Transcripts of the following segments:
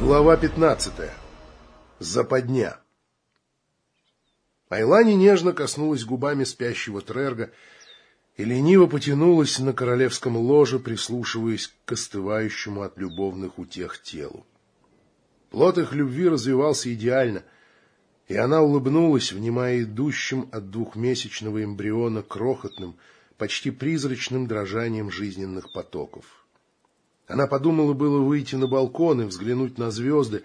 Глава 15. Западня. Айлани нежно коснулась губами спящего Трерга и лениво потянулась на королевском ложе, прислушиваясь к остывающему от любовных утех телу. Плод их любви развивался идеально, и она улыбнулась, внимая идущим от двухмесячного эмбриона крохотным, почти призрачным дрожанием жизненных потоков. Она подумала было выйти на балкон и взглянуть на звезды,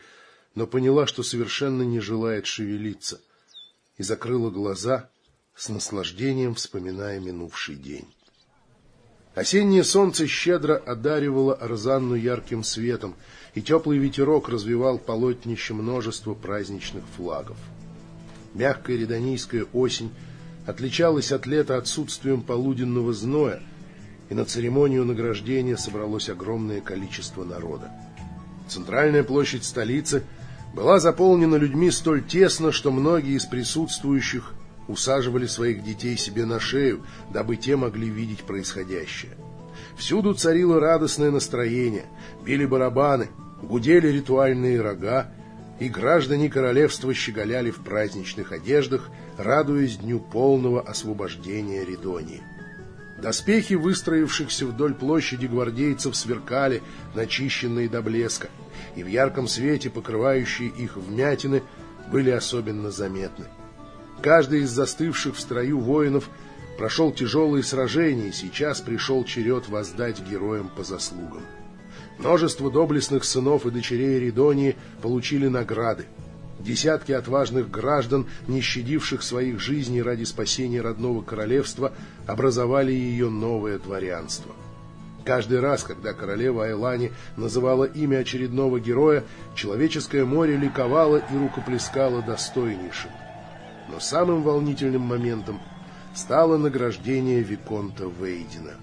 но поняла, что совершенно не желает шевелиться, и закрыла глаза, с наслаждением вспоминая минувший день. Осеннее солнце щедро одаривало Арзанну ярким светом, и теплый ветерок развивал полотнище множества праздничных флагов. Мягкая редонийская осень отличалась от лета отсутствием полуденного зноя, и на церемонию награждения собралось огромное количество народа. Центральная площадь столицы была заполнена людьми столь тесно, что многие из присутствующих усаживали своих детей себе на шею, дабы те могли видеть происходящее. Всюду царило радостное настроение, били барабаны, гудели ритуальные рога, и граждане королевства щеголяли в праздничных одеждах, радуясь дню полного освобождения Ридонии. Доспехи выстроившихся вдоль площади гвардейцев сверкали, начищенные до блеска, и в ярком свете покрывающие их вмятины были особенно заметны. Каждый из застывших в строю воинов прошел тяжелые сражения, и сейчас пришел черед воздать героям по заслугам. Множество доблестных сынов и дочерей Ридонии получили награды. Десятки отважных граждан, не щадивших своих жизней ради спасения родного королевства, образовали ее новое дворянство. Каждый раз, когда королева Айлани называла имя очередного героя, человеческое море ликовало и рукоплескало достойнейшим. Но самым волнительным моментом стало награждение Виконта Вейдина.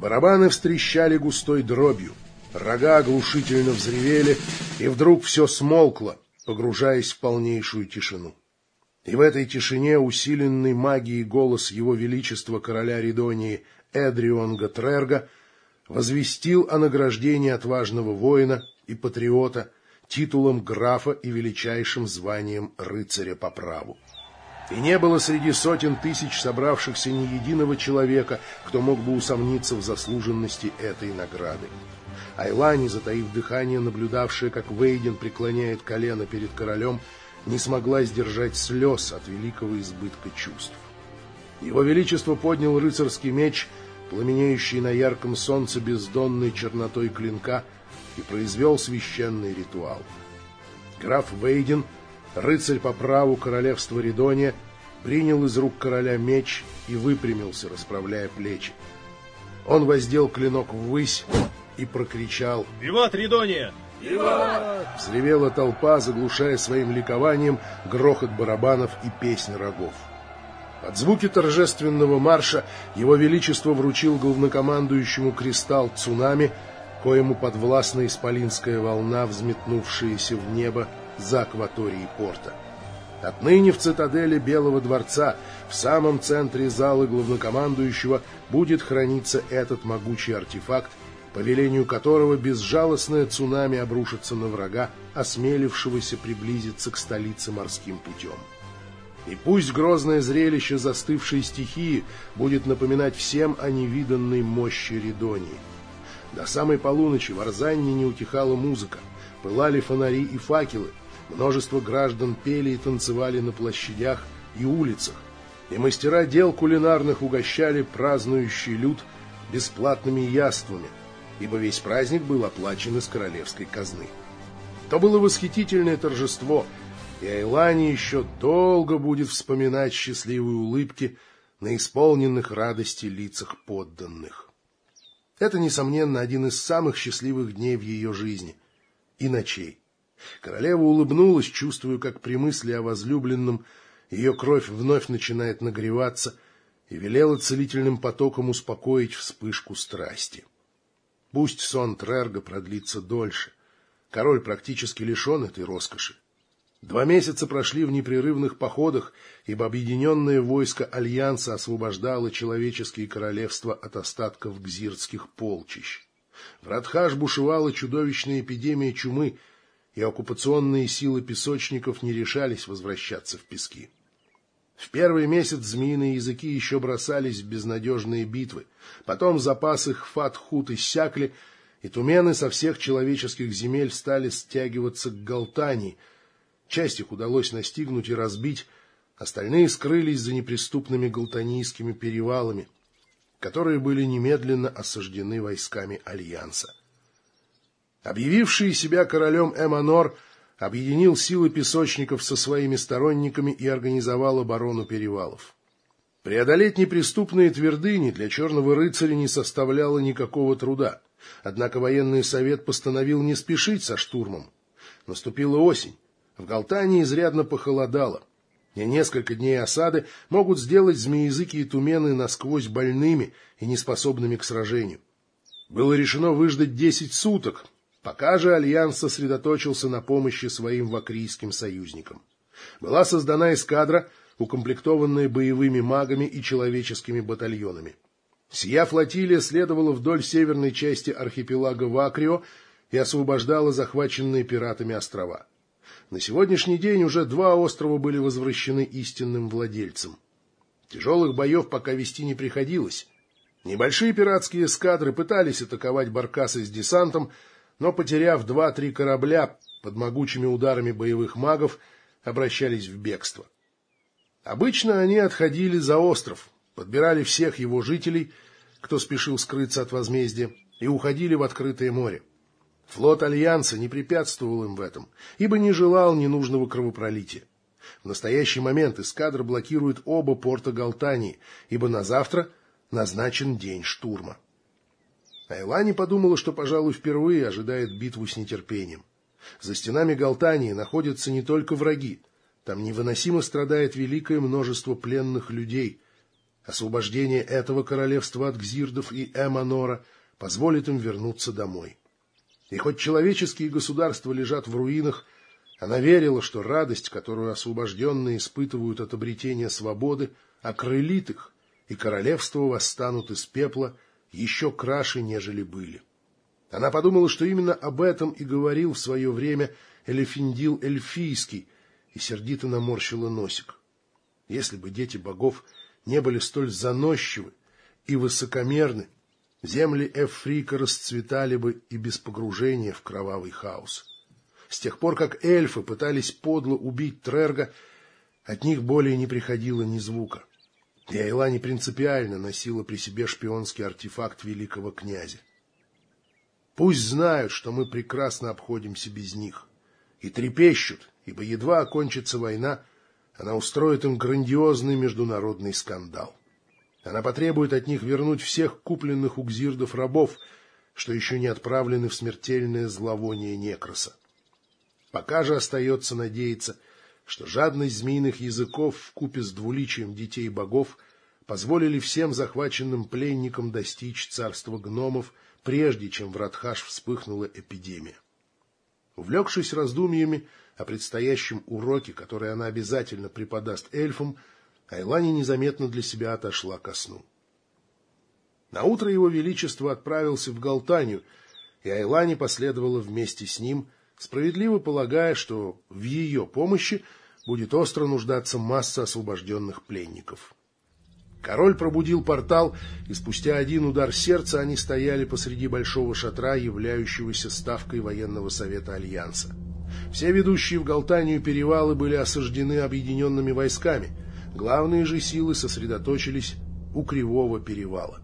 Барабаны встрещали густой дробью, рога оглушительно взревели, и вдруг все смолкло, погружаясь в полнейшую тишину. И в этой тишине усиленный магией голос его величества короля Ридонии Эдрионга Трерга возвестил о награждении отважного воина и патриота титулом графа и величайшим званием рыцаря по праву. И не было среди сотен тысяч собравшихся ни единого человека, кто мог бы усомниться в заслуженности этой награды. Айлани, затаив дыхание, наблюдавшая, как Вейден преклоняет колено перед королем, не смогла сдержать слез от великого избытка чувств. Его Величество поднял рыцарский меч, пламенеющий на ярком солнце бездонной чернотой клинка, и произвел священный ритуал. Граф Вейден, рыцарь по праву королевства Ридония, принял из рук короля меч и выпрямился, расправляя плечи. Он воздел клинок ввысь и прокричал «Виват, Ридония!» «Виват!» Взревела толпа, заглушая своим ликованием грохот барабанов и песнь рогов. От звуки торжественного марша его величество вручил главнокомандующему кристалл цунами, коему подвластна исполинская волна, взметнувшаяся в небо за акваторией порта. Отныне в цитадели Белого дворца, в самом центре зала главнокомандующего, будет храниться этот могучий артефакт, по велению которого безжалостное цунами обрушится на врага, осмелившегося приблизиться к столице морским путем. И пусть грозное зрелище застывшей стихии будет напоминать всем о невиданной мощи Ридонии. До самой полуночи в Арзанне не утихала музыка, пылали фонари и факелы, множество граждан пели и танцевали на площадях и улицах, и мастера дел кулинарных угощали празднующий люд бесплатными яствами, ибо весь праздник был оплачен из королевской казны. То было восхитительное торжество, и Айлани еще долго будет вспоминать счастливые улыбки на исполненных радости лицах подданных. Это, несомненно, один из самых счастливых дней в ее жизни и ночей. Королева улыбнулась, чувствуя, как при мысли о возлюбленном ее кровь вновь начинает нагреваться, и велела целительным потоком успокоить вспышку страсти. Пусть сон Трерга продлится дольше. Король практически лишен этой роскоши. Два месяца прошли в непрерывных походах, ибо объединенное войско Альянса освобождало человеческие королевства от остатков гзиртских полчищ. В Радхаш бушевала чудовищная эпидемия чумы, и оккупационные силы песочников не решались возвращаться в пески. В первый месяц змеиные языки еще бросались в безнадежные битвы, потом запасы хфат-хут иссякли, и тумены со всех человеческих земель стали стягиваться к Галтании. Часть их удалось настигнуть и разбить, остальные скрылись за неприступными галтанийскими перевалами, которые были немедленно осаждены войсками Альянса. Объявивший себя королем Эманор объединил силы песочников со своими сторонниками и организовал оборону перевалов. Преодолеть неприступные твердыни для черного рыцаря не составляло никакого труда. Однако военный совет постановил не спешить со штурмом. Наступила осень. В Галтании изрядно похолодало. И несколько дней осады могут сделать змеязыки и тумены насквозь больными и неспособными к сражению. Было решено выждать десять суток, Пока же Альянс сосредоточился на помощи своим вакрийским союзникам. Была создана эскадра, укомплектованная боевыми магами и человеческими батальонами. Сия флотилия следовала вдоль северной части архипелага Вакрио и освобождала захваченные пиратами острова. На сегодняшний день уже два острова были возвращены истинным владельцам. Тяжелых боев пока вести не приходилось. Небольшие пиратские эскадры пытались атаковать баркасы с десантом, но, потеряв два-три корабля под могучими ударами боевых магов, обращались в бегство. Обычно они отходили за остров, подбирали всех его жителей, кто спешил скрыться от возмездия, и уходили в открытое море. Флот Альянса не препятствовал им в этом, ибо не желал ненужного кровопролития. В настоящий момент эскадра блокирует оба порта Галтании, ибо на завтра назначен день штурма. Айлани подумала, что, пожалуй, впервые ожидает битву с нетерпением. За стенами Галтании находятся не только враги. Там невыносимо страдает великое множество пленных людей. Освобождение этого королевства от Гзирдов и Эманора позволит им вернуться домой. И хоть человеческие государства лежат в руинах, она верила, что радость, которую освобожденные испытывают от обретения свободы, окрылит их, и королевства восстанут из пепла – еще краше, нежели были. Она подумала, что именно об этом и говорил в свое время Элефиндил Эльфийский, и сердито наморщила носик. Если бы дети богов не были столь заносчивы и высокомерны, земли Эфрика расцветали бы и без погружения в кровавый хаос. С тех пор, как эльфы пытались подло убить Трерга, от них более не приходило ни звука. И Айла не принципиально носила при себе шпионский артефакт великого князя. Пусть знают, что мы прекрасно обходимся без них, и трепещут, ибо едва окончится война, она устроит им грандиозный международный скандал. Она потребует от них вернуть всех купленных у гзирдов рабов, что еще не отправлены в смертельное зловоние некроса. Пока же остается надеяться, что жадность змеиных языков в купе с двуличием детей богов позволили всем захваченным пленникам достичь царства гномов, прежде чем в Радхаш вспыхнула эпидемия. Увлекшись раздумьями о предстоящем уроке, который она обязательно преподаст эльфам, Айлани незаметно для себя отошла ко сну. Наутро его величество отправился в Галтанию, и Айлани последовала вместе с ним, справедливо полагая, что в ее помощи будет остро нуждаться масса освобожденных пленников. Король пробудил портал, и спустя один удар сердца они стояли посреди большого шатра, являющегося ставкой военного совета Альянса. Все ведущие в Галтанию перевалы были осаждены объединенными войсками, главные же силы сосредоточились у Кривого перевала.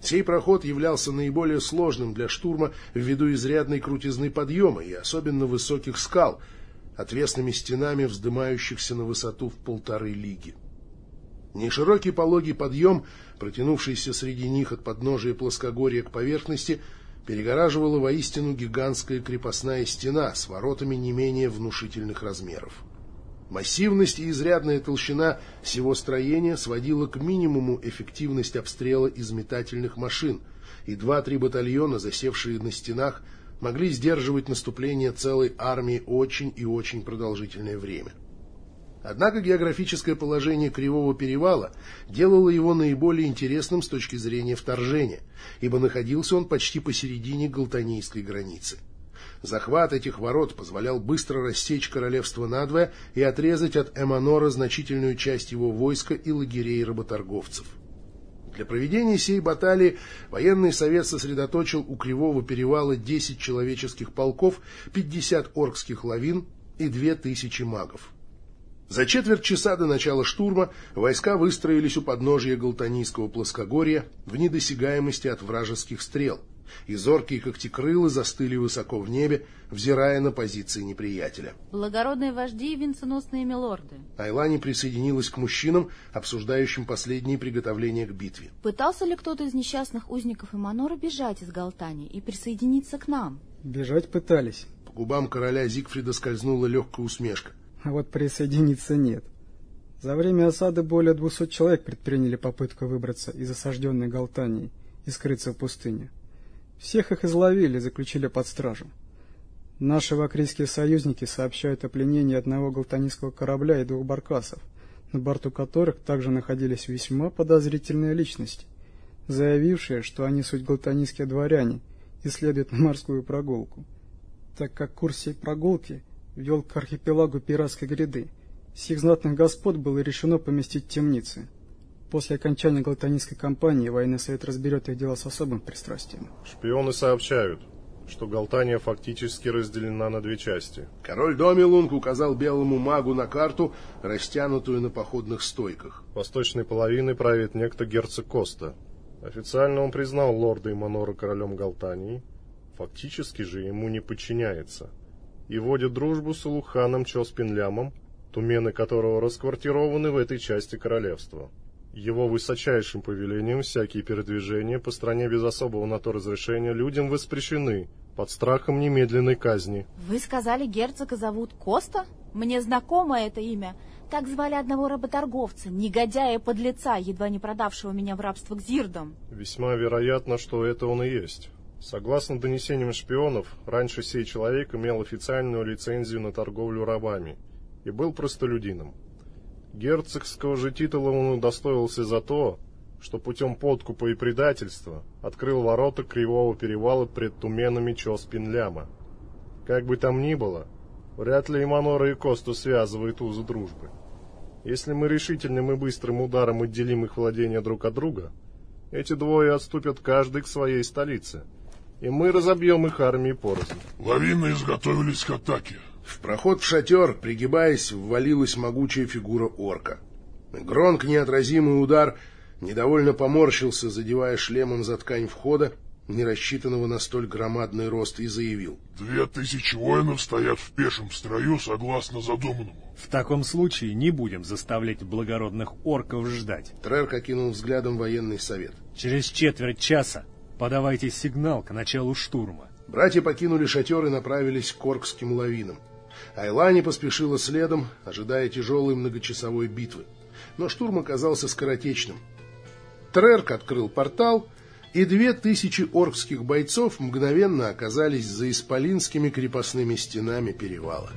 Сей проход являлся наиболее сложным для штурма ввиду изрядной крутизны подъема и особенно высоких скал – отвесными стенами, вздымающихся на высоту в полторы лиги. Неширокий пологий подъем, протянувшийся среди них от подножия плоскогорья к поверхности, перегораживала воистину гигантская крепостная стена с воротами не менее внушительных размеров. Массивность и изрядная толщина всего строения сводила к минимуму эффективность обстрела из метательных машин, и два-три батальона, засевшие на стенах, могли сдерживать наступление целой армии очень и очень продолжительное время. Однако географическое положение Кривого перевала делало его наиболее интересным с точки зрения вторжения, ибо находился он почти посередине Галтанийской границы. Захват этих ворот позволял быстро рассечь королевство надвое и отрезать от Эманора значительную часть его войска и лагерей работорговцев. Для проведения сей баталии военный совет сосредоточил у Кривого перевала 10 человеческих полков, 50 оркских лавин и 2000 магов. За четверть часа до начала штурма войска выстроились у подножия Галтанийского плоскогорья в недосягаемости от вражеских стрел – и зоркие когтекрылы застыли высоко в небе, взирая на позиции неприятеля. Благородные вожди и венценосные милорды. Айлани присоединилась к мужчинам, обсуждающим последние приготовления к битве. Пытался ли кто-то из несчастных узников Иманора бежать из Галтани и присоединиться к нам? Бежать пытались. По губам короля Зигфрида скользнула легкая усмешка. А вот присоединиться нет. За время осады более двухсот человек предприняли попытку выбраться из осажденной Галтании и скрыться в пустыне. Всех их изловили заключили под стражу. Наши вакрийские союзники сообщают о пленении одного галтанийского корабля и двух баркасов, на борту которых также находились весьма подозрительные личности, заявившие, что они суть галтанийские дворяне и следуют на морскую прогулку. Так как курс сей прогулки вел к архипелагу пиратской гряды, всех знатных господ было решено поместить в темницы – После окончания Галатонийской кампании военный совет разберет их дело с особым пристрастием. Шпионы сообщают, что Галтания фактически разделена на две части. Король Домилунг указал белому магу на карту, растянутую на походных стойках. Восточной половиной правит некто герцог Коста. Официально он признал лорда Иманора королем Галтании, фактически же ему не подчиняется, и водит дружбу с Улуханом Чоспинлямом, тумены которого расквартированы в этой части королевства. Его высочайшим повелением всякие передвижения по стране без особого на то разрешения людям воспрещены под страхом немедленной казни. Вы сказали, герцога зовут Коста? Мне знакомо это имя. Так звали одного работорговца, негодяя подлеца, едва не продавшего меня в рабство к зирдам. Весьма вероятно, что это он и есть. Согласно донесениям шпионов, раньше сей человек имел официальную лицензию на торговлю рабами и был простолюдином. Герцогского же титула он удостоился за то, что путем подкупа и предательства открыл ворота Кривого перевала пред туменами Чоспинляма. Как бы там ни было, вряд ли Иманора и Косту связывают узы дружбы. Если мы решительным и быстрым ударом отделим их владения друг от друга, эти двое отступят каждый к своей столице, и мы разобьем их армии порознь. Лавины изготовились к атаке. В проход в шатер, пригибаясь, ввалилась могучая фигура орка. Гронк неотразимый удар недовольно поморщился, задевая шлемом за ткань входа, не рассчитанного на столь громадный рост, и заявил. «Две тысячи воинов стоят в пешем строю, согласно задуманному». «В таком случае не будем заставлять благородных орков ждать». Трерк окинул взглядом военный совет. «Через четверть часа подавайте сигнал к началу штурма». Братья покинули шатер и направились к оркским лавинам. Айлани поспешила следом, ожидая тяжелой многочасовой битвы. Но штурм оказался скоротечным. Трерк открыл портал, и две тысячи оркских бойцов мгновенно оказались за исполинскими крепостными стенами перевала.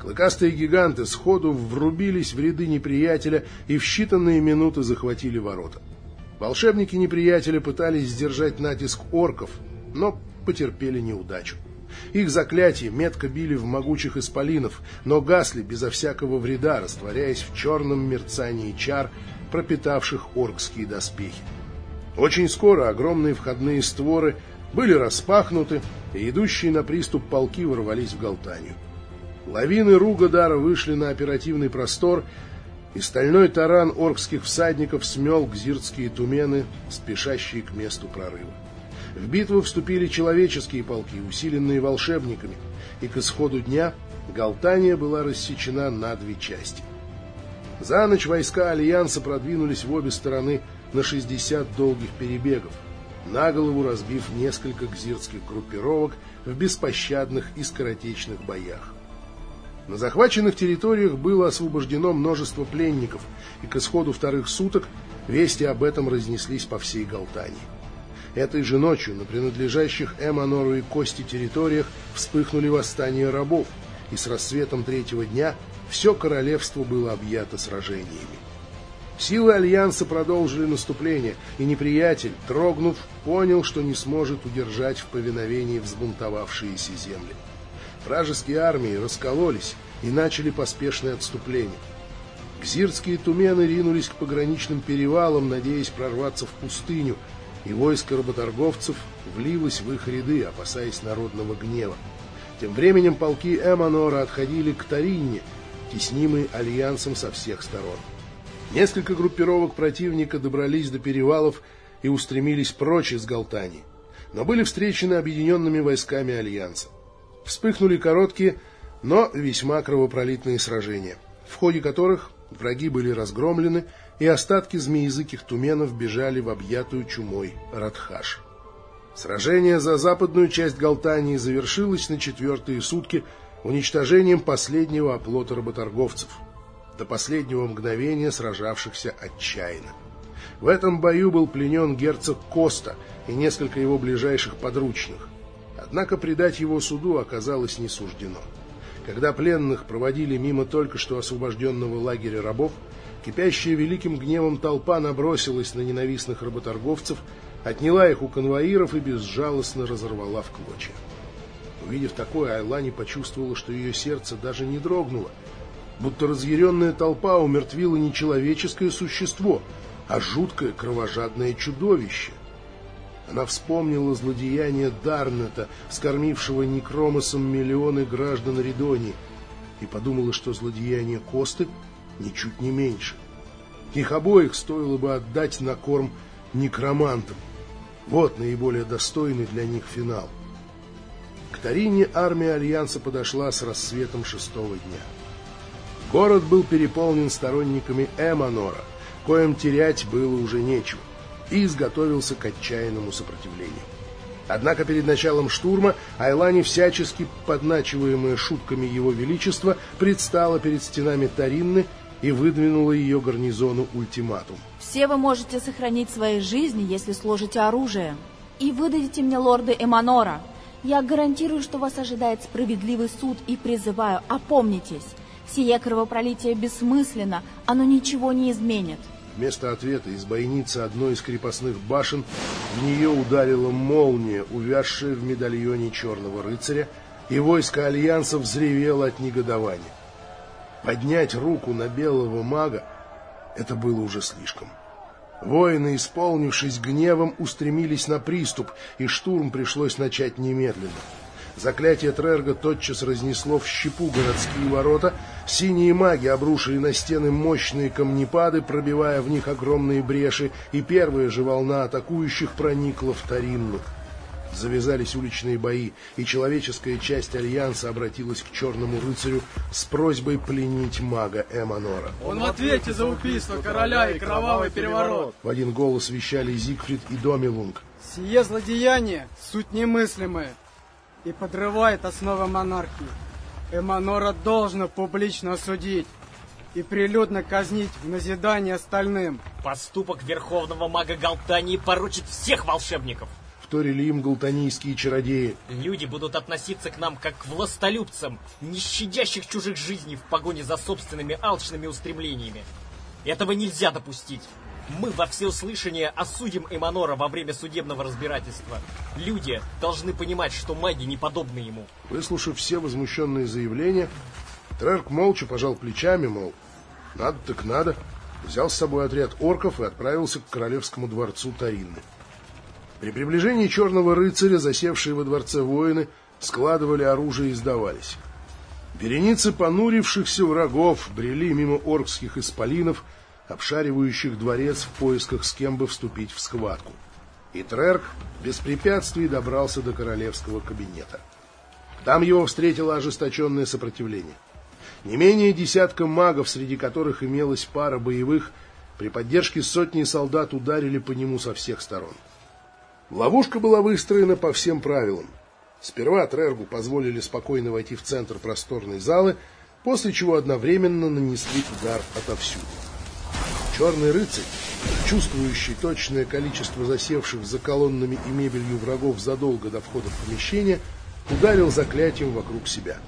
Клыкастые гиганты сходу врубились в ряды неприятеля и в считанные минуты захватили ворота. Волшебники неприятеля пытались сдержать натиск орков, но потерпели неудачу. Их заклятия метко били в могучих исполинов, но гасли безо всякого вреда, растворяясь в черном мерцании чар, пропитавших оркские доспехи. Очень скоро огромные входные створы были распахнуты, и идущие на приступ полки ворвались в Галтанию. Лавины Ругадара вышли на оперативный простор, и стальной таран оркских всадников смел гзиртские тумены, спешащие к месту прорыва. В битву вступили человеческие полки, усиленные волшебниками, и к исходу дня Галтания была рассечена на две части. За ночь войска Альянса продвинулись в обе стороны на 60 долгих перебегов, на голову разбив несколько гзирских группировок в беспощадных и скоротечных боях. На захваченных территориях было освобождено множество пленников, и к исходу вторых суток вести об этом разнеслись по всей Галтании. Этой же ночью на принадлежащих Эманору и Кости территориях вспыхнули восстания рабов, и с рассветом третьего дня все королевство было объято сражениями. Силы Альянса продолжили наступление, и неприятель, трогнув, понял, что не сможет удержать в повиновении взбунтовавшиеся земли. Вражеские армии раскололись и начали поспешное отступление. Кзирские тумены ринулись к пограничным перевалам, надеясь прорваться в пустыню, и войско работорговцев влилось в их ряды, опасаясь народного гнева. Тем временем полки Эманора отходили к Таринне, теснимые альянсом со всех сторон. Несколько группировок противника добрались до перевалов и устремились прочь из Галтани, но были встречены объединенными войсками альянса. Вспыхнули короткие, но весьма кровопролитные сражения, в ходе которых враги были разгромлены, и остатки змеязыких туменов бежали в объятую чумой Радхаш. Сражение за западную часть Галтании завершилось на четвертые сутки уничтожением последнего оплота работорговцев, до последнего мгновения сражавшихся отчаянно. В этом бою был пленен герцог Коста и несколько его ближайших подручных. Однако предать его суду оказалось не суждено. Когда пленных проводили мимо только что освобожденного лагеря рабов, кипящая великим гневом толпа набросилась на ненавистных работорговцев, отняла их у конвоиров и безжалостно разорвала в клочья. Увидев такое, Айлани почувствовала, что ее сердце даже не дрогнуло, будто разъяренная толпа умертвила не человеческое существо, а жуткое кровожадное чудовище. Она вспомнила злодеяние Дарнета, скормившего некромосом миллионы граждан Ридонии, и подумала, что злодеяние Косты ничуть не меньше. Их обоих стоило бы отдать на корм некромантам. Вот наиболее достойный для них финал. К Тарине армия Альянса подошла с рассветом шестого дня. Город был переполнен сторонниками Эманора, коим терять было уже нечего и изготовился к отчаянному сопротивлению. Однако перед началом штурма Айлани, всячески подначиваемая шутками его величества, предстала перед стенами Таринны и выдвинула ее гарнизону ультиматум. Все вы можете сохранить свои жизни, если сложите оружие. И выдадите мне лорда Эманора. Я гарантирую, что вас ожидает справедливый суд и призываю, опомнитесь. Сие кровопролитие бессмысленно, оно ничего не изменит. Вместо ответа из бойницы одной из крепостных башен в нее ударила молния, увязшая в медальоне черного рыцаря, и войско Альянса взревело от негодования. Поднять руку на белого мага — это было уже слишком. Воины, исполнившись гневом, устремились на приступ, и штурм пришлось начать немедленно. Заклятие Трерга тотчас разнесло в щепу городские ворота. Синие маги обрушили на стены мощные камнепады, пробивая в них огромные бреши, и первая же волна атакующих проникла в Таринну. Завязались уличные бои, и человеческая часть Альянса обратилась к Черному рыцарю с просьбой пленить мага Эманора. Он в ответе за убийство короля и кровавый переворот. В один голос вещали Зигфрид и Домилунг. Сие злодеяние — суть немыслимая и подрывает основы монархии. Эманора должно публично осудить и прилюдно казнить в назидание остальным. Поступок верховного мага Галтании поручит всех волшебников. Вторили им галтанийские чародеи. Люди будут относиться к нам как к властолюбцам, не щадящих чужих жизней в погоне за собственными алчными устремлениями. Этого нельзя допустить. Мы во всеуслышание осудим Эманора во время судебного разбирательства. Люди должны понимать, что маги не подобны ему. Выслушав все возмущенные заявления, Трерк молча пожал плечами, мол, надо так надо, взял с собой отряд орков и отправился к королевскому дворцу Таринны. При приближении черного рыцаря, засевшие во дворце воины, складывали оружие и сдавались. Вереницы понурившихся врагов брели мимо оркских исполинов, обшаривающих дворец в поисках с кем бы вступить в схватку. И Трерк без препятствий добрался до королевского кабинета. Там его встретило ожесточенное сопротивление. Не менее десятка магов, среди которых имелась пара боевых, при поддержке сотни солдат ударили по нему со всех сторон. Ловушка была выстроена по всем правилам. Сперва Трергу позволили спокойно войти в центр просторной залы, после чего одновременно нанесли удар отовсюду. Черный рыцарь, чувствующий точное количество засевших за колоннами и мебелью врагов задолго до входа в помещение, ударил заклятием вокруг себя.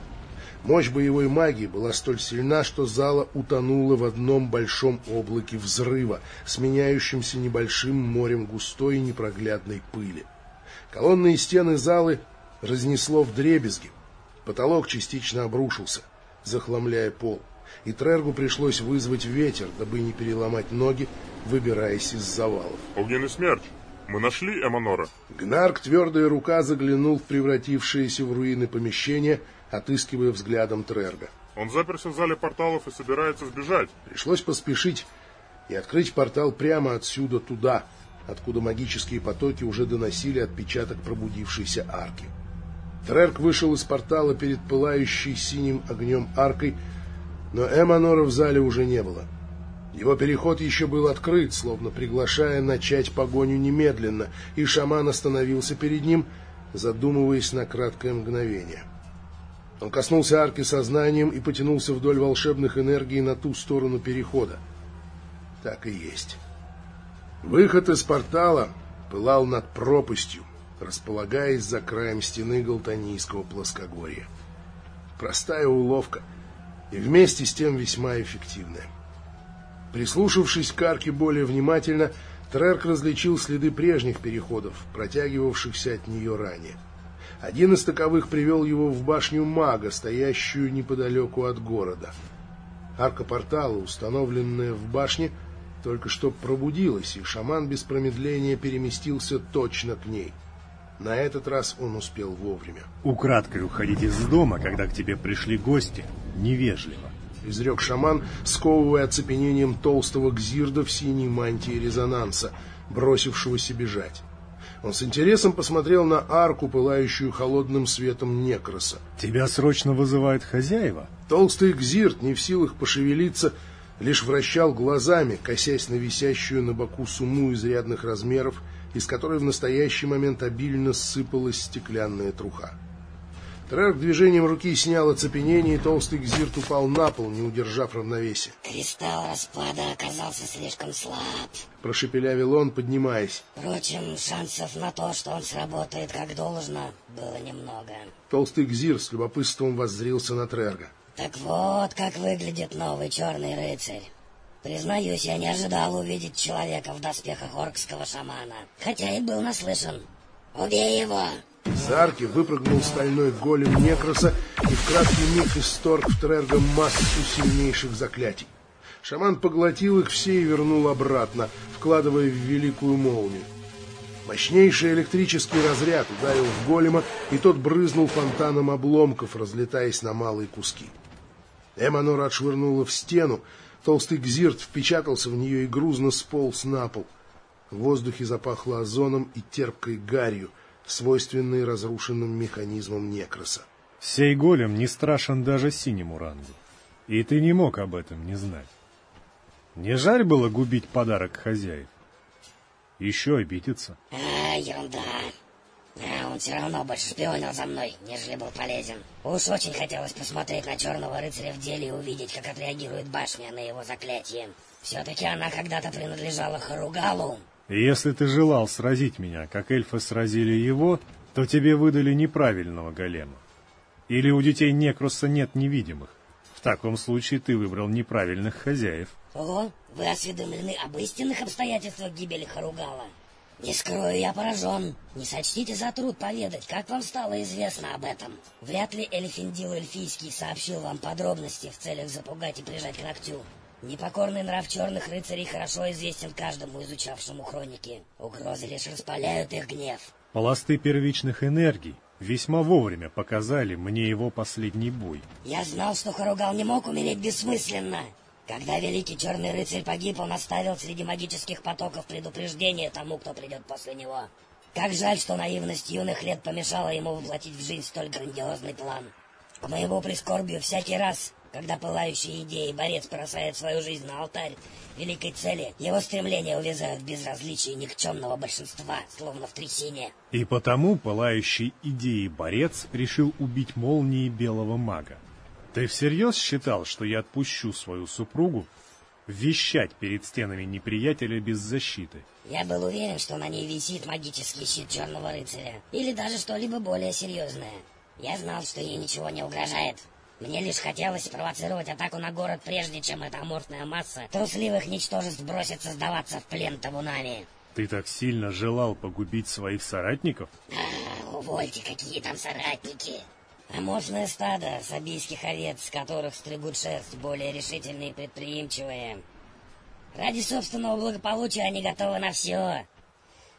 Мощь боевой магии была столь сильна, что зала утонула в одном большом облаке взрыва, сменяющемся небольшим морем густой и непроглядной пыли. Колонны и стены залы разнесло в дребезги. Потолок частично обрушился, захламляя пол, и Трергу пришлось вызвать ветер, дабы не переломать ноги, выбираясь из завалов. Огненный смерч. Мы нашли Эманора. Гнарк, твердая рука, заглянул в превратившееся в руины помещение, отыскивая взглядом Трерга. Он заперся в зале порталов и собирается сбежать. Пришлось поспешить и открыть портал прямо отсюда туда, откуда магические потоки уже доносили отпечаток пробудившейся арки. Трерк вышел из портала перед пылающей синим огнем аркой, но Эманора в зале уже не было. Его переход еще был открыт, словно приглашая начать погоню немедленно, и шаман остановился перед ним, задумываясь на краткое мгновение. Он коснулся арки сознанием и потянулся вдоль волшебных энергий на ту сторону перехода. Так и есть. Выход из портала пылал над пропастью, располагаясь за краем стены Галтанийского плоскогорья. Простая уловка и вместе с тем весьма эффективная. Прислушавшись к арке более внимательно, Трерк различил следы прежних переходов, протягивавшихся от нее ранее. Один из таковых привел его в башню мага, стоящую неподалеку от города. Арка портала, установленная в башне, только что пробудилась, и шаман без промедления переместился точно к ней. На этот раз он успел вовремя. Украдкой уходить из дома, когда к тебе пришли гости, невежливо. Изрек шаман, сковывая оцепенением толстого гзирда в синей мантии резонанса, бросившегося бежать. Он с интересом посмотрел на арку, пылающую холодным светом некроса. Тебя срочно вызывают хозяева? Толстый гзирт, не в силах пошевелиться, лишь вращал глазами, косясь на висящую на боку сумму изрядных размеров, из которой в настоящий момент обильно сыпалась стеклянная труха. Трерк движением руки снял оцепенение, и толстый гзирт упал на пол, не удержав равновесия. Кристалл распада оказался слишком слаб. Прошепелявил он, поднимаясь. Впрочем, шансов на то, что он сработает как должно, было немного. Толстый гзир с любопытством воззрился на Трерга. Так вот, как выглядит новый черный рыцарь. Признаюсь, я не ожидал увидеть человека в доспехах оркского шамана, хотя и был наслышан. Убей его! Из арки выпрыгнул стальной голем Некроса и в краткий миг исторг в Трерго массу сильнейших заклятий. Шаман поглотил их все и вернул обратно, вкладывая в великую молнию. Мощнейший электрический разряд ударил в голема, и тот брызнул фонтаном обломков, разлетаясь на малые куски. Эманор отшвырнула в стену, толстый гзирт впечатался в нее и грузно сполз на пол. В воздухе запахло озоном и терпкой гарью — свойственный разрушенным механизмам некроса. Сей голем не страшен даже синему рангу. И ты не мог об этом не знать. Не жаль было губить подарок хозяев? Еще обидеться. А, ерунда. А, он все равно больше шпионил за мной, нежели был полезен. Уж очень хотелось посмотреть на черного рыцаря в деле и увидеть, как отреагирует башня на его заклятие. Все-таки она когда-то принадлежала Харугалу, если ты желал сразить меня, как эльфы сразили его, то тебе выдали неправильного голема. Или у детей Некруса нет невидимых. В таком случае ты выбрал неправильных хозяев. Ого, вы осведомлены об истинных обстоятельствах гибели Харугала? Не скрою, я поражен. Не сочтите за труд поведать, как вам стало известно об этом. Вряд ли Элефиндил Эльфийский сообщил вам подробности в целях запугать и прижать к ногтю. Непокорный нрав черных рыцарей хорошо известен каждому изучавшему хроники. Угрозы лишь распаляют их гнев. Пласты первичных энергий весьма вовремя показали мне его последний бой. Я знал, что Харугал не мог умереть бессмысленно. Когда великий черный рыцарь погиб, он оставил среди магических потоков предупреждение тому, кто придет после него. Как жаль, что наивность юных лет помешала ему воплотить в жизнь столь грандиозный план. К моему прискорбию всякий раз, когда пылающий идеей борец бросает свою жизнь на алтарь великой цели, его стремления увязают в безразличии никчемного большинства, словно в трясине. И потому пылающий идеей борец решил убить молнией белого мага. Ты всерьез считал, что я отпущу свою супругу вещать перед стенами неприятеля без защиты? Я был уверен, что на ней висит магический щит Черного Рыцаря. Или даже что-либо более серьезное. Я знал, что ей ничего не угрожает. Мне лишь хотелось спровоцировать атаку на город, прежде чем эта аморфная масса трусливых ничтожеств бросится сдаваться в плен табунами. Ты так сильно желал погубить своих соратников? А, увольте, какие там соратники. Аморфное стадо сабийских овец, которых стригут шерсть более решительные и предприимчивые. Ради собственного благополучия они готовы на все.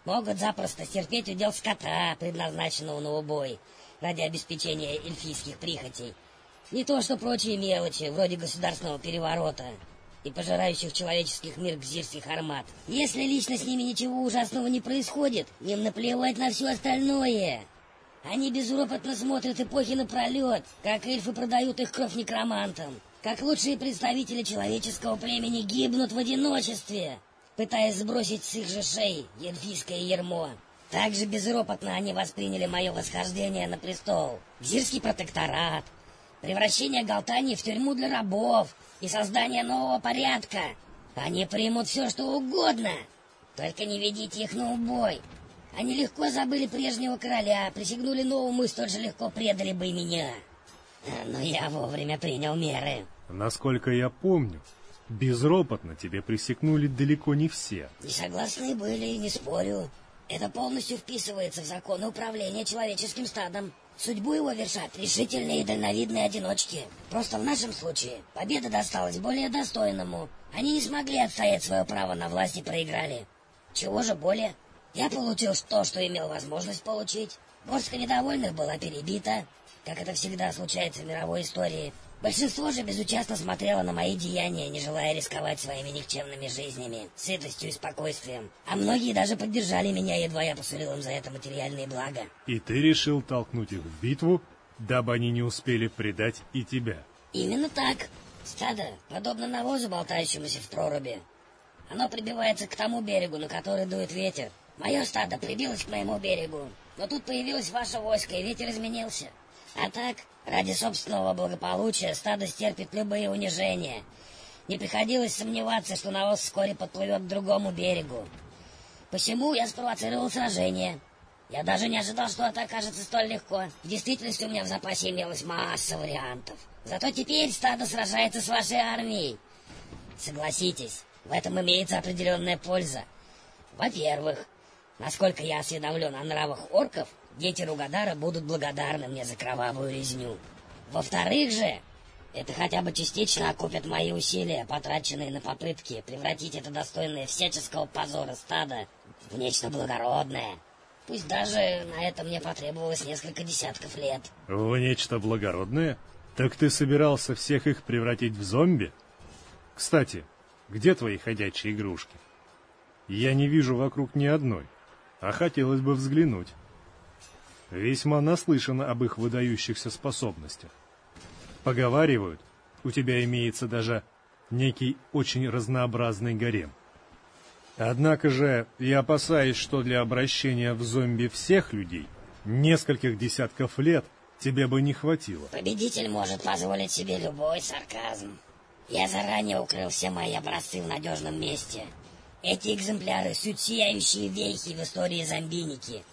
Могут запросто терпеть удел скота, предназначенного на убой, ради обеспечения эльфийских прихотей. Не то, что прочие мелочи, вроде государственного переворота и пожирающих человеческих мир гзирских армат. Если лично с ними ничего ужасного не происходит, им наплевать на все остальное. Они безропотно смотрят эпохи напролет, как эльфы продают их кровь некромантам, как лучшие представители человеческого племени гибнут в одиночестве, пытаясь сбросить с их же шеи эльфийское ермо. Так же безропотно они восприняли мое восхождение на престол, Зирский протекторат, превращение Галтании в тюрьму для рабов и создание нового порядка. Они примут все, что угодно, только не ведите их на убой. Они легко забыли прежнего короля, присягнули новому и столь же легко предали бы и меня. Но я вовремя принял меры. Насколько я помню, безропотно тебе присягнули далеко не все. Несогласные были, не спорю. Это полностью вписывается в законы управления человеческим стадом. Судьбу его вершат решительные и дальновидные одиночки. Просто в нашем случае победа досталась более достойному. Они не смогли отстоять свое право на власть и проиграли. Чего же более? Я получил то, что имел возможность получить. Горстка недовольных была перебита, как это всегда случается в мировой истории. Большинство же безучастно смотрело на мои деяния, не желая рисковать своими никчемными жизнями, сытостью и спокойствием. А многие даже поддержали меня, едва я посулил им за это материальные блага. И ты решил толкнуть их в битву, дабы они не успели предать и тебя? Именно так. Стадо, подобно навозу, болтающемуся в проруби. Оно прибивается к тому берегу, на который дует ветер, Мое стадо прибилось к моему берегу, но тут появилось ваше войско, и ветер изменился. А так, ради собственного благополучия, стадо стерпит любые унижения. Не приходилось сомневаться, что навоз вскоре подплывет к другому берегу. Посему я спровоцировал сражение. Я даже не ожидал, что это окажется столь легко. В действительности у меня в запасе имелась масса вариантов. Зато теперь стадо сражается с вашей армией. Согласитесь, в этом имеется определенная польза. Во-первых, Насколько я осведомлен о нравах орков, дети Ругадара будут благодарны мне за кровавую резню. Во-вторых же, это хотя бы частично окупит мои усилия, потраченные на попытки превратить это достойное всяческого позора стадо в нечто благородное. Пусть даже на это мне потребовалось несколько десятков лет. В нечто благородное? Так ты собирался всех их превратить в зомби? Кстати, где твои ходячие игрушки? Я не вижу вокруг ни одной а хотелось бы взглянуть. Весьма наслышано об их выдающихся способностях. Поговаривают, у тебя имеется даже некий очень разнообразный гарем. Однако же я опасаюсь, что для обращения в зомби всех людей нескольких десятков лет тебе бы не хватило. Победитель может позволить себе любой сарказм. Я заранее укрыл все мои образцы в надежном месте — эти экземпляры — суть сияющие вехи в истории зомбиники.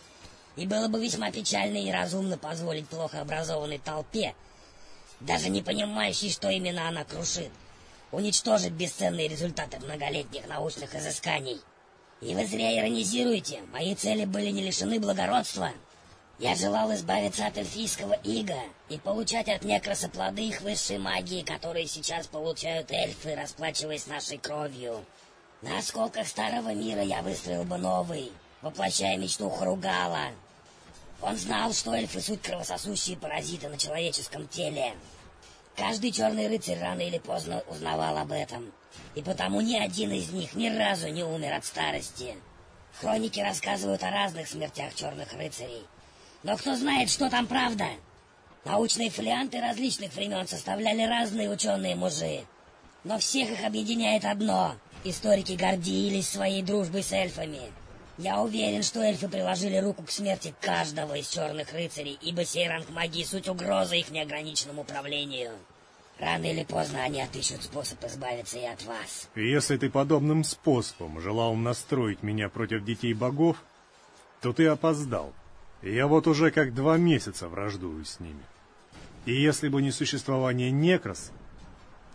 И было бы весьма печально и разумно позволить плохо образованной толпе, даже не понимающей, что именно она крушит, уничтожить бесценные результаты многолетних научных изысканий. И вы зря иронизируете, мои цели были не лишены благородства. Я желал избавиться от эльфийского ига и получать от некроса плоды их высшей магии, которые сейчас получают эльфы, расплачиваясь нашей кровью. На осколках старого мира я выстроил бы новый, воплощая мечту Хругала. Он знал, что эльфы — суть кровососущие паразиты на человеческом теле. Каждый черный рыцарь рано или поздно узнавал об этом, и потому ни один из них ни разу не умер от старости. Хроники рассказывают о разных смертях черных рыцарей. Но кто знает, что там правда? Научные фолианты различных времен составляли разные ученые-мужи. Но всех их объединяет одно — Историки гордились своей дружбой с эльфами. Я уверен, что эльфы приложили руку к смерти каждого из черных рыцарей, ибо сей ранг магии — суть угроза их неограниченному управлению. Рано или поздно они отыщут способ избавиться и от вас. Если ты подобным способом желал настроить меня против детей богов, то ты опоздал. Я вот уже как два месяца враждую с ними. И если бы не существование Некрос,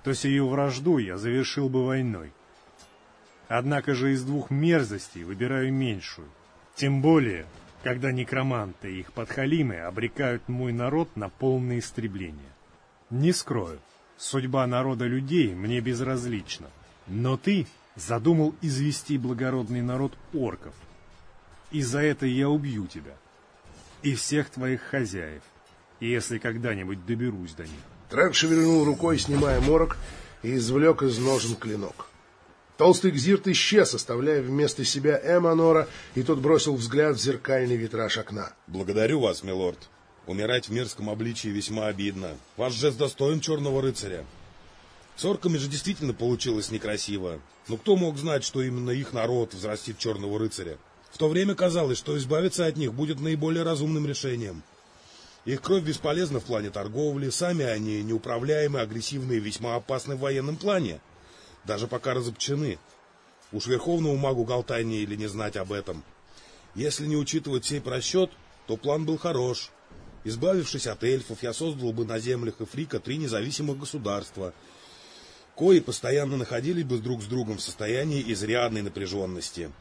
то сию вражду я завершил бы войной. Однако же из двух мерзостей выбираю меньшую. Тем более, когда некроманты и их подхалимы обрекают мой народ на полное истребление. Не скрою, судьба народа людей мне безразлична, но ты задумал извести благородный народ орков, и за это я убью тебя и всех твоих хозяев, если когда-нибудь доберусь до них. Трек шевельнул рукой, снимая морок, и извлек из ножен клинок. Толстый гзирт исчез, оставляя вместо себя Эманора, и тот бросил взгляд в зеркальный витраж окна. «Благодарю вас, милорд. Умирать в мерзком обличии весьма обидно. Ваш жест достоин черного рыцаря. С орками же действительно получилось некрасиво. Но кто мог знать, что именно их народ взрастит черного рыцаря? В то время казалось, что избавиться от них будет наиболее разумным решением. Их кровь бесполезна в плане торговли, сами они неуправляемы, агрессивны и весьма опасны в военном плане даже пока разобчены. Уж верховному магу Галтайне или не знать об этом. Если не учитывать сей просчет, то план был хорош. Избавившись от эльфов, я создал бы на землях Эфрика три независимых государства, кои постоянно находились бы друг с другом в состоянии изрядной напряженности.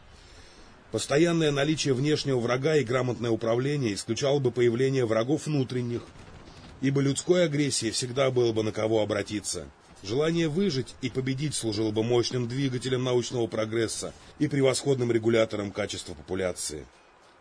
Постоянное наличие внешнего врага и грамотное управление исключало бы появление врагов внутренних, ибо людской агрессии всегда было бы на кого обратиться. Желание выжить и победить служило бы мощным двигателем научного прогресса и превосходным регулятором качества популяции.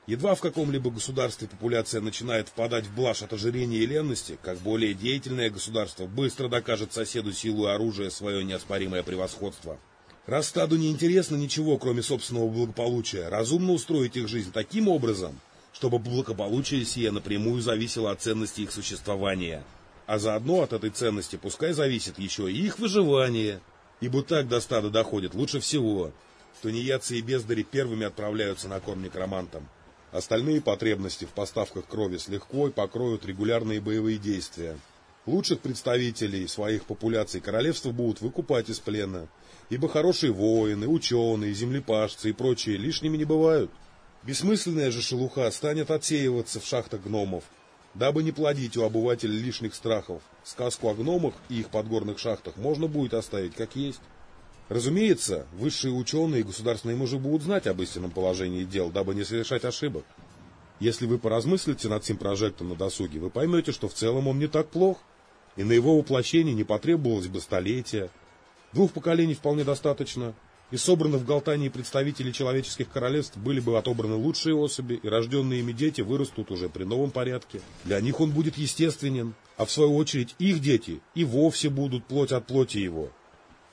Едва в каком-либо государстве популяция начинает впадать в блажь от ожирения и ленности, как более деятельное государство быстро докажет соседу силу оружия свое неоспоримое превосходство. Раз стаду не интересно ничего, кроме собственного благополучия, разумно устроить их жизнь таким образом, чтобы благополучие сие напрямую зависело от ценности их существования – а заодно от этой ценности пускай зависит еще и их выживание. Ибо так до стада доходит лучше всего. Тунеядцы и бездари первыми отправляются на корм некромантам. Остальные потребности в поставках крови с лихвой покроют регулярные боевые действия. Лучших представителей своих популяций королевства будут выкупать из плена, ибо хорошие воины, ученые, землепашцы и прочие лишними не бывают. Бессмысленная же шелуха станет отсеиваться в шахтах гномов, Дабы не плодить у обывателя лишних страхов, сказку о гномах и их подгорных шахтах можно будет оставить как есть. Разумеется, высшие ученые и государственные мужи будут знать об истинном положении дел, дабы не совершать ошибок. Если вы поразмыслите над этим прожектом на досуге, вы поймете, что в целом он не так плох, и на его воплощение не потребовалось бы столетия. Двух поколений вполне достаточно, из собранных в Галтании представителей человеческих королевств были бы отобраны лучшие особи, и рожденные ими дети вырастут уже при новом порядке. Для них он будет естественен, а в свою очередь их дети и вовсе будут плоть от плоти его.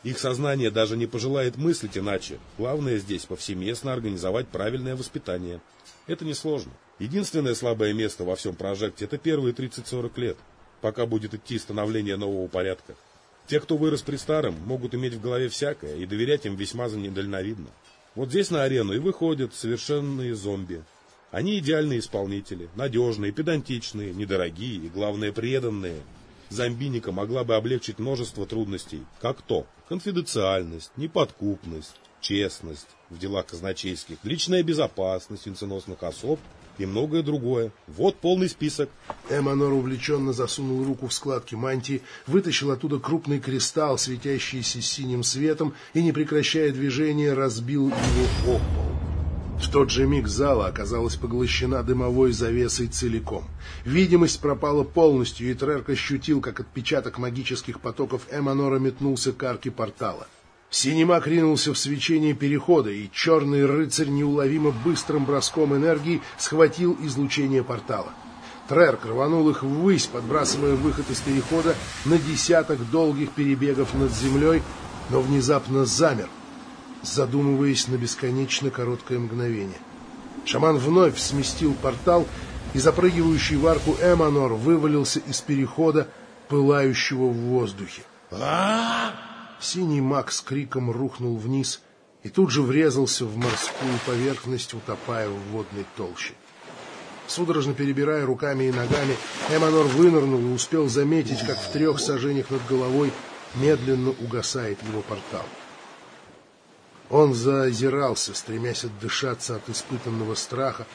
Их сознание даже не пожелает мыслить иначе. Главное здесь повсеместно организовать правильное воспитание. Это несложно. Единственное слабое место во всем прожекте – это первые 30-40 лет, пока будет идти становление нового порядка. Те, кто вырос при старом, могут иметь в голове всякое, и доверять им весьма недальновидно. Вот здесь на арену и выходят совершенные зомби. Они идеальные исполнители, надежные, педантичные, недорогие и, главное, преданные. Зомбиника могла бы облегчить множество трудностей, как то конфиденциальность, неподкупность, честность в делах казначейских, личная безопасность венценосных особ и многое другое. Вот полный список. Эманор увлеченно засунул руку в складки мантии, вытащил оттуда крупный кристалл, светящийся синим светом, и, не прекращая движения, разбил его об пол. В тот же миг зала оказалась поглощена дымовой завесой целиком. Видимость пропала полностью, и Трерк ощутил, как отпечаток магических потоков Эманора метнулся к арке портала. Синемак ринулся в свечение перехода, и черный рыцарь неуловимо быстрым броском энергии схватил излучение портала. Трерк рванул их ввысь, подбрасывая выход из перехода на десяток долгих перебегов над землей, но внезапно замер, задумываясь на бесконечно короткое мгновение. Шаман вновь сместил портал, и запрыгивающий в арку Эманор вывалился из перехода, пылающего в воздухе. а Синий маг с криком рухнул вниз и тут же врезался в морскую поверхность, утопая в водной толще. Судорожно перебирая руками и ногами, Эманор вынырнул и успел заметить, как в трех сажениях над головой медленно угасает его портал. Он заозирался, стремясь отдышаться от испытанного страха,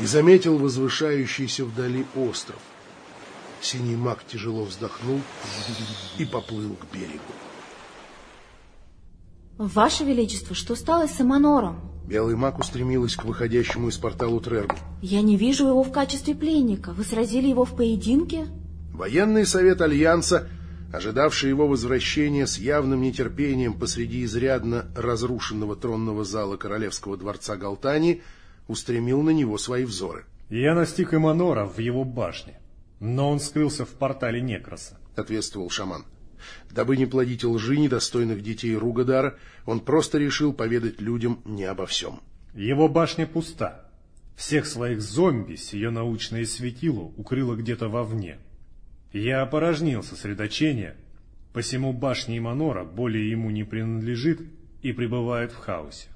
и заметил возвышающийся вдали остров. Синий маг тяжело вздохнул и поплыл к берегу. Ваше Величество, что стало с Эманором? Белый маг устремилась к выходящему из портала Трергу. Я не вижу его в качестве пленника. Вы сразили его в поединке? Военный совет Альянса, ожидавший его возвращения с явным нетерпением посреди изрядно разрушенного тронного зала королевского дворца Галтани, устремил на него свои взоры. Я настиг Эманора в его башне, но он скрылся в портале Некроса. — ответствовал шаман. Дабы не плодить лжи недостойных детей Ругадара, он просто решил поведать людям не обо всем. Его башня пуста. Всех своих зомби сие научное светило укрыло где-то вовне. Я опорожнил сосредоточение, посему башня Иманора более ему не принадлежит и пребывает в хаосе.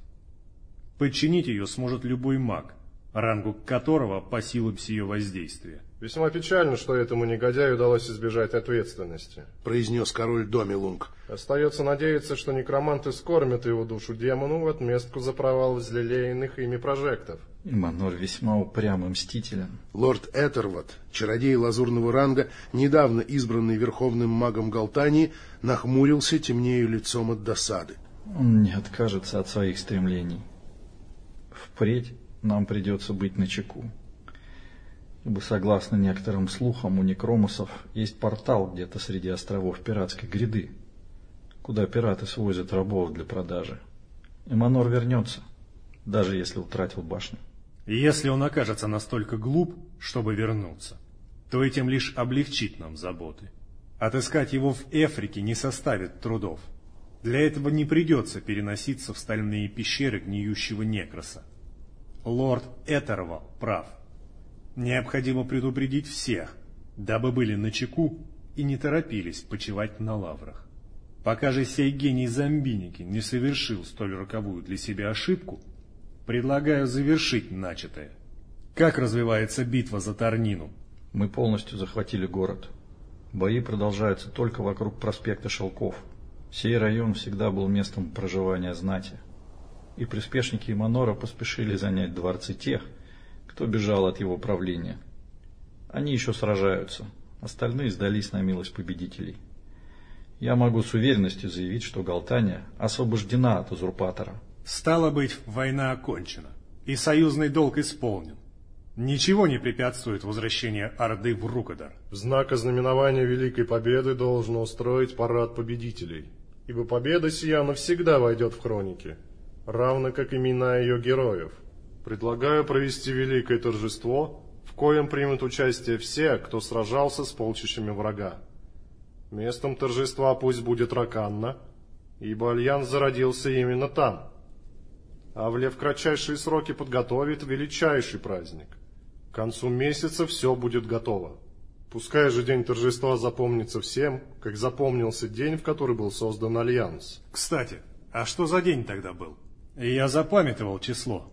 Подчинить ее сможет любой маг, рангу которого по силам сие воздействия. Весьма печально, что этому негодяю удалось избежать ответственности. Произнес король Домилунг. Остается надеяться, что некроманты скормят его душу демону в отместку за провал взлелеянных ими прожектов. И Манор весьма упрям и мстителен. Лорд Этервот, чародей лазурного ранга, недавно избранный верховным магом Галтании, нахмурился темнею лицом от досады. Он не откажется от своих стремлений. Впредь нам придется быть начеку ибо, согласно некоторым слухам, у некромусов есть портал где-то среди островов пиратской гряды, куда пираты свозят рабов для продажи. И Манор вернется, даже если утратил башню. И если он окажется настолько глуп, чтобы вернуться, то этим лишь облегчит нам заботы. Отыскать его в Эфрике не составит трудов. Для этого не придется переноситься в стальные пещеры гниющего некроса. Лорд Этервал прав. Необходимо предупредить всех, дабы были начеку и не торопились почивать на лаврах. Пока же сей гений Замбиники не совершил столь роковую для себя ошибку, предлагаю завершить начатое. Как развивается битва за Тарнину? Мы полностью захватили город. Бои продолжаются только вокруг проспекта Шелков. Сей район всегда был местом проживания знати. И приспешники Иманора поспешили занять дворцы тех, кто бежал от его правления. Они еще сражаются, остальные сдались на милость победителей. Я могу с уверенностью заявить, что Галтания освобождена от узурпатора. Стало быть, война окончена, и союзный долг исполнен. Ничего не препятствует возвращению Орды в Рукодар. В знак ознаменования Великой Победы должно устроить парад победителей, ибо победа сия навсегда войдет в хроники, равно как имена ее героев – Предлагаю провести великое торжество, в коем примут участие все, кто сражался с полчищами врага. Местом торжества пусть будет Раканна, ибо Альянс зародился именно там. Авле в кратчайшие сроки подготовит величайший праздник. К концу месяца все будет готово. Пускай же день торжества запомнится всем, как запомнился день, в который был создан Альянс. Кстати, а что за день тогда был? Я запамятовал число.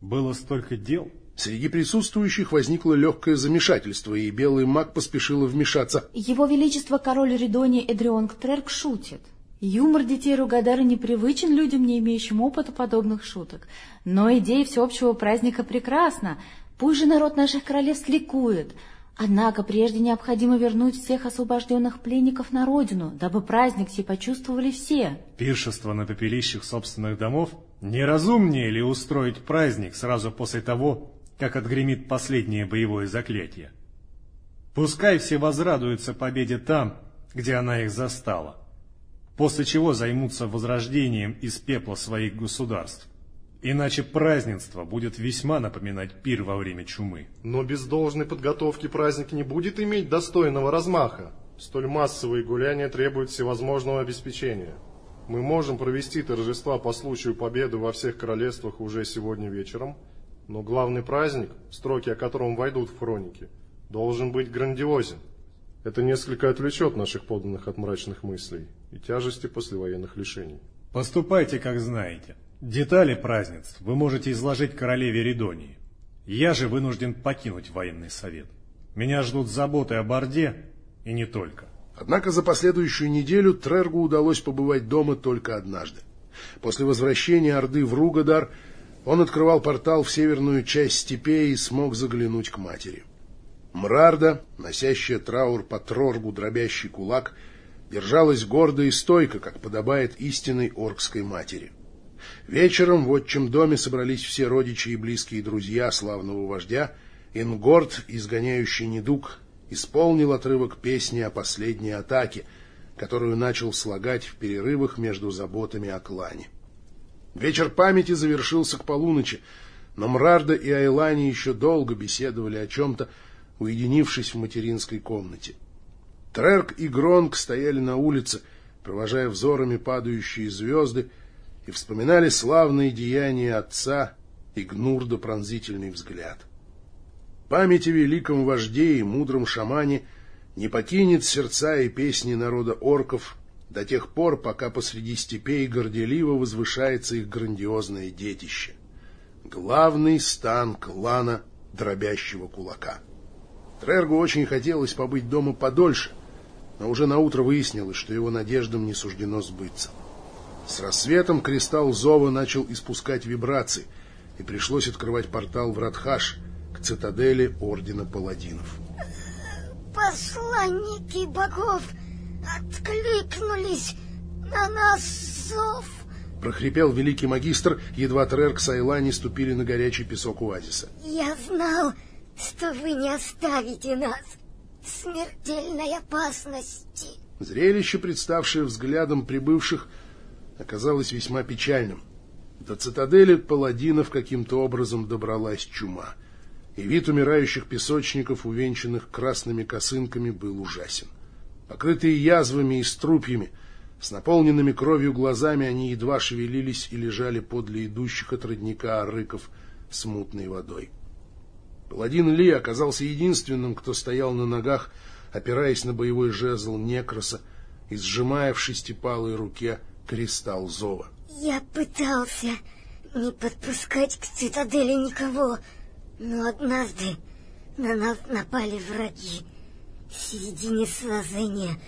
Было столько дел. Среди присутствующих возникло легкое замешательство, и белый маг поспешила вмешаться. Его Величество король Ридони Эдрионг Трерк шутит. Юмор детей Ругадара непривычен людям, не имеющим опыта подобных шуток. Но идея всеобщего праздника прекрасна. Пусть же народ наших королевств ликует. Однако прежде необходимо вернуть всех освобожденных пленников на родину, дабы праздник сей почувствовали все. Пиршество на пепелищах собственных домов? Не разумнее ли устроить праздник сразу после того, как отгремит последнее боевое заклятие? Пускай все возрадуются победе там, где она их застала, после чего займутся возрождением из пепла своих государств. Иначе празднество будет весьма напоминать пир во время чумы. Но без должной подготовки праздник не будет иметь достойного размаха. Столь массовые гуляния требуют всевозможного обеспечения. Мы можем провести торжества по случаю победы во всех королевствах уже сегодня вечером, но главный праздник, строки о котором войдут в хроники, должен быть грандиозен. Это несколько отвлечет наших подданных от мрачных мыслей и тяжести послевоенных лишений. Поступайте, как знаете. Детали празднеств вы можете изложить королеве Ридонии. Я же вынужден покинуть военный совет. Меня ждут заботы о Борде и не только. Однако за последующую неделю Трергу удалось побывать дома только однажды. После возвращения Орды в Ругадар он открывал портал в северную часть степей и смог заглянуть к матери. Мрарда, носящая траур по Троргу дробящий кулак, держалась гордо и стойко, как подобает истинной оркской матери. Вечером в отчим доме собрались все родичи и близкие друзья славного вождя. Ингорд, изгоняющий недуг, исполнил отрывок песни о последней атаке, которую начал слагать в перерывах между заботами о клане. Вечер памяти завершился к полуночи, но Мрарда и Айлани еще долго беседовали о чем-то, уединившись в материнской комнате. Трерк и Гронг стояли на улице, провожая взорами падающие звезды, и вспоминали славные деяния отца и Гнурда пронзительный взгляд. Память о великом вожде и мудром шамане не покинет сердца и песни народа орков до тех пор, пока посреди степей горделиво возвышается их грандиозное детище — главный стан клана дробящего кулака. Трергу очень хотелось побыть дома подольше, но уже наутро выяснилось, что его надеждам не суждено сбыться. С рассветом кристалл Зова начал испускать вибрации, и пришлось открывать портал в Радхаш к цитадели Ордена Паладинов. Посланники богов откликнулись на нас зов. Прохрипел великий магистр, едва Трерк с Айлани ступили на горячий песок оазиса. Я знал, что вы не оставите нас в смертельной опасности. Зрелище, представшее взглядом прибывших, оказалось весьма печальным. До цитадели паладинов каким-то образом добралась чума, и вид умирающих песочников, увенчанных красными косынками, был ужасен. Покрытые язвами и струпьями, с наполненными кровью глазами они едва шевелились и лежали подле идущих от родника арыков с мутной водой. Паладин Ли оказался единственным, кто стоял на ногах, опираясь на боевой жезл Некроса и сжимая в шестипалой руке кристалл зова. Я пытался не подпускать к цитадели никого, но однажды на нас напали враги. В середине сражения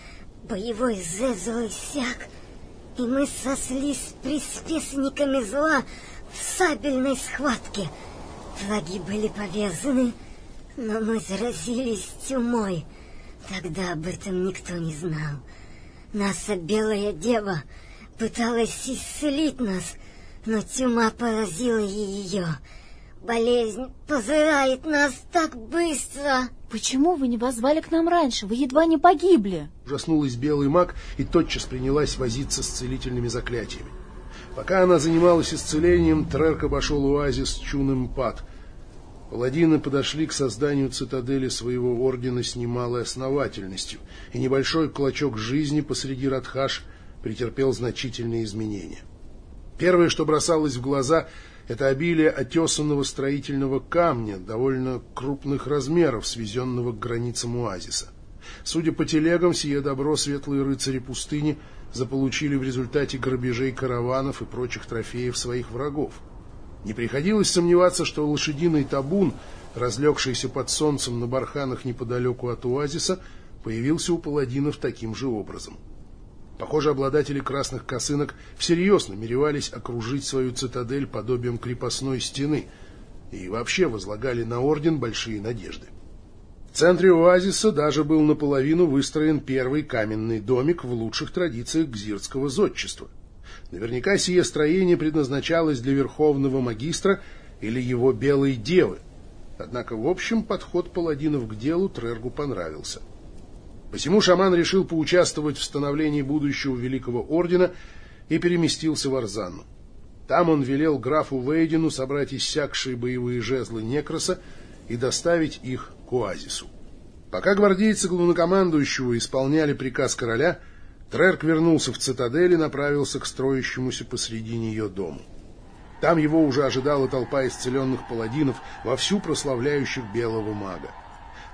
боевой жезл иссяк, и мы сослись с приспешниками зла в сабельной схватке. Враги были повязаны, но мы заразились тьмой. Тогда об этом никто не знал. Наша белая дева пыталась исцелить нас, но тьма поразила ее. Болезнь пожирает нас так быстро. Почему вы не позвали к нам раньше? Вы едва не погибли. Ужаснулась белый маг и тотчас принялась возиться с целительными заклятиями. Пока она занималась исцелением, Трерк обошел оазис Чуным Пад. Паладины подошли к созданию цитадели своего ордена с немалой основательностью, и небольшой клочок жизни посреди Радхаш претерпел значительные изменения. Первое, что бросалось в глаза, это обилие отесанного строительного камня, довольно крупных размеров, свезенного к границам оазиса. Судя по телегам, сие добро светлые рыцари пустыни заполучили в результате грабежей караванов и прочих трофеев своих врагов. Не приходилось сомневаться, что лошадиный табун, разлегшийся под солнцем на барханах неподалеку от оазиса, появился у паладинов таким же образом. Похоже, обладатели красных косынок всерьез намеревались окружить свою цитадель подобием крепостной стены и вообще возлагали на орден большие надежды. В центре оазиса даже был наполовину выстроен первый каменный домик в лучших традициях гзирского зодчества. Наверняка сие строение предназначалось для верховного магистра или его белой девы. Однако, в общем, подход паладинов к делу Трергу понравился. Посему шаман решил поучаствовать в становлении будущего великого ордена и переместился в Арзану. Там он велел графу Вейдину собрать иссякшие боевые жезлы Некроса и доставить их к оазису. Пока гвардейцы главнокомандующего исполняли приказ короля, Трерк вернулся в цитадель и направился к строящемуся посреди нее дому. Там его уже ожидала толпа исцеленных паладинов, вовсю прославляющих белого мага.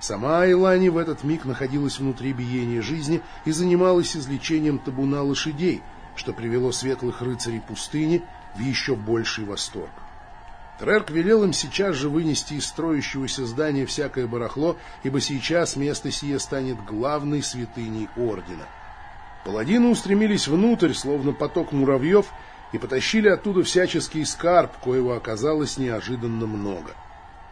Сама Айлани в этот миг находилась внутри биения жизни и занималась излечением табуна лошадей, что привело светлых рыцарей пустыни в еще больший восторг. Трерк велел им сейчас же вынести из строящегося здания всякое барахло, ибо сейчас место сие станет главной святыней ордена. Паладины устремились внутрь, словно поток муравьев, и потащили оттуда всяческий скарб, коего оказалось неожиданно много. —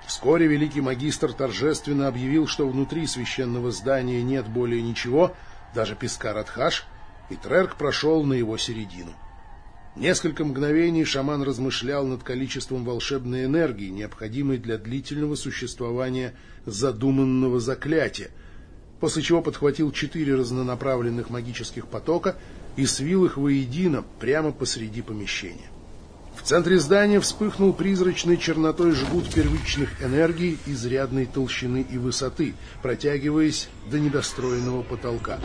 Вскоре великий магистр торжественно объявил, что внутри священного здания нет более ничего, даже песка Радхаш, и Трерк прошел на его середину. Несколько мгновений шаман размышлял над количеством волшебной энергии, необходимой для длительного существования задуманного заклятия, после чего подхватил четыре разнонаправленных магических потока и свил их воедино прямо посреди помещения. В центре здания вспыхнул призрачной чернотой жгут первичных энергий изрядной толщины и высоты, протягиваясь до недостроенного потолка.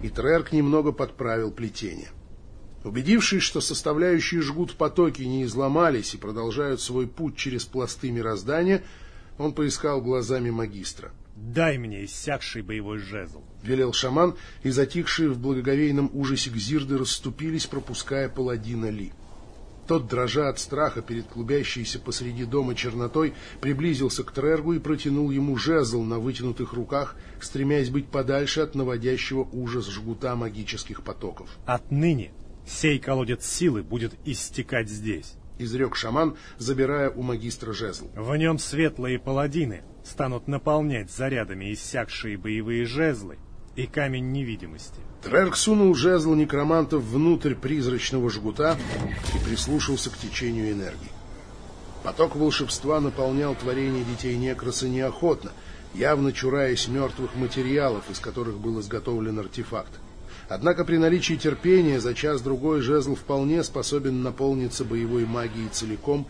И Трерк немного подправил плетение. Убедившись, что составляющие жгут потоки не изломались и продолжают свой путь через пласты мироздания, он поискал глазами магистра. «Дай мне иссякший боевой жезл!» — велел шаман, и затихшие в благоговейном ужасе гзирды расступились, пропуская паладина Ли. Тот, дрожа от страха перед клубящейся посреди дома чернотой, приблизился к Трергу и протянул ему жезл на вытянутых руках, стремясь быть подальше от наводящего ужас жгута магических потоков. «Отныне Сей колодец силы будет истекать здесь. Изрек шаман, забирая у магистра жезл. В нем светлые паладины станут наполнять зарядами иссякшие боевые жезлы и камень невидимости. Трерк сунул жезл некромантов внутрь призрачного жгута и прислушался к течению энергии. Поток волшебства наполнял творение детей Некроса неохотно, явно чураясь мертвых материалов, из которых был изготовлен артефакт. Однако при наличии терпения за час-другой жезл вполне способен наполниться боевой магией целиком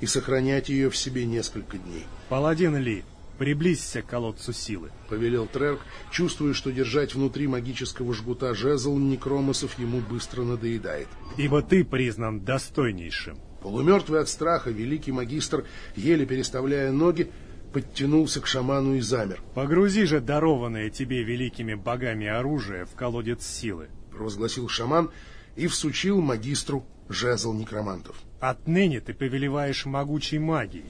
и сохранять ее в себе несколько дней. «Паладин Ли, приблизься к колодцу силы», — повелел Трерк, чувствуя, что держать внутри магического жгута жезл некромосов ему быстро надоедает. «Ибо ты признан достойнейшим». Полумертвый от страха великий магистр, еле переставляя ноги, подтянулся к шаману и замер. «Погрузи же дарованное тебе великими богами оружие в колодец силы», — провозгласил шаман и всучил магистру жезл некромантов. «Отныне ты повелеваешь могучей магией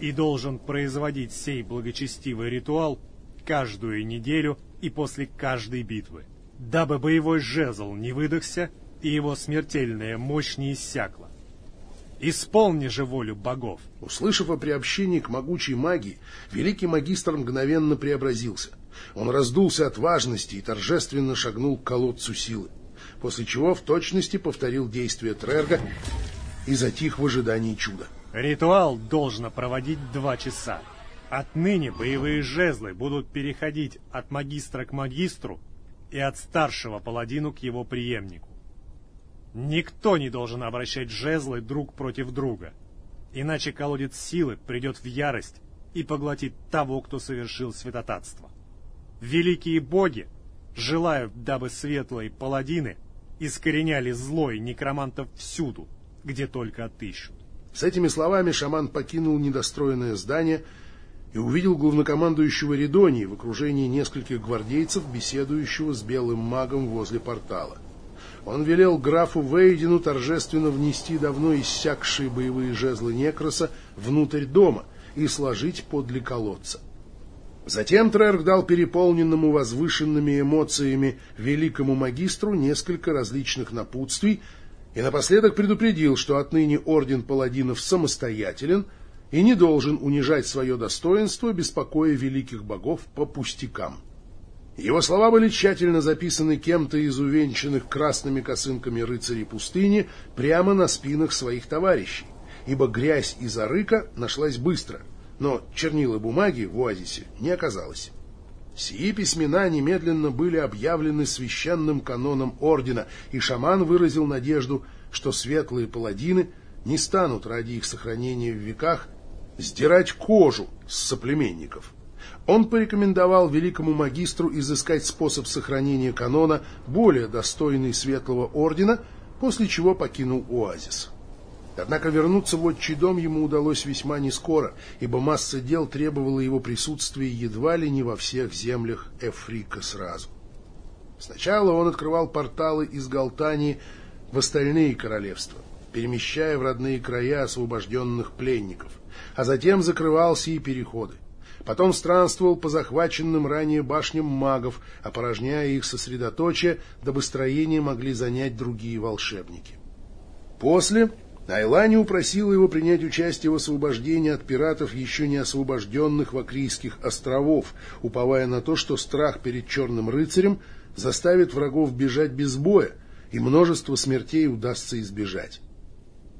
и должен производить сей благочестивый ритуал каждую неделю и после каждой битвы, дабы боевой жезл не выдохся и его смертельная мощь не иссякла. Исполни же волю богов. Услышав о приобщении к могучей магии, великий магистр мгновенно преобразился. Он раздулся от важности и торжественно шагнул к колодцу силы, после чего в точности повторил действия Трерга и затих в ожидании чуда. Ритуал должно проводить два часа. Отныне боевые жезлы будут переходить от магистра к магистру и от старшего паладину к его преемнику. Никто не должен обращать жезлы друг против друга, иначе колодец силы придет в ярость и поглотит того, кто совершил святотатство. Великие боги желают, дабы светлые паладины искореняли злой некромантов всюду, где только отыщут. С этими словами шаман покинул недостроенное здание и увидел главнокомандующего Ридонии в окружении нескольких гвардейцев, беседующего с белым магом возле портала. Он велел графу Вейдину торжественно внести давно иссякшие боевые жезлы Некроса внутрь дома и сложить подле колодца. Затем Трерк дал переполненному возвышенными эмоциями великому магистру несколько различных напутствий и напоследок предупредил, что отныне орден паладинов самостоятелен и не должен унижать свое достоинство, беспокоя великих богов по пустякам. Его слова были тщательно записаны кем-то из увенчанных красными косынками рыцарей пустыни прямо на спинах своих товарищей, ибо грязь из арыка нашлась быстро, но чернила бумаги в оазисе не оказалось. Сии письмена немедленно были объявлены священным каноном ордена, и шаман выразил надежду, что светлые паладины не станут ради их сохранения в веках сдирать кожу с соплеменников. Он порекомендовал великому магистру изыскать способ сохранения канона, более достойный Светлого Ордена, после чего покинул оазис. Однако вернуться в отчий дом ему удалось весьма нескоро, ибо масса дел требовала его присутствия едва ли не во всех землях Эфрика сразу. Сначала он открывал порталы из Галтании в остальные королевства, перемещая в родные края освобожденных пленников, а затем закрывал сии переходы. Потом странствовал по захваченным ранее башням магов, опорожняя их сосредоточие, дабы строение могли занять другие волшебники. После Айлани упросила его принять участие в освобождении от пиратов еще не освобожденных Вакрийских островов, уповая на то, что страх перед Черным рыцарем заставит врагов бежать без боя, и множество смертей удастся избежать.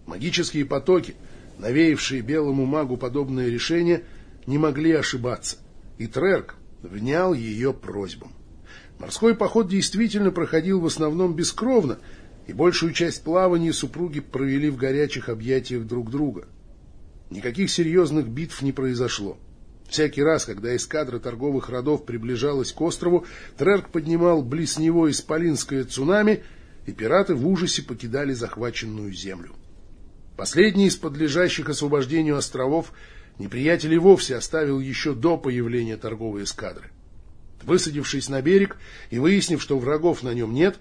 Магические потоки, навеявшие белому магу подобное решение, не могли ошибаться, и Трерк внял ее просьбам. Морской поход действительно проходил в основном бескровно, и большую часть плавания супруги провели в горячих объятиях друг друга. Никаких серьезных битв не произошло. Всякий раз, когда эскадра торговых родов приближалась к острову, Трерк поднимал близ него исполинское цунами, и пираты в ужасе покидали захваченную землю. Последний из подлежащих освобождению островов неприятель и вовсе оставил еще до появления торговой эскадры. Высадившись на берег и выяснив, что врагов на нем нет,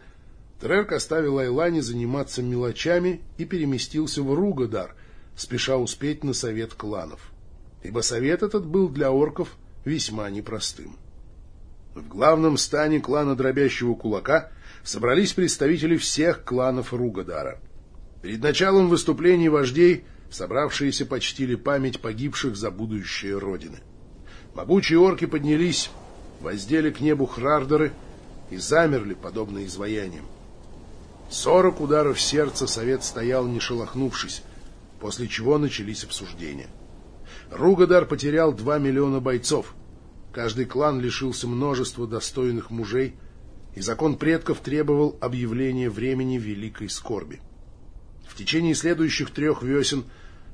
Трерк оставил Айлане заниматься мелочами и переместился в Ругадар, спеша успеть на совет кланов ибо совет этот был для орков весьма непростым. В главном стане клана Дробящего Кулака собрались представители всех кланов Ругадара. Перед началом выступлений вождей собравшиеся почтили память погибших за будущее Родины. Могучие орки поднялись, воздели к небу хрардеры и замерли, подобно изваяниям. Сорок ударов сердца совет стоял, не шелохнувшись, после чего начались обсуждения. Ругадар потерял два миллиона бойцов. Каждый клан лишился множества достойных мужей, и закон предков требовал объявления времени великой скорби. В течение следующих трех весен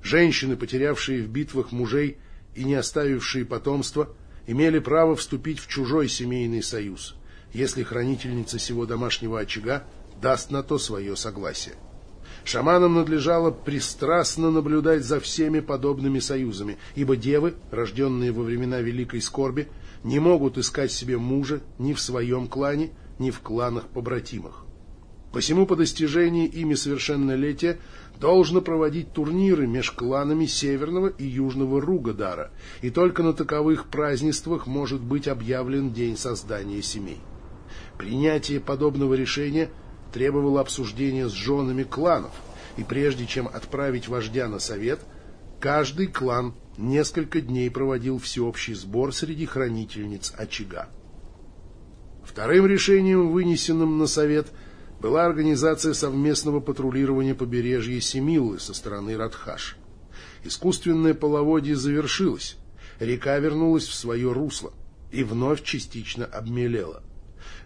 женщины, потерявшие в битвах мужей и не оставившие потомства, имели право вступить в чужой семейный союз, если хранительница сего домашнего очага даст на то свое согласие. Шаманам надлежало пристрастно наблюдать за всеми подобными союзами, ибо девы, рожденные во времена Великой Скорби, не могут искать себе мужа ни в своем клане, ни в кланах побратимых. Посему по достижении ими совершеннолетия должно проводить турниры меж кланами Северного и Южного Ругадара, и только на таковых празднествах может быть объявлен день создания семей. Принятие подобного решения – требовало обсуждения с женами кланов, и прежде чем отправить вождя на совет, каждый клан несколько дней проводил всеобщий сбор среди хранительниц очага. Вторым решением, вынесенным на совет, была организация совместного патрулирования побережья Семилы со стороны Радхаш. Искусственное половодье завершилось, река вернулась в свое русло и вновь частично обмелела.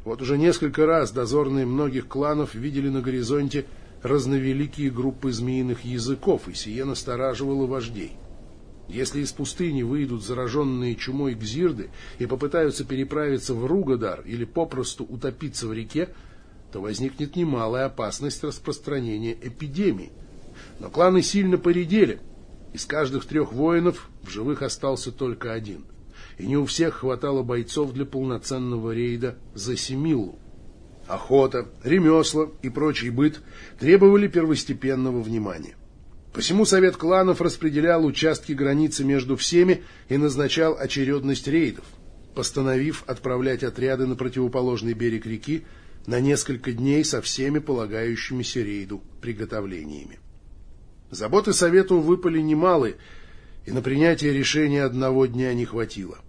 Вот уже несколько раз дозорные многих кланов видели на горизонте разновеликие группы змеиных языков, и сие настораживало вождей. Если из пустыни выйдут зараженные чумой гзирды и попытаются переправиться в Ругадар или попросту утопиться в реке, то возникнет немалая опасность распространения эпидемии. Но кланы сильно поредели. Из каждых трех воинов в живых остался только один — и не у всех хватало бойцов для полноценного рейда за Семилу. Охота, ремесла и прочий быт требовали первостепенного внимания. Посему совет кланов распределял участки границы между всеми и назначал очередность рейдов, постановив отправлять отряды на противоположный берег реки на несколько дней со всеми полагающимися рейду приготовлениями. Заботы совету выпали немалые, и на принятие решения одного дня не хватило.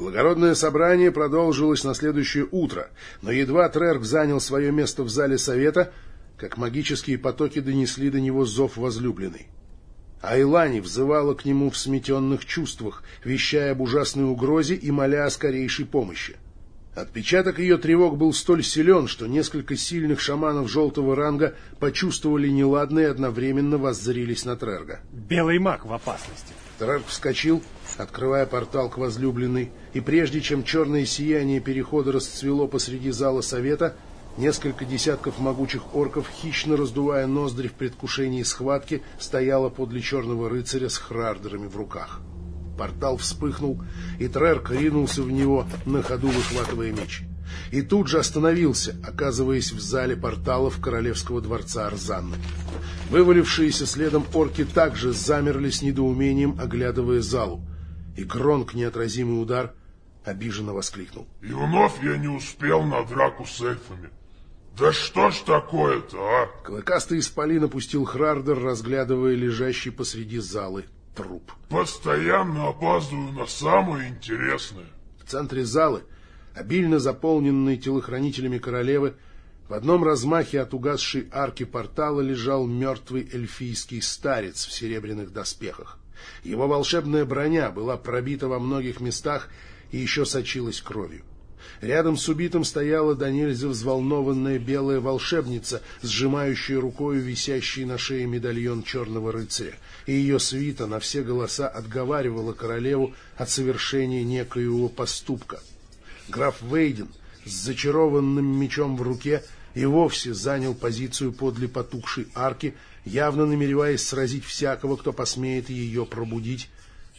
Благородное собрание продолжилось на следующее утро, но едва Трерк занял свое место в зале совета, как магические потоки донесли до него зов возлюбленной. Айлани взывала к нему в сметенных чувствах, вещая об ужасной угрозе и моля о скорейшей помощи. Отпечаток ее тревог был столь силен, что несколько сильных шаманов желтого ранга почувствовали неладное и одновременно воззрились на Трерга. «Белый маг в опасности!» Трерг вскочил, открывая портал к возлюбленной, и прежде чем черное сияние перехода расцвело посреди зала совета, несколько десятков могучих орков, хищно раздувая ноздри в предвкушении схватки, стояло подле черного рыцаря с хрардерами в руках. Портал вспыхнул, и Трерк ринулся в него, на ходу выхватывая меч. И тут же остановился, оказываясь в зале порталов королевского дворца Арзанны. Вывалившиеся следом орки также замерли с недоумением, оглядывая залу. И Гронк, неотразимый удар, обиженно воскликнул. И вновь я не успел на драку с эльфами. Да что ж такое-то, а? Клыкастый исполин опустил Хрардер, разглядывая лежащий посреди залы труп. Постоянно опаздываю на самое интересное. В центре залы, обильно заполненной телохранителями королевы, В одном размахе от угасшей арки портала лежал мертвый эльфийский старец в серебряных доспехах. Его волшебная броня была пробита во многих местах и еще сочилась кровью. Рядом с убитым стояла до нельзя взволнованная белая волшебница, сжимающая рукою висящий на шее медальон черного рыцаря, и ее свита на все голоса отговаривала королеву от совершения некоего поступка. Граф Вейден с зачарованным мечом в руке и вовсе занял позицию подле потухшей арки, явно намереваясь сразить всякого, кто посмеет ее пробудить,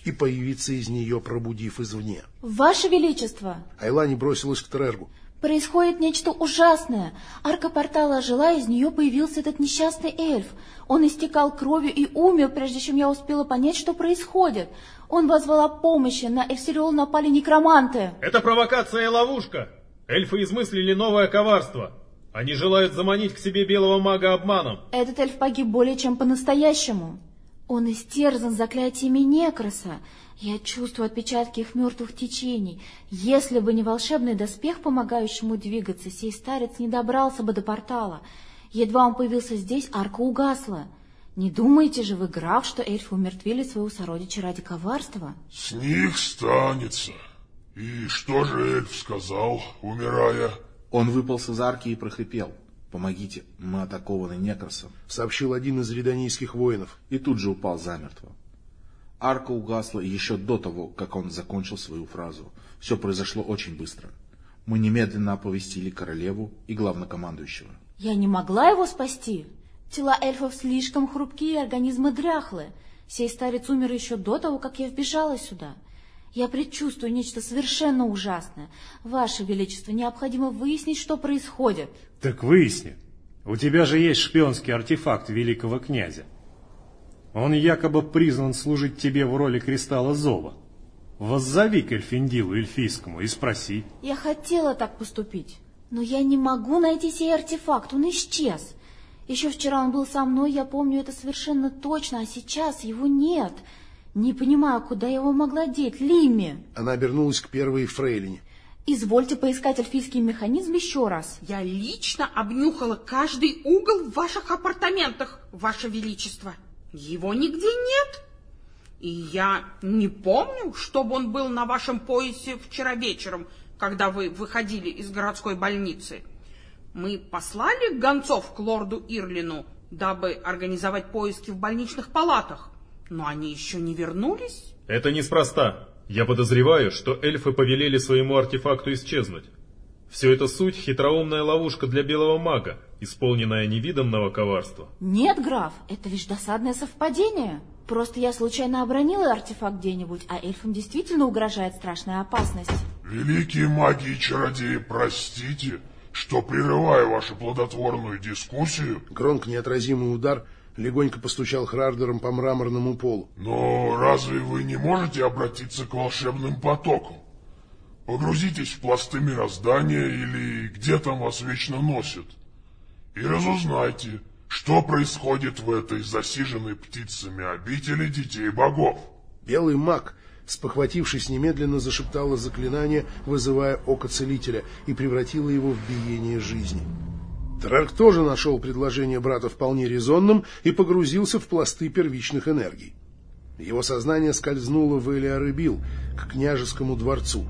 и появиться из нее, пробудив извне. Ваше Величество! Айлани бросилась к Трергу. Происходит нечто ужасное. Арка портала ожила, из нее появился этот несчастный эльф. Он истекал кровью и умер, прежде чем я успела понять, что происходит. Он возвал о помощи, на Эльсириол напали некроманты. Это провокация и ловушка. Эльфы измыслили новое коварство. Они желают заманить к себе белого мага обманом. Этот эльф погиб более чем по-настоящему. Он истерзан заклятиями Некроса. Я чувствую отпечатки их мертвых течений. Если бы не волшебный доспех, помогающий ему двигаться, сей старец не добрался бы до портала. Едва он появился здесь, арка угасла. Не думаете же вы, граф, что эльфы умертвили своего сородича ради коварства? С них станется. И что же эльф сказал, умирая? Он выполз из арки и прохрипел. «Помогите, мы атакованы некросом», — сообщил один из редонийских воинов. И тут же упал замертво. Арка угасла еще до того, как он закончил свою фразу. Все произошло очень быстро. Мы немедленно оповестили королеву и главнокомандующего. Я не могла его спасти. Тела эльфов слишком хрупкие, организмы дряхлые. Сей старец умер еще до того, как я вбежала сюда. Я предчувствую нечто совершенно ужасное. Ваше Величество, необходимо выяснить, что происходит. Так выясни. У тебя же есть шпионский артефакт великого князя. Он якобы призван служить тебе в роли кристалла зова. Воззови к Эльфиндилу Эльфийскому и спроси. Я хотела так поступить, но я не могу найти сей артефакт, он исчез. Еще вчера он был со мной, я помню это совершенно точно, а сейчас его нет. Не понимаю, куда я его могла деть, Лимми. Она обернулась к первой фрейлине. Извольте поискать эльфийский механизм еще раз. Я лично обнюхала каждый угол в ваших апартаментах, ваше величество. Его нигде нет. И я не помню, чтобы он был на вашем поясе вчера вечером, когда вы выходили из городской больницы. Мы послали гонцов к лорду Ирлину, дабы организовать поиски в больничных палатах. Но они еще не вернулись? Это неспроста. Я подозреваю, что эльфы повелели своему артефакту исчезнуть. Все это суть хитроумная ловушка для белого мага, исполненная невиданного коварства. Нет, граф, это лишь досадное совпадение. Просто я случайно обронила артефакт где-нибудь, а эльфам действительно угрожает страшная опасность. Великие маги и чародеи, простите, что прерываю вашу плодотворную дискуссию. Гронк неотразимый удар — легонько постучал Хрардером по мраморному полу. Но разве вы не можете обратиться к волшебным потокам? Погрузитесь в пласты мироздания или где там вас вечно носят. И разузнайте, что происходит в этой засиженной птицами обители детей богов. Белый маг, спохватившись, немедленно зашептала заклинание, вызывая око целителя, и превратила его в биение жизни. Трарк тоже нашел предложение брата вполне резонным и погрузился в пласты первичных энергий. Его сознание скользнуло в Элиарыбил, к княжескому дворцу.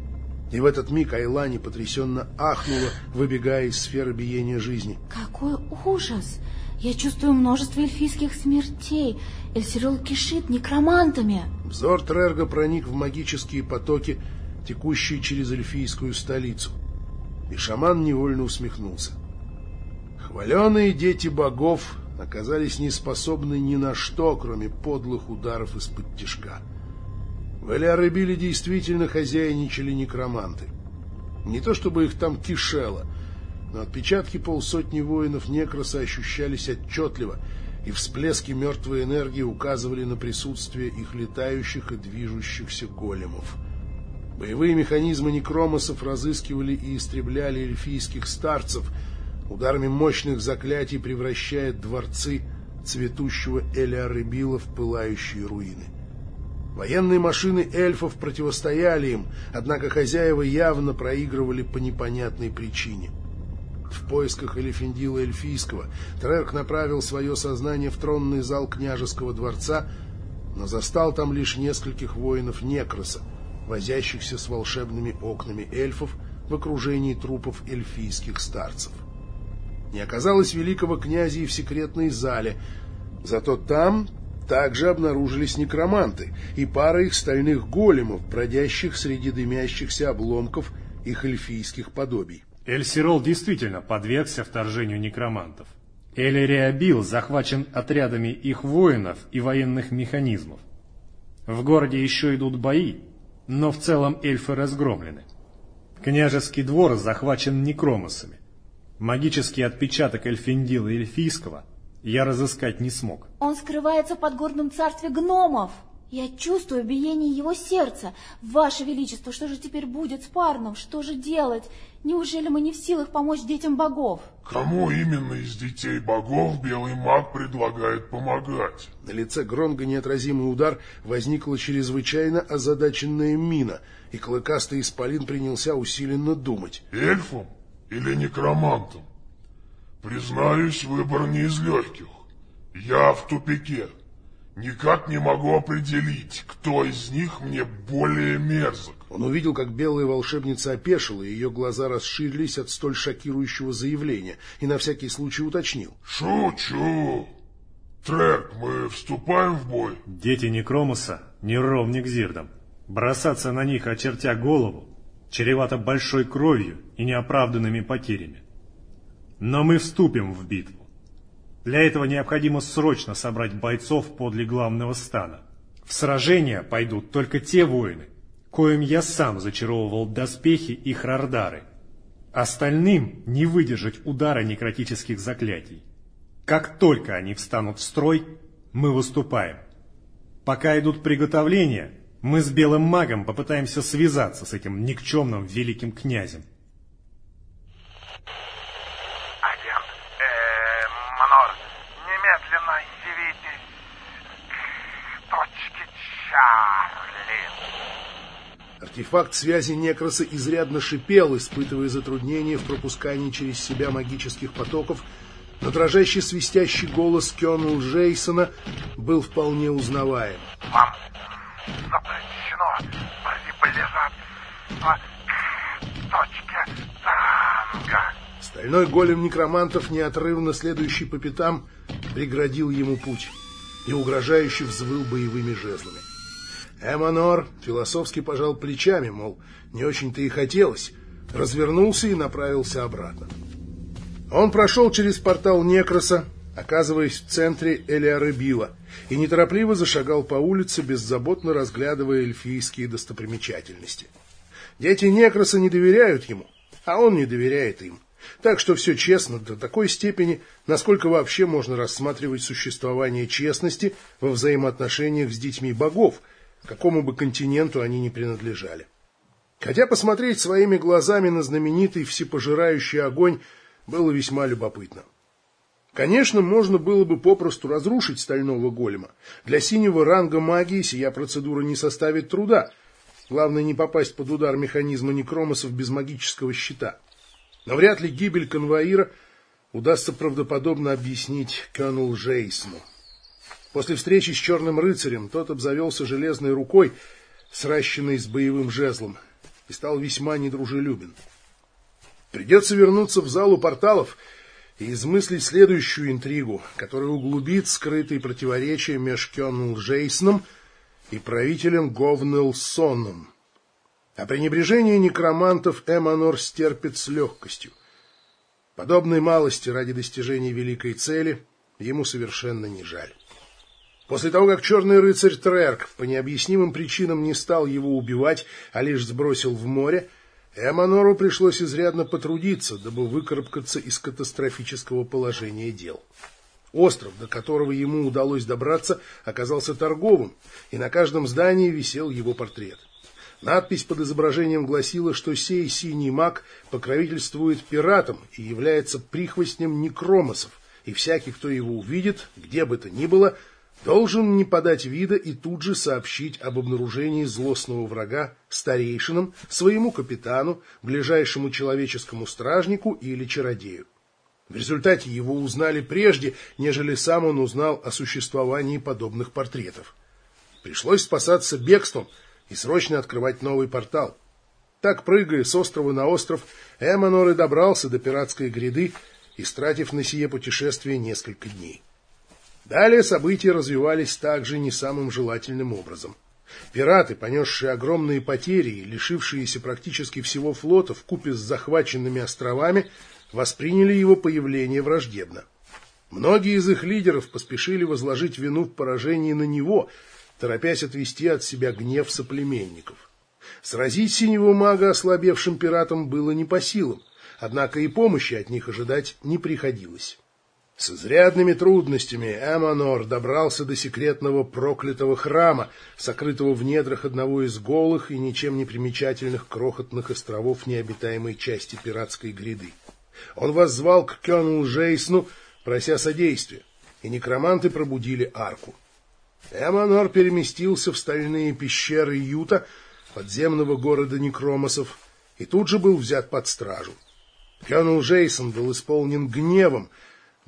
И в этот миг Айлани потрясенно ахнула, выбегая из сферы биения жизни. Какой ужас! Я чувствую множество эльфийских смертей. Эльсирол кишит некромантами. Взор Трерга проник в магические потоки, текущие через эльфийскую столицу. И шаман невольно усмехнулся. Хваленые дети богов оказались неспособны ни на что, кроме подлых ударов из-под тишка. В Элиарыбиле действительно хозяйничали некроманты. Не то чтобы их там кишело, но отпечатки полсотни воинов Некроса ощущались отчетливо, и всплески мертвой энергии указывали на присутствие их летающих и движущихся големов. Боевые механизмы некромосов разыскивали и истребляли эльфийских старцев — ударами мощных заклятий превращает дворцы цветущего Элиарыбила в пылающие руины. Военные машины эльфов противостояли им, однако хозяева явно проигрывали по непонятной причине. В поисках Элефиндила Эльфийского Трерк направил свое сознание в тронный зал княжеского дворца, но застал там лишь нескольких воинов Некроса, возящихся с волшебными окнами эльфов в окружении трупов эльфийских старцев. Не оказалось великого князя и в секретной зале, зато там также обнаружились некроманты и пара их стальных големов, бродящих среди дымящихся обломков их эльфийских подобий. Эльсирол действительно подвергся вторжению некромантов. Эль-Реабил захвачен отрядами их воинов и военных механизмов. В городе еще идут бои, но в целом эльфы разгромлены. Княжеский двор захвачен некромосами. Магический отпечаток Эльфиндила Эльфийского я разыскать не смог. Он скрывается в подгорном царстве гномов. Я чувствую биение его сердца. Ваше Величество, что же теперь будет с Парном? Что же делать? Неужели мы не в силах помочь детям богов? Кому именно из детей богов белый маг предлагает помогать? На лице Гронга неотразимый удар возникла чрезвычайно озадаченная мина, и клыкастый исполин принялся усиленно думать. Эльфом или некромантом? Признаюсь, выбор не из легких. Я в тупике. Никак не могу определить, кто из них мне более мерзок. Он увидел, как белая волшебница опешила, и ее глаза расширились от столь шокирующего заявления, и на всякий случай уточнил. Шучу. Трек, мы вступаем в бой? Дети Некромуса не ровни к зирдам. Бросаться на них, очертя голову, чревато большой кровью и неоправданными потерями. Но мы вступим в битву. Для этого необходимо срочно собрать бойцов подле главного стана. В сражения пойдут только те воины, коим я сам зачаровывал доспехи и хрардары. Остальным не выдержать удара некротических заклятий. Как только они встанут в строй, мы выступаем. Пока идут приготовления, мы с белым магом попытаемся связаться с этим никчемным великим князем. Артефакт связи Некроса изрядно шипел, испытывая затруднения в пропускании через себя магических потоков, но дрожащий свистящий голос Кёнл Джейсона был вполне узнаваем. «Вам запрещено приближаться к точке танга». Стальной голем некромантов, неотрывно следующий по пятам, преградил ему путь и угрожающе взвыл боевыми жезлами. Эмонор философски пожал плечами, мол, не очень-то и хотелось, развернулся и направился обратно. Он прошел через портал Некроса, оказываясь в центре Элиаребила, и неторопливо зашагал по улице, беззаботно разглядывая эльфийские достопримечательности. Дети Некроса не доверяют ему, а он не доверяет им. Так что все честно до такой степени, насколько вообще можно рассматривать существование честности во взаимоотношениях с детьми богов, какому бы континенту они ни принадлежали. Хотя посмотреть своими глазами на знаменитый всепожирающий огонь было весьма любопытно. Конечно, можно было бы попросту разрушить стального голема. Для синего ранга магии сия процедура не составит труда. Главное не попасть под удар механизма некромосов без магического щита. Но вряд ли гибель конвоира удастся правдоподобно объяснить Кёнл Джейсону. После встречи с черным рыцарем тот обзавелся железной рукой, сращенной с боевым жезлом, и стал весьма недружелюбен. Придется вернуться в залу порталов и измыслить следующую интригу, которая углубит скрытые противоречия между Кённел Джейсоном и правителем Говнел Сонном. А пренебрежение некромантов Эманор стерпит с легкостью. Подобной малости ради достижения великой цели ему совершенно не жаль. После того, как черный рыцарь Трерк по необъяснимым причинам не стал его убивать, а лишь сбросил в море, Эманору пришлось изрядно потрудиться, дабы выкарабкаться из катастрофического положения дел. Остров, до которого ему удалось добраться, оказался торговым, и на каждом здании висел его портрет. Надпись под изображением гласила, что сей синий маг покровительствует пиратам и является прихвостнем некромосов, и всякий, кто его увидит, где бы то ни было, должен не подать вида и тут же сообщить об обнаружении злостного врага старейшинам, своему капитану, ближайшему человеческому стражнику или чародею. В результате его узнали прежде, нежели сам он узнал о существовании подобных портретов. Пришлось спасаться бегством и срочно открывать новый портал. Так, прыгая с острова на остров, Эмонор и добрался до пиратской гряды, истратив на сие путешествие несколько дней. Далее события развивались также не самым желательным образом. Пираты, понесшие огромные потери и лишившиеся практически всего флота в купе с захваченными островами, восприняли его появление враждебно. Многие из их лидеров поспешили возложить вину в поражении на него, торопясь отвести от себя гнев соплеменников. Сразить синего мага ослабевшим пиратам было не по силам, однако и помощи от них ожидать не приходилось. С изрядными трудностями Эманор добрался до секретного проклятого храма, сокрытого в недрах одного из голых и ничем не примечательных крохотных островов необитаемой части пиратской гряды. Он воззвал к Кёну Жейсну, прося содействия, и некроманты пробудили арку. Эманор переместился в стальные пещеры Юта, подземного города Некромосов, и тут же был взят под стражу. Кёнул Жейсон был исполнен гневом,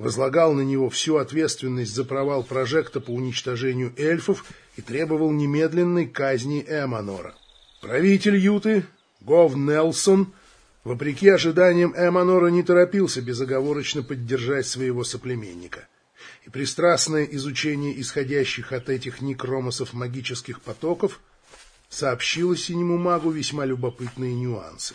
возлагал на него всю ответственность за провал прожекта по уничтожению эльфов и требовал немедленной казни Эманора. Правитель Юты, Гов Нелсон, вопреки ожиданиям Эманора не торопился безоговорочно поддержать своего соплеменника. И пристрастное изучение исходящих от этих некромосов магических потоков сообщило синему магу весьма любопытные нюансы.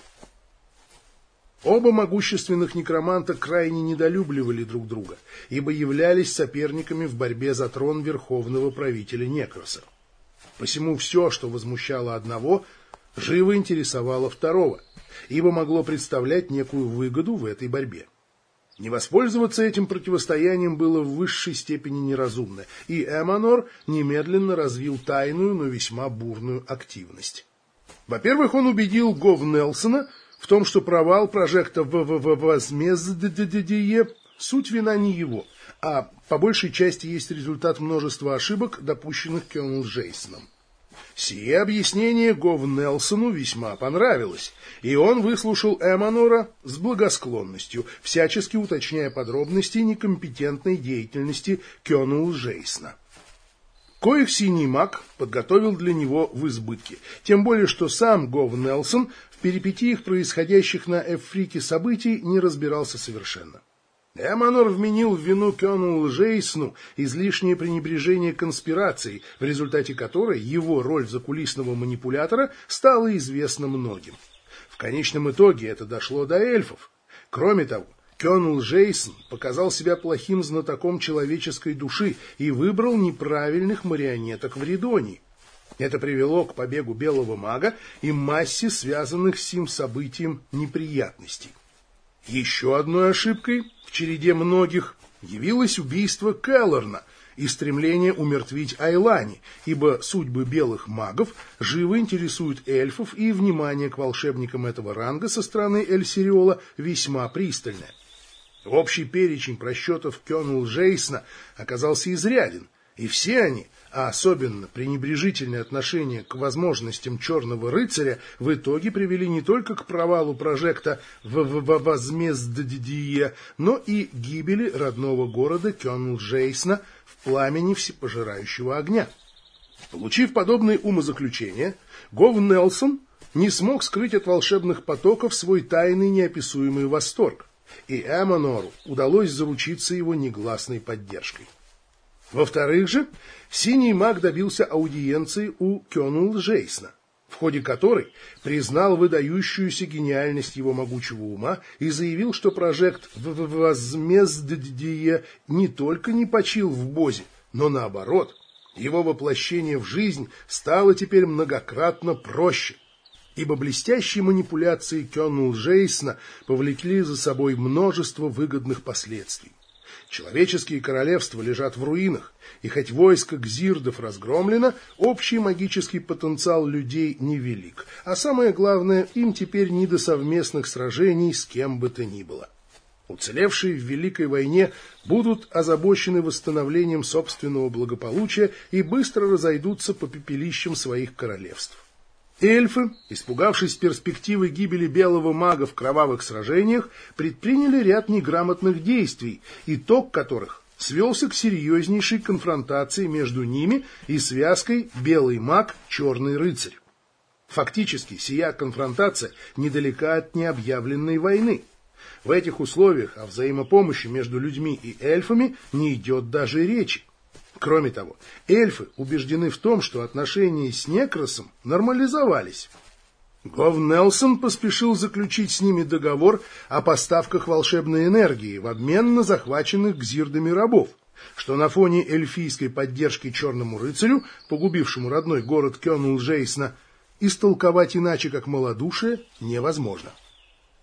Оба могущественных некроманта крайне недолюбливали друг друга, ибо являлись соперниками в борьбе за трон верховного правителя Некроса. Посему все, что возмущало одного, живо интересовало второго, ибо могло представлять некую выгоду в этой борьбе. Не воспользоваться этим противостоянием было в высшей степени неразумно, и Эманор немедленно развил тайную, но весьма бурную активность. Во-первых, он убедил Гов Нелсона, в том, что провал прожекта возмездие суть вина не его, а по большей части есть результат множества ошибок, допущенных Кёнл Джейсоном. Сие объяснение Гов Нелсону весьма понравилось, и он выслушал Эманора с благосклонностью, всячески уточняя подробности некомпетентной деятельности Кёнл Джейсона. Коих синий маг подготовил для него в избытке, тем более что сам Гов Нелсон перипетиях происходящих на Эфрике событий не разбирался совершенно. Эманор вменил в вину Кёну Лжейсну излишнее пренебрежение конспирацией, в результате которой его роль закулисного манипулятора стала известна многим. В конечном итоге это дошло до эльфов. Кроме того, Кёнл Джейсон показал себя плохим знатоком человеческой души и выбрал неправильных марионеток в Ридонии. Это привело к побегу белого мага и массе связанных с ним событием неприятностей. Еще одной ошибкой в череде многих явилось убийство Келлорна и стремление умертвить Айлани, ибо судьбы белых магов живо интересуют эльфов, и внимание к волшебникам этого ранга со стороны Эльсириола весьма пристальное. Общий перечень просчетов Кёнл Джейсна оказался изряден, и все они – а особенно пренебрежительное отношение к возможностям черного рыцаря в итоге привели не только к провалу прожекта в возмездие, но и гибели родного города Кёнл-Джейсна в пламени всепожирающего огня. Получив подобные умозаключения, Гов Нелсон не смог скрыть от волшебных потоков свой тайный неописуемый восторг, и Эмонору удалось заручиться его негласной поддержкой. Во-вторых же, синий маг добился аудиенции у Кёнул Джейсна, в ходе которой признал выдающуюся гениальность его могучего ума и заявил, что прожект возмездие не только не почил в Бозе, но наоборот, его воплощение в жизнь стало теперь многократно проще, ибо блестящие манипуляции Кёнул Джейсна повлекли за собой множество выгодных последствий. Человеческие королевства лежат в руинах, и хоть войско гзирдов разгромлено, общий магический потенциал людей невелик, а самое главное, им теперь не до совместных сражений с кем бы то ни было. Уцелевшие в Великой войне будут озабочены восстановлением собственного благополучия и быстро разойдутся по пепелищам своих королевств. Эльфы, испугавшись перспективы гибели белого мага в кровавых сражениях, предприняли ряд неграмотных действий, итог которых свелся к серьезнейшей конфронтации между ними и связкой «белый маг-черный рыцарь». Фактически, сия конфронтация недалека от необъявленной войны. В этих условиях о взаимопомощи между людьми и эльфами не идет даже речи. Кроме того, эльфы убеждены в том, что отношения с Некросом нормализовались. Гов Нелсон поспешил заключить с ними договор о поставках волшебной энергии в обмен на захваченных гзирдами рабов, что на фоне эльфийской поддержки Черному рыцарю, погубившему родной город Кёнул Джейсна, истолковать иначе как малодушие невозможно.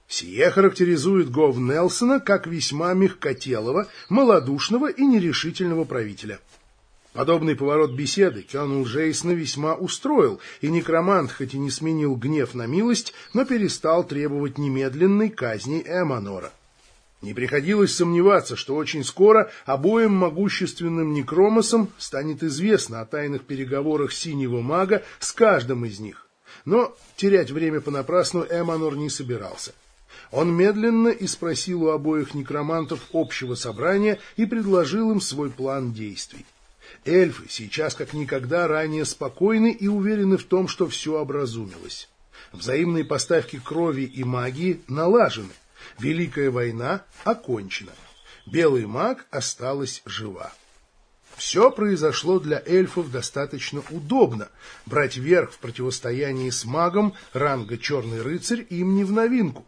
Сие характеризует Гов Нелсона как весьма мягкотелого, малодушного и нерешительного правителя. Подобный поворот беседы Кёнул Джейсона весьма устроил, и некромант, хоть и не сменил гнев на милость, но перестал требовать немедленной казни Эманора. Не приходилось сомневаться, что очень скоро обоим могущественным некромосам станет известно о тайных переговорах синего мага с каждым из них. Но терять время понапрасну Эманор не собирался. Он медленно и спросил у обоих некромантов общего собрания и предложил им свой план действий. Эльфы сейчас как никогда ранее спокойны и уверены в том, что все образумилось. Взаимные поставки крови и магии налажены. Великая война окончена. Белый маг осталась жива. Все произошло для эльфов достаточно удобно. Брать верх в противостоянии с магом ранга «Черный рыцарь» им не в новинку.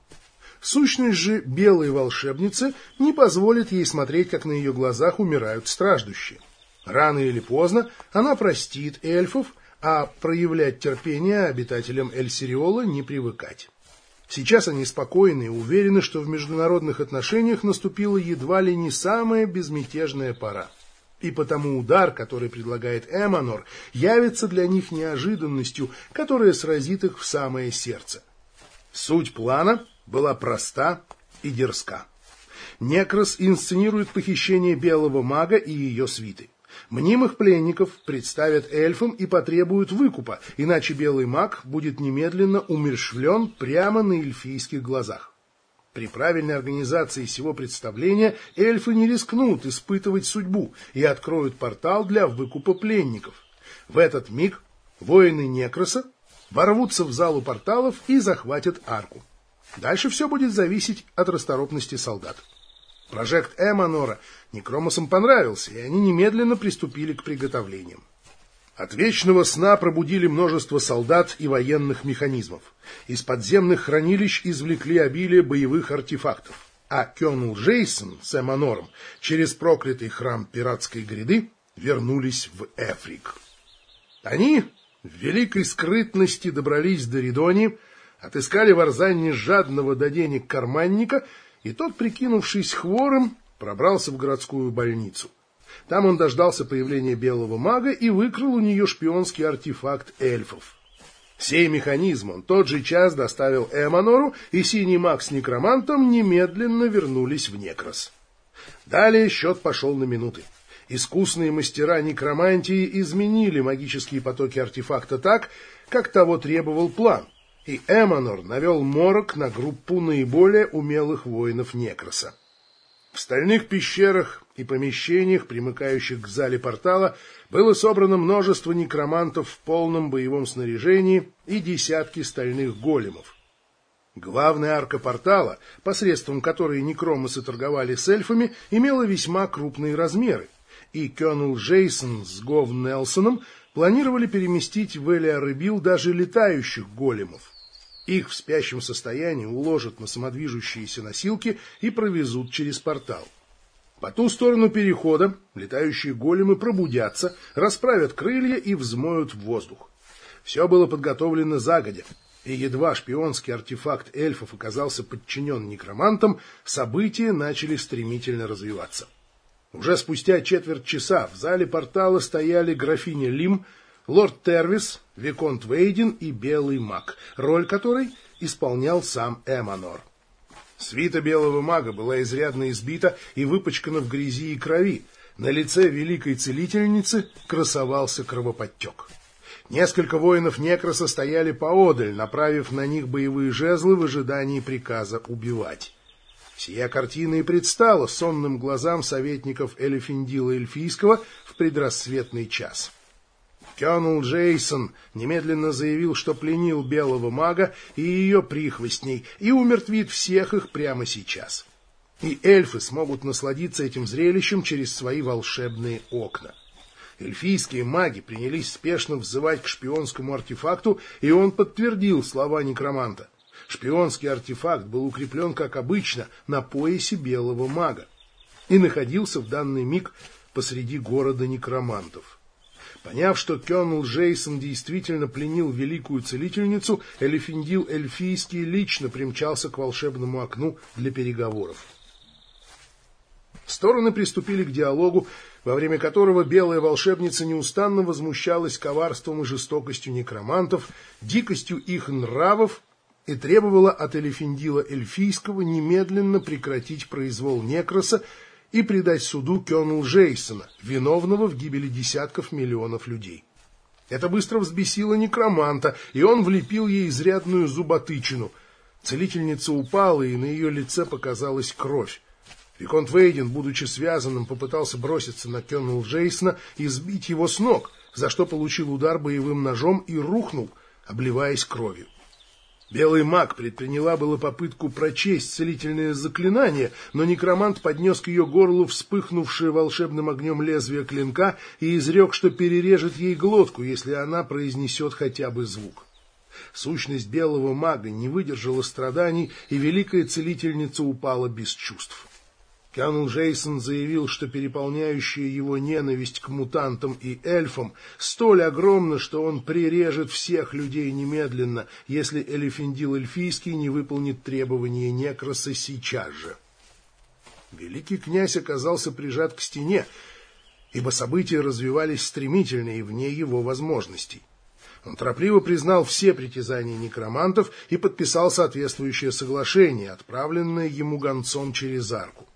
Сущность же белой волшебницы не позволит ей смотреть, как на ее глазах умирают страждущие. Рано или поздно она простит эльфов, а проявлять терпение обитателям Эль-Сириола не привыкать. Сейчас они спокойны и уверены, что в международных отношениях наступила едва ли не самая безмятежная пора. И потому удар, который предлагает Эманор, явится для них неожиданностью, которая сразит их в самое сердце. Суть плана была проста и дерзка. Некрос инсценирует похищение белого мага и ее свиты. Мнимых пленников представят эльфам и потребуют выкупа, иначе белый маг будет немедленно умершвлен прямо на эльфийских глазах. При правильной организации всего представления эльфы не рискнут испытывать судьбу и откроют портал для выкупа пленников. В этот миг воины Некроса ворвутся в залу порталов и захватят арку. Дальше все будет зависеть от расторопности солдат. Прожект Эманора Некромосам понравился, и они немедленно приступили к приготовлениям. От вечного сна пробудили множество солдат и военных механизмов. Из подземных хранилищ извлекли обилие боевых артефактов. А Кёнул Джейсон с Эманором через проклятый храм пиратской гряды вернулись в Эфрик. Они в великой скрытности добрались до Ридони, отыскали в Арзане жадного до денег карманника — и тот, прикинувшись хворым, пробрался в городскую больницу. Там он дождался появления белого мага и выкрал у нее шпионский артефакт эльфов. Сей механизм он тот же час доставил Эманору, и синий маг с некромантом немедленно вернулись в Некрос. Далее счет пошел на минуты. Искусные мастера некромантии изменили магические потоки артефакта так, как того требовал план — и Эманор навел морок на группу наиболее умелых воинов Некроса. В стальных пещерах и помещениях, примыкающих к зале портала, было собрано множество некромантов в полном боевом снаряжении и десятки стальных големов. Главная арка портала, посредством которой некромосы торговали с эльфами, имела весьма крупные размеры, и Кёнул Джейсон с Гов Нелсоном планировали переместить в Элиарыбил даже летающих големов. Их в спящем состоянии уложат на самодвижущиеся носилки и провезут через портал. По ту сторону перехода летающие големы пробудятся, расправят крылья и взмоют в воздух. Все было подготовлено загодя, и едва шпионский артефакт эльфов оказался подчинен некромантам, события начали стремительно развиваться. Уже спустя четверть часа в зале портала стояли графиня Лим, лорд Тервис, Виконт Вейдин и Белый Маг, роль которой исполнял сам Эманор. Свита белого мага была изрядно избита и выпачкана в грязи и крови. На лице великой целительницы красовался кровоподтек. Несколько воинов Некроса стояли поодаль, направив на них боевые жезлы в ожидании приказа убивать. Сия картина и предстала сонным глазам советников Элефиндила Эльфийского в предрассветный час. Кёнл Джейсон немедленно заявил, что пленил белого мага и ее прихвостней и умертвит всех их прямо сейчас. И эльфы смогут насладиться этим зрелищем через свои волшебные окна. Эльфийские маги принялись спешно взывать к шпионскому артефакту, и он подтвердил слова некроманта. Шпионский артефакт был укреплен, как обычно, на поясе белого мага и находился в данный миг посреди города некромантов. Поняв, что Кёнл Джейсон действительно пленил великую целительницу, Элефиндил Эльфийский лично примчался к волшебному окну для переговоров. Стороны приступили к диалогу, во время которого белая волшебница неустанно возмущалась коварством и жестокостью некромантов, дикостью их нравов и требовала от Элефиндила Эльфийского немедленно прекратить произвол некроса и предать суду Кёнл Джейсона, виновного в гибели десятков миллионов людей. Это быстро взбесило некроманта, и он влепил ей изрядную зуботычину. Целительница упала, и на ее лице показалась кровь. Виконт Вейден, будучи связанным, попытался броситься на Кёнл Джейсона и сбить его с ног, за что получил удар боевым ножом и рухнул, обливаясь кровью. Белый маг предприняла было попытку прочесть целительное заклинание, но некромант поднес к ее горлу вспыхнувшее волшебным огнем лезвие клинка и изрек, что перережет ей глотку, если она произнесет хотя бы звук. Сущность белого мага не выдержала страданий, и великая целительница упала без чувств. Канул Джейсон заявил, что переполняющая его ненависть к мутантам и эльфам столь огромна, что он прирежет всех людей немедленно, если Элефиндил Эльфийский не выполнит требования Некроса сейчас же. Великий князь оказался прижат к стене, ибо события развивались стремительно и вне его возможностей. Он торопливо признал все притязания некромантов и подписал соответствующее соглашение, отправленное ему гонцом через арку.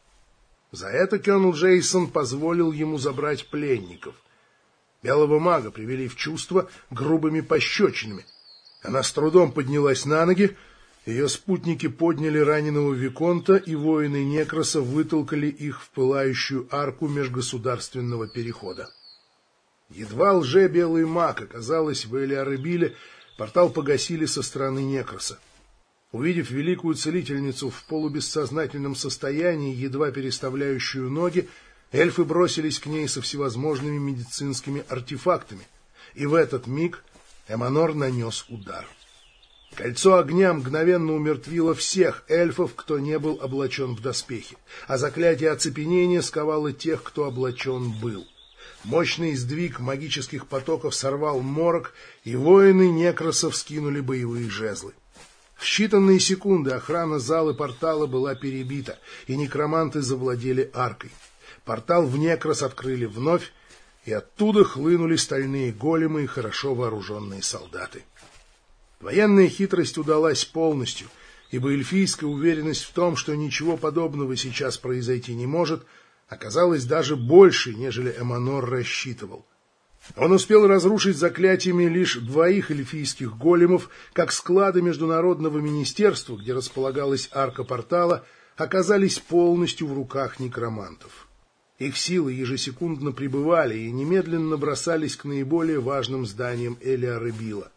За это Кёнл Джейсон позволил ему забрать пленников. Белого мага привели в чувство грубыми пощечинами. Она с трудом поднялась на ноги, ее спутники подняли раненого Виконта, и воины Некроса вытолкали их в пылающую арку межгосударственного перехода. Едва лже-белый маг оказалась в Элиаребиле, портал погасили со стороны Некроса. Увидев великую целительницу в полубессознательном состоянии, едва переставляющую ноги, эльфы бросились к ней со всевозможными медицинскими артефактами, и в этот миг Эманор нанес удар. Кольцо огня мгновенно умертвило всех эльфов, кто не был облачен в доспехи, а заклятие оцепенения сковало тех, кто облачен был. Мощный сдвиг магических потоков сорвал морок, и воины некросов скинули боевые жезлы. В считанные секунды охрана залы портала была перебита, и некроманты завладели аркой. Портал в Некрос открыли вновь, и оттуда хлынули стальные големы и хорошо вооруженные солдаты. Военная хитрость удалась полностью, ибо эльфийская уверенность в том, что ничего подобного сейчас произойти не может, оказалась даже больше, нежели Эманор рассчитывал. Он успел разрушить заклятиями лишь двоих эльфийских големов, как склады Международного министерства, где располагалась арка портала, оказались полностью в руках некромантов. Их силы ежесекундно пребывали и немедленно бросались к наиболее важным зданиям Элиаребила.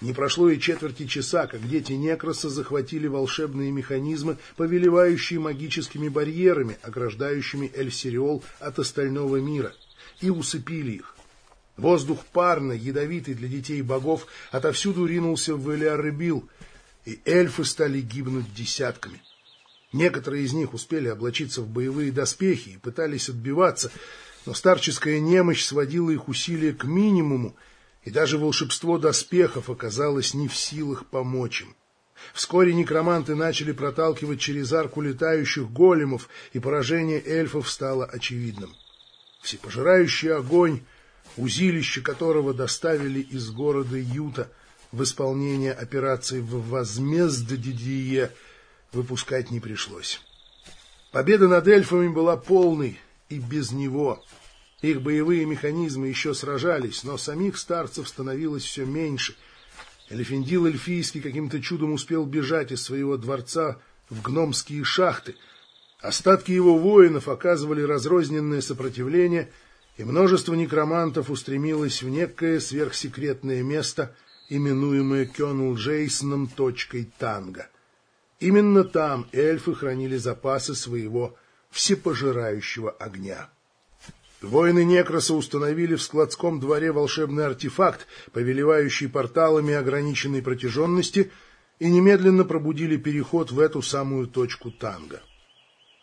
Не прошло и четверти часа, как дети Некроса захватили волшебные механизмы, повелевающие магическими барьерами, ограждающими Эльсириол от остального мира, и усыпили их. Воздух парный, ядовитый для детей богов, отовсюду ринулся в Элиаребил, и эльфы стали гибнуть десятками. Некоторые из них успели облачиться в боевые доспехи и пытались отбиваться, но старческая немощь сводила их усилия к минимуму, и даже волшебство доспехов оказалось не в силах помочь им. Вскоре некроманты начали проталкивать через арку летающих големов, и поражение эльфов стало очевидным. Всепожирающий огонь узилище которого доставили из города Юта в исполнение операции в возмезддие, выпускать не пришлось. Победа над эльфами была полной и без него. Их боевые механизмы еще сражались, но самих старцев становилось все меньше. Элефиндил Эльфийский каким-то чудом успел бежать из своего дворца в гномские шахты. Остатки его воинов оказывали разрозненное сопротивление, и множество некромантов устремилось в некое сверхсекретное место, именуемое Кёнл Джейсоном точкой Танга. Именно там эльфы хранили запасы своего всепожирающего огня. Воины Некроса установили в складском дворе волшебный артефакт, повелевающий порталами ограниченной протяженности, и немедленно пробудили переход в эту самую точку танга.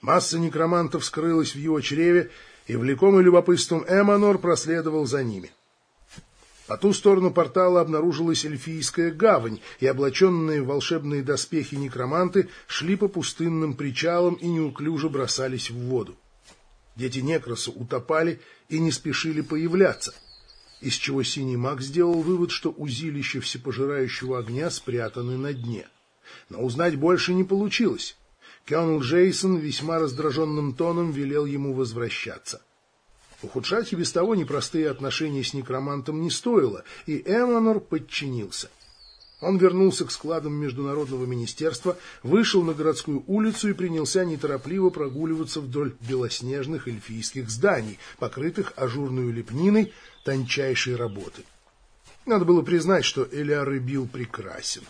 Масса некромантов скрылась в его чреве, и, влекомый любопытством Эманор, проследовал за ними. По ту сторону портала обнаружилась эльфийская гавань, и облаченные в волшебные доспехи некроманты шли по пустынным причалам и неуклюже бросались в воду. Дети Некроса утопали и не спешили появляться, из чего синий маг сделал вывод, что узилища всепожирающего огня спрятаны на дне. Но узнать больше не получилось. Кёнл Джейсон весьма раздраженным тоном велел ему возвращаться. Ухудшать и без того непростые отношения с некромантом не стоило, и Эмонор подчинился. Он вернулся к складам Международного министерства, вышел на городскую улицу и принялся неторопливо прогуливаться вдоль белоснежных эльфийских зданий, покрытых ажурной лепниной тончайшей работы. Надо было признать, что Элиарыбил прекрасен,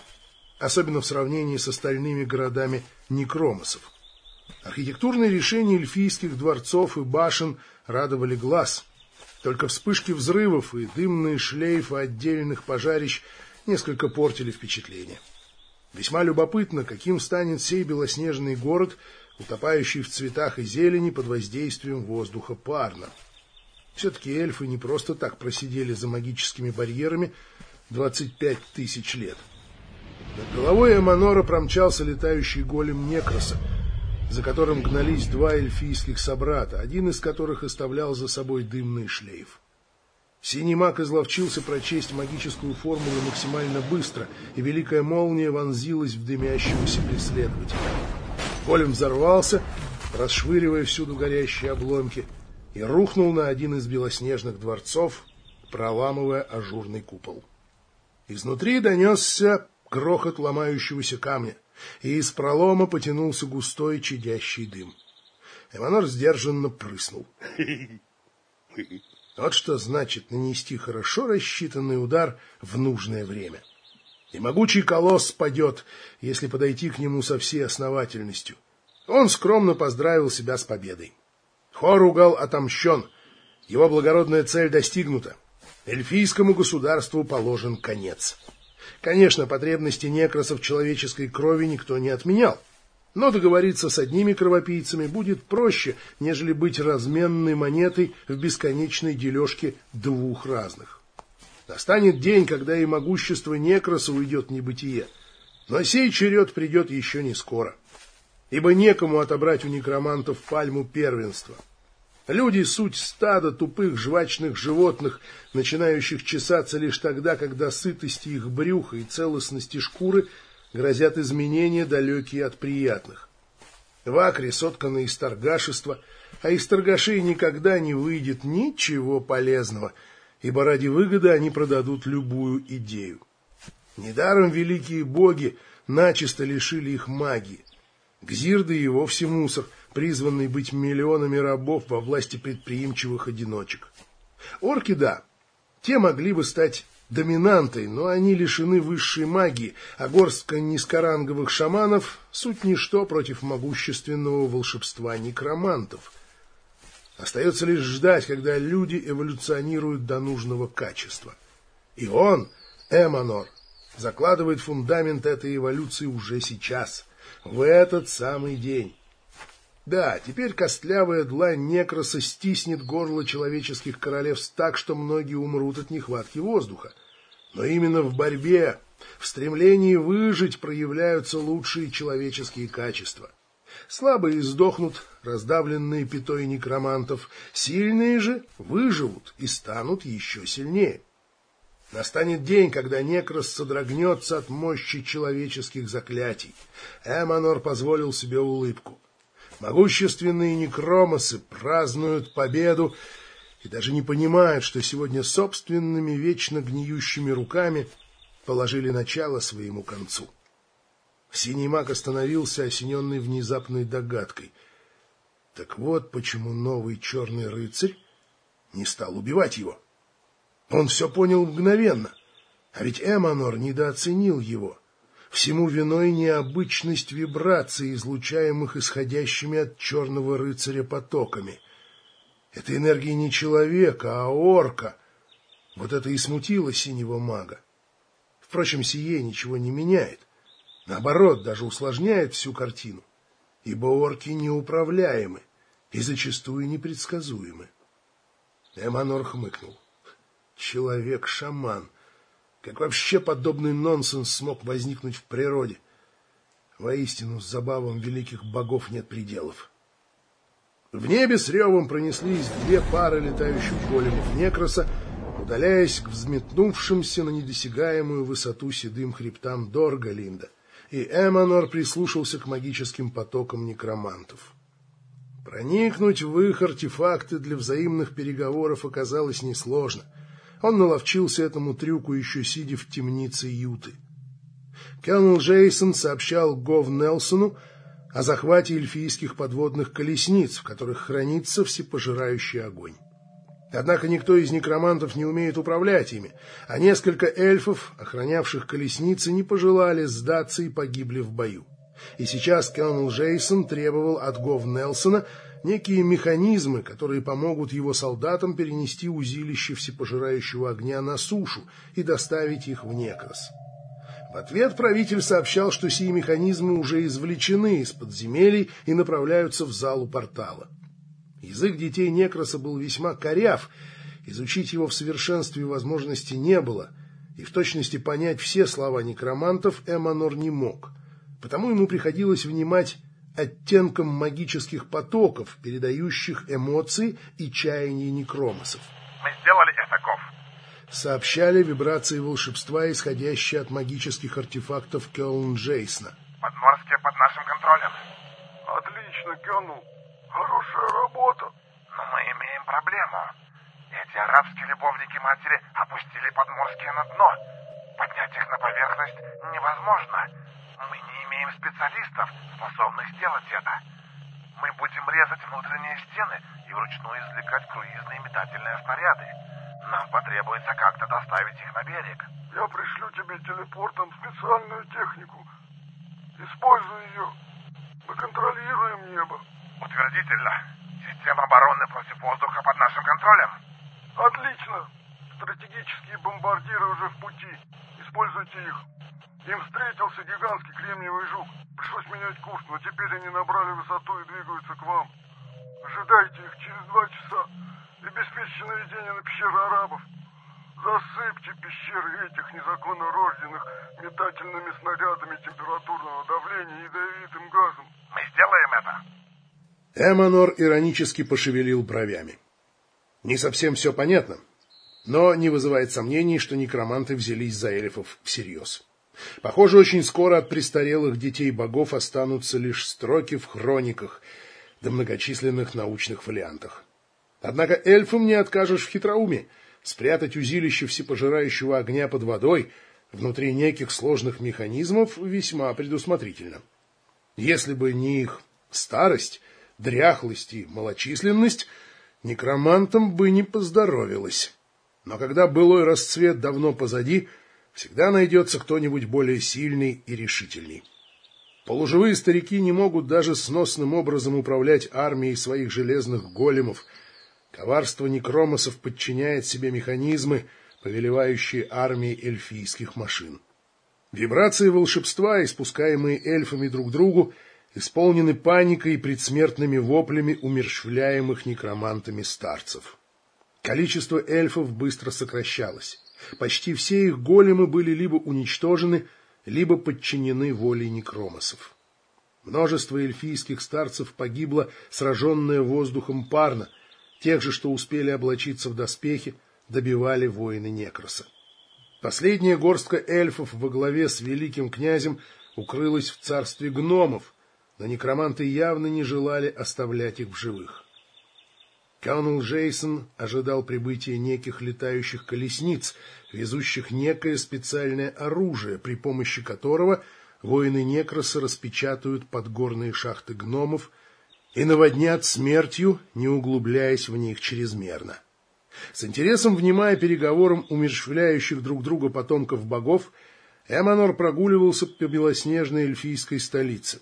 особенно в сравнении с остальными городами некромосов. Архитектурные решения эльфийских дворцов и башен радовали глаз. Только вспышки взрывов и дымные шлейфы отдельных пожарищ несколько портили впечатление. Весьма любопытно, каким станет сей белоснежный город, утопающий в цветах и зелени под воздействием воздуха парно. Все-таки эльфы не просто так просидели за магическими барьерами 25 тысяч лет. Над головой Эманора промчался летающий голем Некроса, за которым гнались два эльфийских собрата, один из которых оставлял за собой дымный шлейф. Синий маг изловчился прочесть магическую формулу максимально быстро, и великая молния вонзилась в дымящегося преследователя. Голем взорвался, расшвыривая всюду горящие обломки, и рухнул на один из белоснежных дворцов, проламывая ажурный купол. Изнутри донесся грохот ломающегося камня и из пролома потянулся густой чадящий дым. Эманор сдержанно прыснул. Вот что значит нанести хорошо рассчитанный удар в нужное время. И могучий колосс падет, если подойти к нему со всей основательностью. Он скромно поздравил себя с победой. Хоругал отомщен, его благородная цель достигнута. Эльфийскому государству положен конец. Конечно, потребности некросов человеческой крови никто не отменял. Но договориться с одними кровопийцами будет проще, нежели быть разменной монетой в бесконечной дележке двух разных. Настанет день, когда и могущество некроса уйдет в небытие. Но сей черед придет еще не скоро. Ибо некому отобрать у некромантов пальму первенства — Люди — суть стада тупых жвачных животных, начинающих чесаться лишь тогда, когда сытости их брюха и целостности шкуры грозят изменения, далекие от приятных. В Акре сотканы из торгашества, а из торгашей никогда не выйдет ничего полезного, ибо ради выгоды они продадут любую идею. Недаром великие боги начисто лишили их магии. Гзирды и вовсе мусор — призванный быть миллионами рабов во власти предприимчивых одиночек. Орки, да, те могли бы стать доминантой, но они лишены высшей магии, а горстка низкоранговых шаманов — суть ничто против могущественного волшебства некромантов. Остается лишь ждать, когда люди эволюционируют до нужного качества. И он, Эманор, закладывает фундамент этой эволюции уже сейчас, в этот самый день. Да, теперь костлявая длань некроса стиснет горло человеческих королевств так, что многие умрут от нехватки воздуха. Но именно в борьбе, в стремлении выжить проявляются лучшие человеческие качества. Слабые сдохнут, раздавленные пятой некромантов, сильные же выживут и станут еще сильнее. Настанет день, когда Некрос содрогнется от мощи человеческих заклятий. Эманор позволил себе улыбку. Могущественные некромосы празднуют победу и даже не понимают, что сегодня собственными вечно гниющими руками положили начало своему концу. Синий маг остановился, осененный внезапной догадкой. Так вот почему новый черный рыцарь не стал убивать его. Он все понял мгновенно, а ведь Эманор недооценил его. Всему виной необычность вибраций, излучаемых исходящими от черного рыцаря потоками. Это энергия не человека, а орка. Вот это и смутило синего мага. Впрочем, сие ничего не меняет. Наоборот, даже усложняет всю картину, ибо орки неуправляемы и зачастую непредсказуемы. Эманор хмыкнул. Человек-шаман. Как вообще подобный нонсенс смог возникнуть в природе? Воистину, с забавам великих богов нет пределов. В небе с ревом пронеслись две пары летающих големов Некроса, удаляясь к взметнувшимся на недосягаемую высоту седым хребтам Доргалинда — и Эманор прислушался к магическим потокам некромантов. Проникнуть в их артефакты для взаимных переговоров оказалось несложно. Он наловчился этому трюку еще сидя в темнице Юты. Колонел Джейсон сообщал Гов Нелсону о захвате эльфийских подводных колесниц, в которых хранится всепожирающий огонь. Однако никто из некромантов не умеет управлять ими, а несколько эльфов, охранявших колесницы, не пожелали сдаться и погибли в бою. И сейчас Колонел Джейсон требовал от Гов Нелсона некие механизмы, которые помогут его солдатам перенести узилище всепожирающего огня на сушу и доставить их в Некрос. В ответ правитель сообщал, что сии механизмы уже извлечены из подземелий и направляются в залу портала. Язык детей Некроса был весьма коряв, изучить его в совершенстве возможности не было, и в точности понять все слова некромантов Эманор не мог, потому ему приходилось внимать оттенкам магических потоков, передающих эмоции и чаяния некромосов. «Мы сделали это, Гов!» Сообщали вибрации волшебства, исходящие от магических артефактов Кёлн Джейсна. «Подморские под нашим контролем!» «Отлично, Кёнул! Хорошая работа. Но мы имеем проблему. Эти арабские любовники матери опустили подморские на дно. Поднять их на поверхность невозможно. Мы не имеем специалистов, способных сделать это. Мы будем резать внутренние стены и вручную извлекать круизные метательные снаряды. Нам потребуется как-то доставить их на берег. Я пришлю тебе телепортом специальную технику. Используй ее. Мы контролируем небо. Утвердительно. Система обороны против воздуха под нашим контролем. Отлично. Стратегические бомбардиры уже в пути. Используйте их. Им встретился гигантский кремниевый жук. Пришлось менять курс, но теперь они набрали высоту и двигаются к вам. Ожидайте их через два часа и обеспечьте наведение на пещеры арабов. Засыпьте пещеры этих незаконно рожденных метательными снарядами температурного давления и ядовитым газом. Мы сделаем это. Эманор иронически пошевелил бровями. Не совсем все понятно, но не вызывает сомнений, что некроманты взялись за эльфов всерьез. Похоже, очень скоро от престарелых детей богов останутся лишь строки в хрониках да многочисленных научных фолиантах. Однако эльфам не откажешь в хитроуме. Спрятать узилище всепожирающего огня под водой внутри неких сложных механизмов весьма предусмотрительно. Если бы не их старость, дряхлость и малочисленность, некромантам бы не поздоровилось. Но когда былой расцвет давно позади, всегда найдется кто-нибудь более сильный и решительный. Полуживые старики не могут даже сносным образом управлять армией своих железных големов. Коварство некромосов подчиняет себе механизмы, повелевающие армией эльфийских машин. Вибрации волшебства, испускаемые эльфами друг другу, исполнены паникой и предсмертными воплями умерщвляемых некромантами старцев. Количество эльфов быстро сокращалось. Почти все их големы были либо уничтожены, либо подчинены воле некромосов. Множество эльфийских старцев погибло, сраженное воздухом парно, тех же, что успели облачиться в доспехи, добивали воины Некроса. Последняя горстка эльфов во главе с великим князем укрылась в царстве гномов, но некроманты явно не желали оставлять их в живых. Коннелл Джейсон ожидал прибытия неких летающих колесниц, везущих некое специальное оружие, при помощи которого воины Некроса распечатают подгорные шахты гномов и наводнят смертью, не углубляясь в них чрезмерно. С интересом внимая переговорам умерщвляющих друг друга потомков богов, Эманор прогуливался по белоснежной эльфийской столице.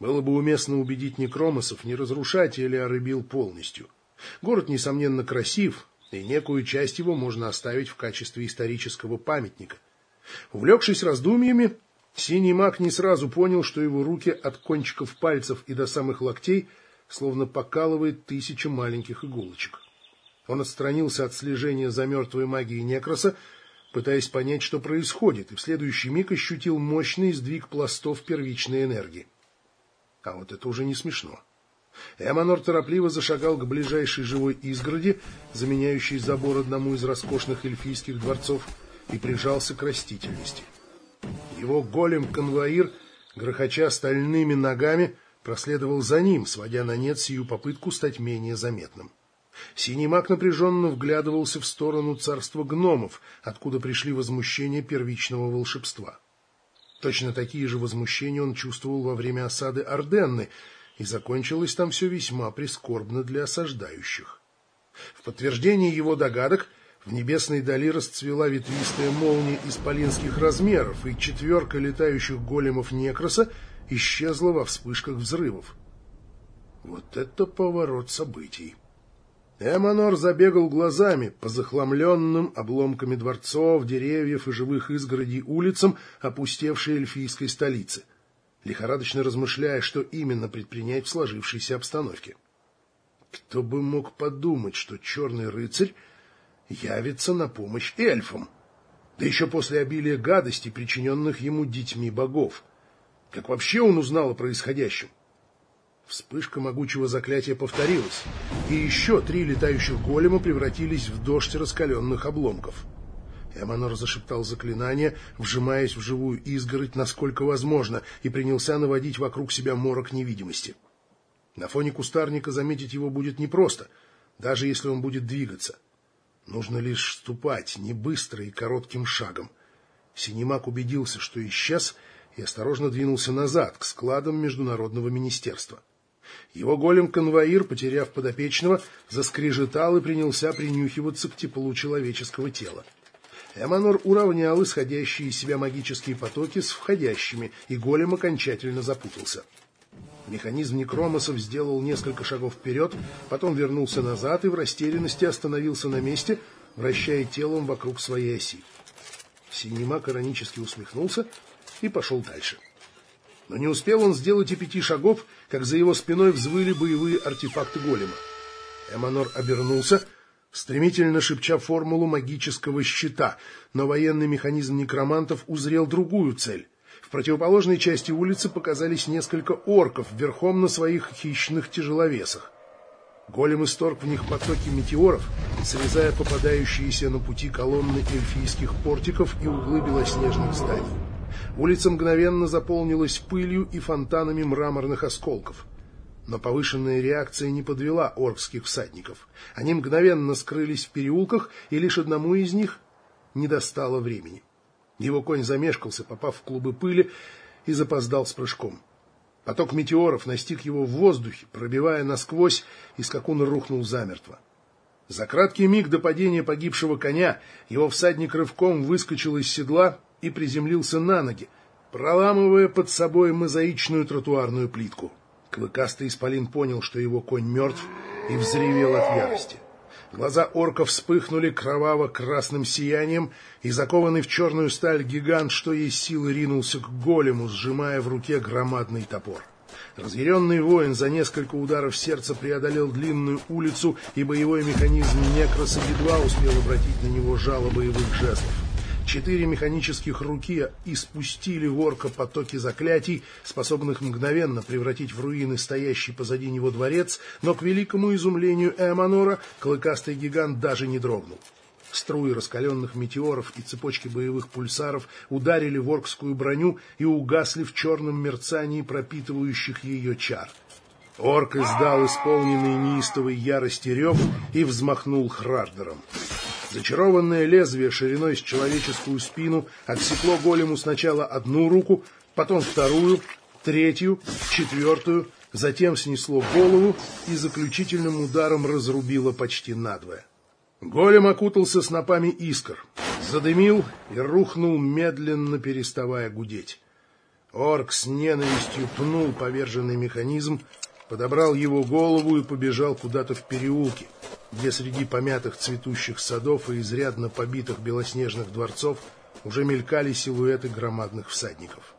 Было бы уместно убедить некромосов не разрушать или Арыбил полностью. Город, несомненно, красив, и некую часть его можно оставить в качестве исторического памятника. Увлекшись раздумьями, синий маг не сразу понял, что его руки от кончиков пальцев и до самых локтей словно покалывает тысяча маленьких иголочек. Он отстранился от слежения за мертвой магией Некроса, пытаясь понять, что происходит, и в следующий миг ощутил мощный сдвиг пластов первичной энергии. А вот это уже не смешно. Эманор торопливо зашагал к ближайшей живой изгороди, заменяющей забор одному из роскошных эльфийских дворцов, и прижался к растительности. Его голем-конвоир, грохоча стальными ногами, проследовал за ним, сводя на нет сию попытку стать менее заметным. Синий маг напряженно вглядывался в сторону царства гномов, откуда пришли возмущения первичного волшебства. Точно такие же возмущения он чувствовал во время осады Орденны, и закончилось там все весьма прискорбно для осаждающих. В подтверждение его догадок в небесной дали расцвела ветвистая молния исполинских размеров, и четверка летающих големов Некроса исчезла во вспышках взрывов. Вот это поворот событий! Эманор забегал глазами по захламленным обломками дворцов, деревьев и живых изгородей улицам опустевшей эльфийской столицы, лихорадочно размышляя, что именно предпринять в сложившейся обстановке. Кто бы мог подумать, что черный рыцарь явится на помощь эльфам, да еще после обилия гадостей, причиненных ему детьми богов. Как вообще он узнал о происходящем? Вспышка могучего заклятия повторилась, и еще три летающих голема превратились в дождь раскаленных обломков. Эманор зашептал заклинание, вжимаясь в живую изгородь насколько возможно, и принялся наводить вокруг себя морок невидимости. На фоне кустарника заметить его будет непросто, даже если он будет двигаться. Нужно лишь ступать не быстро и коротким шагом. Синемак убедился, что исчез, и осторожно двинулся назад, к складам Международного министерства. Его голем-конвоир, потеряв подопечного, заскрежетал и принялся принюхиваться к теплу человеческого тела. Эманор уравнял исходящие из себя магические потоки с входящими, и голем окончательно запутался. Механизм некромосов сделал несколько шагов вперед, потом вернулся назад и в растерянности остановился на месте, вращая телом вокруг своей оси. Синема коронически усмехнулся и пошел дальше. Но не успел он сделать и пяти шагов, как за его спиной взвыли боевые артефакты голема. Эманор обернулся, стремительно шепча формулу магического щита, но военный механизм некромантов узрел другую цель. В противоположной части улицы показались несколько орков верхом на своих хищных тяжеловесах. Голем исторг в них потоки метеоров, срезая попадающиеся на пути колонны эльфийских портиков и углы белоснежных зданий. Улица мгновенно заполнилась пылью и фонтанами мраморных осколков. Но повышенная реакция не подвела оркских всадников. Они мгновенно скрылись в переулках, и лишь одному из них не достало времени. Его конь замешкался, попав в клубы пыли, и запоздал с прыжком. Поток метеоров настиг его в воздухе, пробивая насквозь, и скакун рухнул замертво. За краткий миг до падения погибшего коня его всадник рывком выскочил из седла и приземлился на ноги, проламывая под собой мозаичную тротуарную плитку. Клыкастый исполин понял, что его конь мертв, и взревел от ярости. Глаза орка вспыхнули кроваво-красным сиянием, и закованный в черную сталь гигант, что есть силы, ринулся к голему, сжимая в руке громадный топор. Разъяренный воин за несколько ударов сердца преодолел длинную улицу, и боевой механизм Некроса едва успел обратить на него жало боевых жестов. Четыре механических руки испустили в орка потоки заклятий, способных мгновенно превратить в руины стоящий позади него дворец, но к великому изумлению Эманора клыкастый гигант даже не дрогнул. Струи раскаленных метеоров и цепочки боевых пульсаров ударили в оркскую броню и угасли в черном мерцании пропитывающих ее чар. Орк издал исполненный неистовой ярости рев и взмахнул Хрардером. Зачарованное лезвие шириной с человеческую спину отсекло голему сначала одну руку, потом вторую, третью, четвертую, затем снесло голову и заключительным ударом разрубило почти надвое. Голем окутался снопами искр, задымил и рухнул, медленно переставая гудеть. Орк с ненавистью пнул поверженный механизм, подобрал его голову и побежал куда-то в переулки, где среди помятых цветущих садов и изрядно побитых белоснежных дворцов уже мелькали силуэты громадных всадников.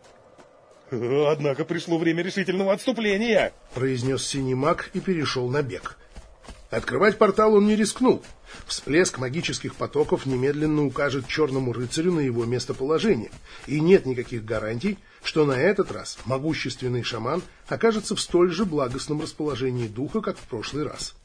«Однако пришло время решительного отступления!» — произнес синий маг и перешел на бег. Открывать портал он не рискнул. Всплеск магических потоков немедленно укажет черному рыцарю на его местоположение, и нет никаких гарантий, что на этот раз могущественный шаман окажется в столь же благостном расположении духа, как в прошлый раз.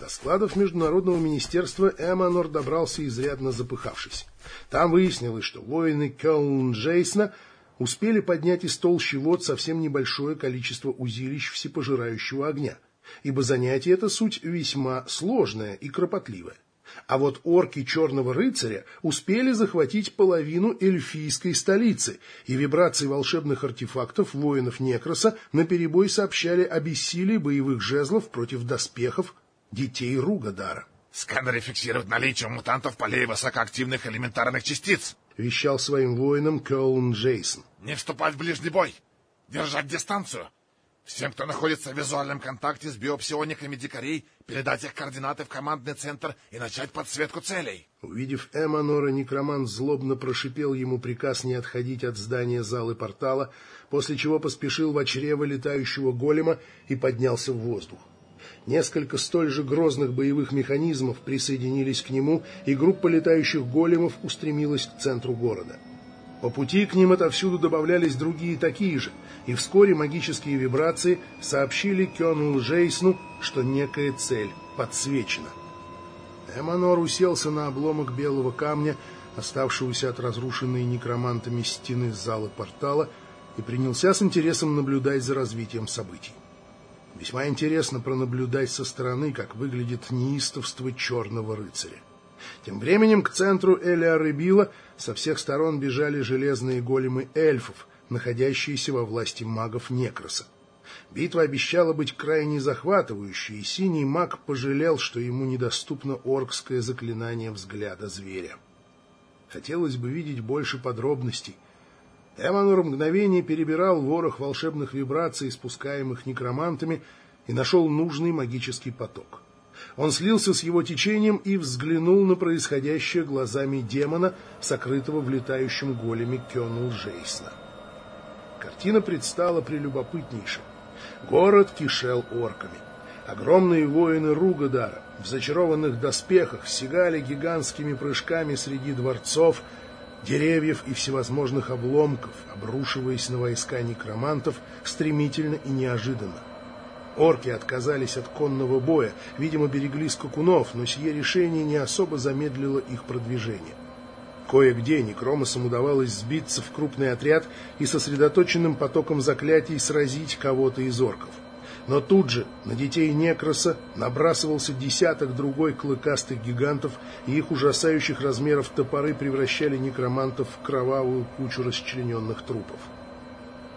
До складов Международного министерства Эманор добрался изрядно запыхавшись. Там выяснилось, что воины Кёлн Джейсна успели поднять из толщи вод совсем небольшое количество узилищ всепожирающего огня, ибо занятие это суть весьма сложное и кропотливое. А вот орки Черного Рыцаря успели захватить половину эльфийской столицы, и вибрации волшебных артефактов воинов Некроса наперебой сообщали о бессилии боевых жезлов против доспехов детей Ругадара. «Сканеры фиксируют наличие мутантов полей высокоактивных элементарных частиц», — вещал своим воинам Кёлн Джейсон. «Не вступать в ближний бой! Держать дистанцию! Всем, кто находится в визуальном контакте с биопсиониками дикарей, передать их координаты в командный центр и начать подсветку целей. Увидев Эманора, некромант злобно прошипел ему приказ не отходить от здания залы портала, после чего поспешил в чрево летающего голема и поднялся в воздух. Несколько столь же грозных боевых механизмов присоединились к нему, и группа летающих големов устремилась к центру города. По пути к ним отовсюду добавлялись другие такие же, и вскоре магические вибрации сообщили Кёну Джейсну, что некая цель подсвечена. Эманор уселся на обломок белого камня, оставшегося от разрушенной некромантами стены зала портала, и принялся с интересом наблюдать за развитием событий. Весьма интересно пронаблюдать со стороны, как выглядит неистовство черного рыцаря. Тем временем к центру Элиарыбила со всех сторон бежали железные големы эльфов, находящиеся во власти магов Некроса. Битва обещала быть крайне захватывающей, и синий маг пожалел, что ему недоступно оркское заклинание взгляда зверя. Хотелось бы видеть больше подробностей. Эманур мгновение перебирал ворох волшебных вибраций, спускаемых некромантами, и нашел нужный магический поток. Он слился с его течением и взглянул на происходящее глазами демона, сокрытого в летающем големе Кёну Джейсна. Картина предстала прелюбопытнейшей. Город кишел орками. Огромные воины Ругадара в зачарованных доспехах сигали гигантскими прыжками среди дворцов, деревьев и всевозможных обломков, обрушиваясь на войска некромантов стремительно и неожиданно. Орки отказались от конного боя, видимо, берегли скакунов, но сие решение не особо замедлило их продвижение. Кое-где некромосам удавалось сбиться в крупный отряд и сосредоточенным потоком заклятий сразить кого-то из орков. Но тут же на детей Некроса набрасывался десяток другой клыкастых гигантов, и их ужасающих размеров топоры превращали некромантов в кровавую кучу расчлененных трупов.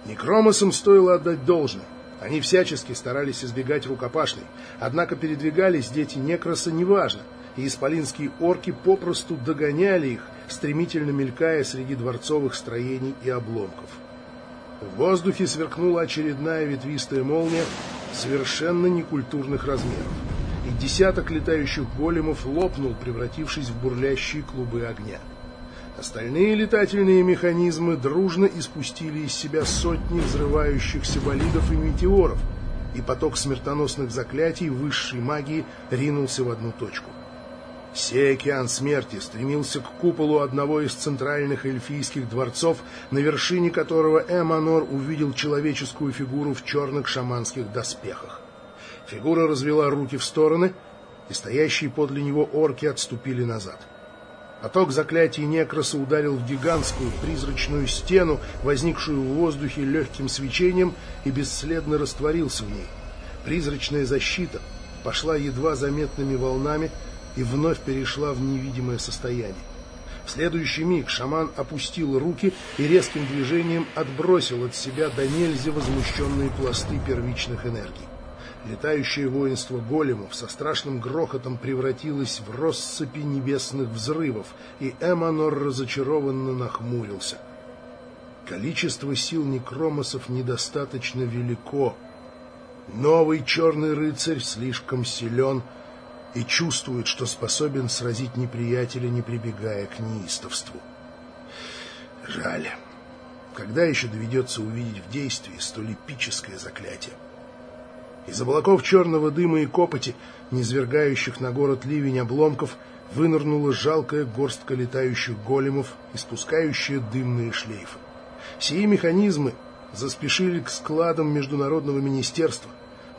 Некромосам стоило отдать должное. Они всячески старались избегать рукопашной, однако передвигались дети Некроса неважно, и исполинские орки попросту догоняли их, стремительно мелькая среди дворцовых строений и обломков. В воздухе сверкнула очередная ветвистая молния совершенно некультурных размеров, и десяток летающих големов лопнул, превратившись в бурлящие клубы огня. Остальные летательные механизмы дружно испустили из себя сотни взрывающихся болидов и метеоров, и поток смертоносных заклятий высшей магии ринулся в одну точку. Сей океан смерти стремился к куполу одного из центральных эльфийских дворцов, на вершине которого Эманор увидел человеческую фигуру в черных шаманских доспехах. Фигура развела руки в стороны, и стоящие подле него орки отступили назад. Поток заклятий Некроса ударил в гигантскую призрачную стену, возникшую в воздухе легким свечением, и бесследно растворился в ней. Призрачная защита пошла едва заметными волнами и вновь перешла в невидимое состояние. В следующий миг шаман опустил руки и резким движением отбросил от себя до возмущенные пласты первичных энергий. Летающее воинство големов со страшным грохотом превратилось в россыпи небесных взрывов, и Эманор разочарованно нахмурился. Количество сил некромосов недостаточно велико. Новый черный рыцарь слишком силен — и чувствует, что способен сразить неприятеля, не прибегая к неистовству. Жаль. Когда еще доведется увидеть в действии столь эпическое заклятие? Из облаков черного дыма и копоти, низвергающих на город ливень обломков, вынырнула жалкая горстка летающих големов, испускающая дымные шлейфы. Сии механизмы заспешили к складам Международного министерства,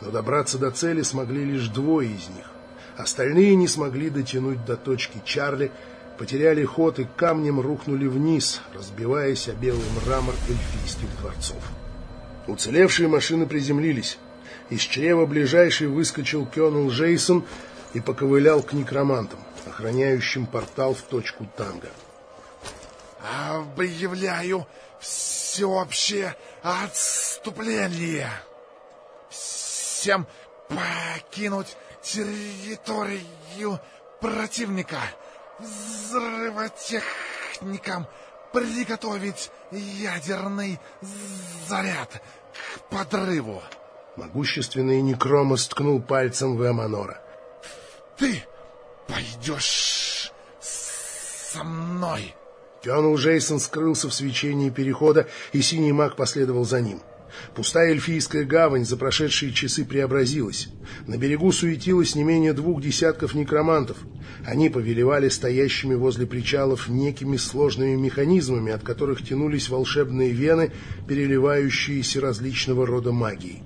но добраться до цели смогли лишь двое из них. Остальные не смогли дотянуть до точки Чарли, потеряли ход и камнем рухнули вниз, разбиваясь о белый мрамор эльфийских дворцов. Уцелевшие машины приземлились. Из чрева ближайший выскочил Кёнл Джейсон и поковылял к некромантам, охраняющим портал в точку танга. «Объявляю всеобщее отступление! Всем покинуть территорию противника. Взрывотехникам приготовить ядерный заряд к подрыву. Могущественный Некромос ткнул пальцем в Эманора. Ты пойдешь со мной. Кёнл Джейсон скрылся в свечении перехода, и синий маг последовал за ним. Пустая эльфийская гавань за прошедшие часы преобразилась. На берегу суетилось не менее двух десятков некромантов. Они повелевали стоящими возле причалов некими сложными механизмами, от которых тянулись волшебные вены, переливающиеся различного рода магией.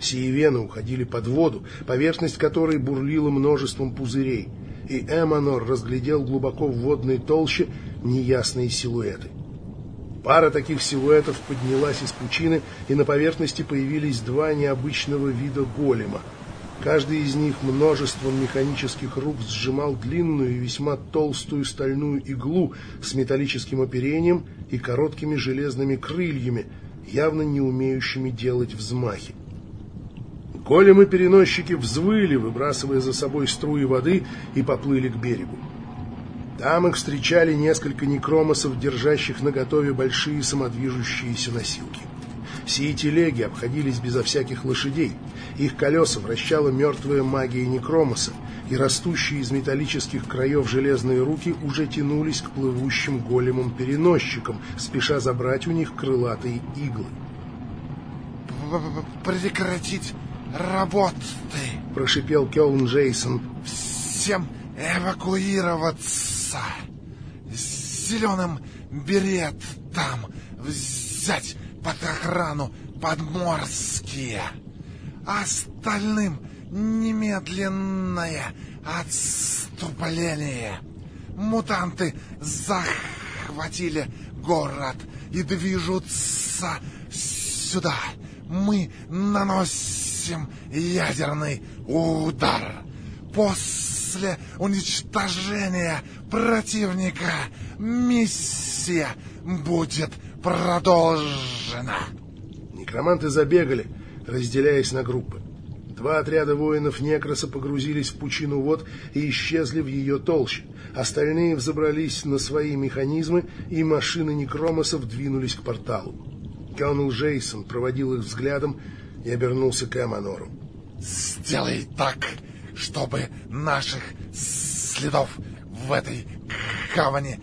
Сие уходили под воду, поверхность которой бурлила множеством пузырей, и Эманор разглядел глубоко в водной толще неясные силуэты. Пара таких силуэтов поднялась из пучины, и на поверхности появились два необычного вида голема. Каждый из них множеством механических рук сжимал длинную и весьма толстую стальную иглу с металлическим оперением и короткими железными крыльями, явно не умеющими делать взмахи. Големы-переносчики взвыли, выбрасывая за собой струи воды, и поплыли к берегу. Там их встречали несколько некромосов, держащих наготове большие самодвижущиеся носилки. Сии телеги обходились безо всяких лошадей. Их колеса вращала мертвая магия некромоса, и растущие из металлических краев железные руки уже тянулись к плывущим големам-переносчикам, спеша забрать у них крылатые иглы. «Прекратить работы!» — прошипел Келн Джейсон. «Всем эвакуироваться!» Зеленым берет там взять под охрану подморские. Остальным немедленное отступление. Мутанты захватили город и движутся сюда. Мы наносим ядерный удар. После уничтожения противника миссия будет продолжена. Некроманты забегали, разделяясь на группы. Два отряда воинов Некроса погрузились в пучину вод и исчезли в ее толще. Остальные взобрались на свои механизмы, и машины Некромосов двинулись к порталу. Кёнл Джейсон проводил их взглядом и обернулся к Эманору. «Сделай так, чтобы наших следов в этой гавани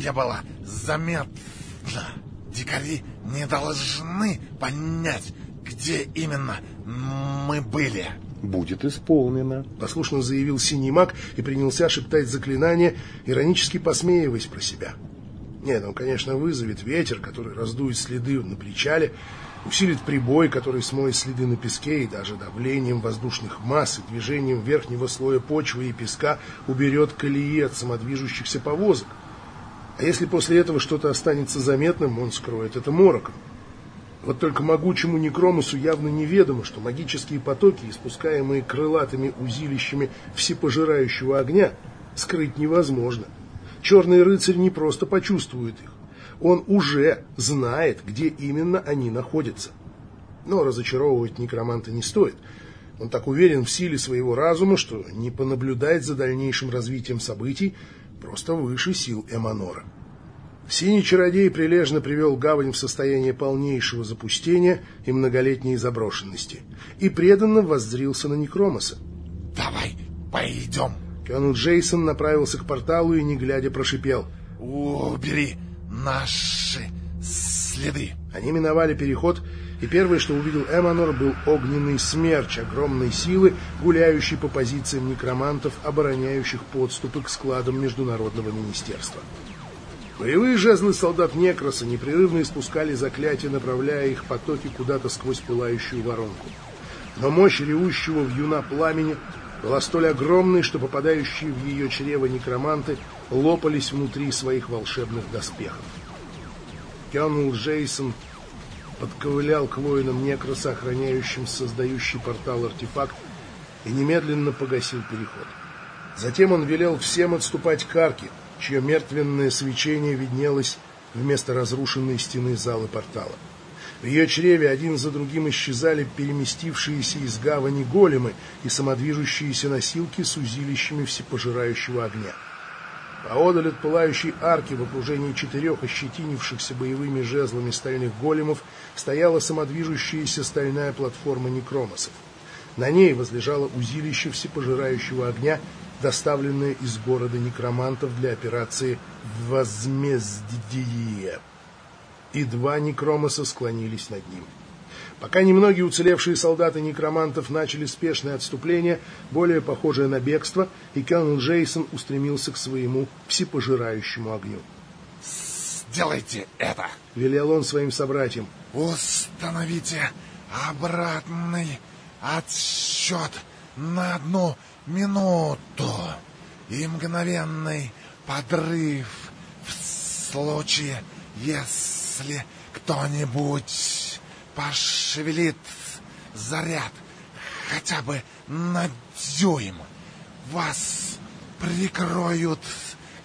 не было заметно. Дикари не должны понять, где именно мы были. «Будет исполнено», — послушно заявил синий маг и принялся шептать заклинание, иронически посмеиваясь про себя. Нет, он, конечно, вызовет ветер, который раздует следы на причале, усилит прибой, который смоет следы на песке и даже давлением воздушных масс и движением верхнего слоя почвы и песка уберет колеи от самодвижущихся повозок. А если после этого что-то останется заметным, он скроет это мороком. Вот только могучему Некромусу явно неведомо, что магические потоки, испускаемые крылатыми узилищами всепожирающего огня, скрыть невозможно. Черный рыцарь не просто почувствует их. Он уже знает, где именно они находятся. Но разочаровывать некроманта не стоит. Он так уверен в силе своего разума, что не понаблюдать за дальнейшим развитием событий просто выше сил Эманора. Синий чародей прилежно привел гавань в состояние полнейшего запустения и многолетней заброшенности и преданно воззрился на Некромоса. «Давай, пойдем!» Кёнл Джейсон направился к порталу и, не глядя, прошипел. «Убери наши следы!» Они миновали переход, и первое, что увидел Эманор, был огненный смерч огромной силы, гуляющий по позициям некромантов, обороняющих подступы к складам Международного министерства. Боевые жезлы солдат Некроса непрерывно испускали заклятия, направляя их потоки куда-то сквозь пылающую воронку. Но мощь ревущего в юна пламени была столь огромной, что попадающие в ее чрево некроманты лопались внутри своих волшебных доспехов. Кёнл Джейсон подковылял к воинам Некроса, охраняющим создающий портал артефакт, и немедленно погасил переход. Затем он велел всем отступать к арке, чье мертвенное свечение виднелось вместо разрушенной стены залы портала. В ее чреве один за другим исчезали переместившиеся из гавани големы и самодвижущиеся носилки с узилищами всепожирающего огня. Поодаль от пылающей арки в окружении четырех ощетинившихся боевыми жезлами стальных големов стояла самодвижущаяся стальная платформа некромосов. На ней возлежало узилище всепожирающего огня доставленные из города некромантов для операции «Возмездие». И два некромоса склонились над ним. Пока немногие уцелевшие солдаты некромантов начали спешное отступление, более похожее на бегство, и Кёнл Джейсон устремился к своему всепожирающему огню. «Сделайте это!» — велел он своим собратьям. «Установите обратный отсчет на одну минуту и мгновенный подрыв в случае, если кто-нибудь пошевелит заряд хотя бы на дюйм. Вас прикроют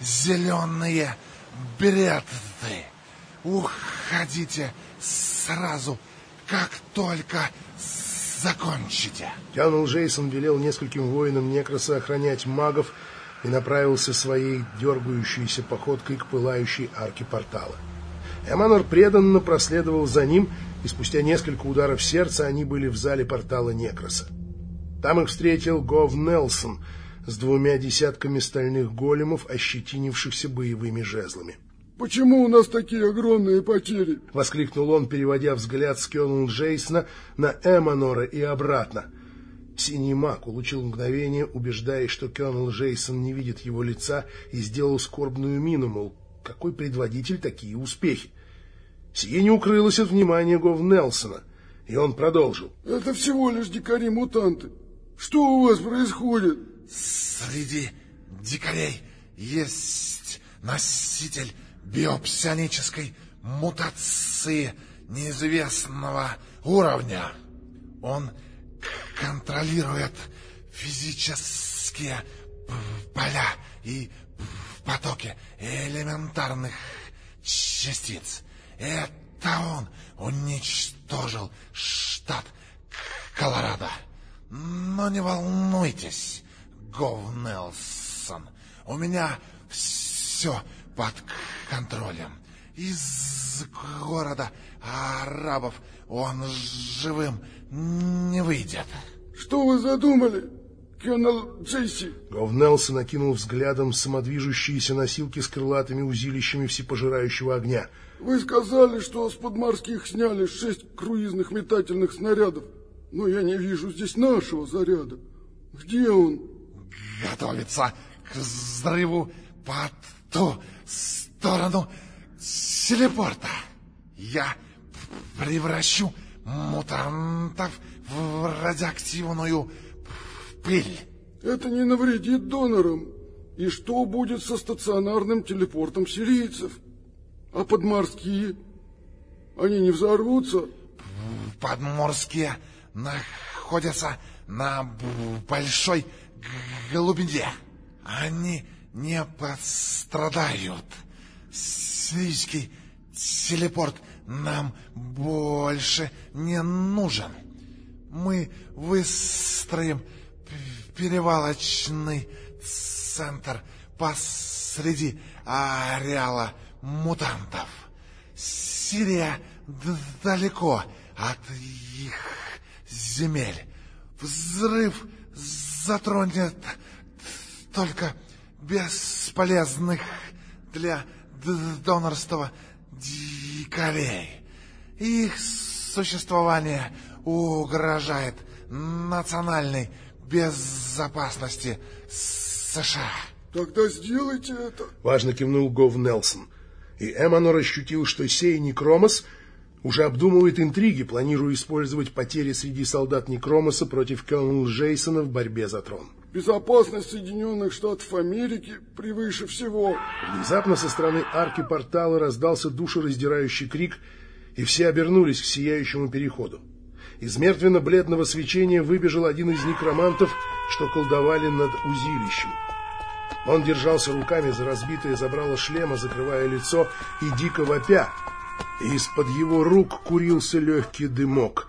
зеленые береты. Уходите сразу, как только закончите. Кянул Джейсон велел нескольким воинам Некроса охранять магов и направился своей дергающейся походкой к пылающей арке портала. Эманор преданно проследовал за ним, и спустя несколько ударов сердца они были в зале портала Некроса. Там их встретил Гов Нелсон с двумя десятками стальных големов, ощетинившихся боевыми жезлами. Почему у нас такие огромные потери? — воскликнул он, переводя взгляд с Кёнл Джейсона на Эманора и обратно. Синий маг улучил мгновение, убеждаясь, что Кёнл Джейсон не видит его лица, и сделал скорбную мину, мол, какой предводитель такие успехи. Сие не укрылось от внимания Гов Нелсона, и он продолжил. — Это всего лишь дикари-мутанты. Что у вас происходит? — Среди дикарей есть носитель биопсионической мутации неизвестного уровня. Он контролирует физические поля и потоки элементарных частиц. Это он уничтожил штат Колорадо. Но не волнуйтесь, Гов Нелсон, у меня все под контролем. Из города арабов он живым не выйдет. Что вы задумали, Кеннел Джейси? Гов Нелсон накинул взглядом самодвижущиеся носилки с крылатыми узилищами всепожирающего огня. Вы сказали, что с подморских сняли шесть круизных метательных снарядов. Но я не вижу здесь нашего заряда. Где он? Готовится к взрыву под ту сторону телепорта. Я превращу мутантов в радиоактивную пыль. Это не навредит донорам. И что будет со стационарным телепортом сирийцев? А подморские? Они не взорвутся? Подморские находятся на большой глубине. Они не пострадают. Сирийский телепорт нам больше не нужен. Мы выстроим перевалочный центр посреди ареала мутантов. Сирия далеко от их земель. Взрыв затронет только бесполезных для донорства дикарей. Их существование угрожает национальной безопасности США. Тогда сделайте это. Важно кивнул Гов Нелсон. И Эманор ощутил, что сей Некромос уже обдумывает интриги, планируя использовать потери среди солдат Некромоса против Колонел Джейсона в борьбе за трон. Безопасность Соединенных Штатов Америки превыше всего. Внезапно со стороны арки портала раздался душераздирающий крик, и все обернулись к сияющему переходу. Из мертвенно-бледного свечения выбежал один из некромантов, что колдовали над узилищем. Он держался руками за разбитое забрало шлема, закрывая лицо и дико вопя. Из-под его рук курился легкий дымок.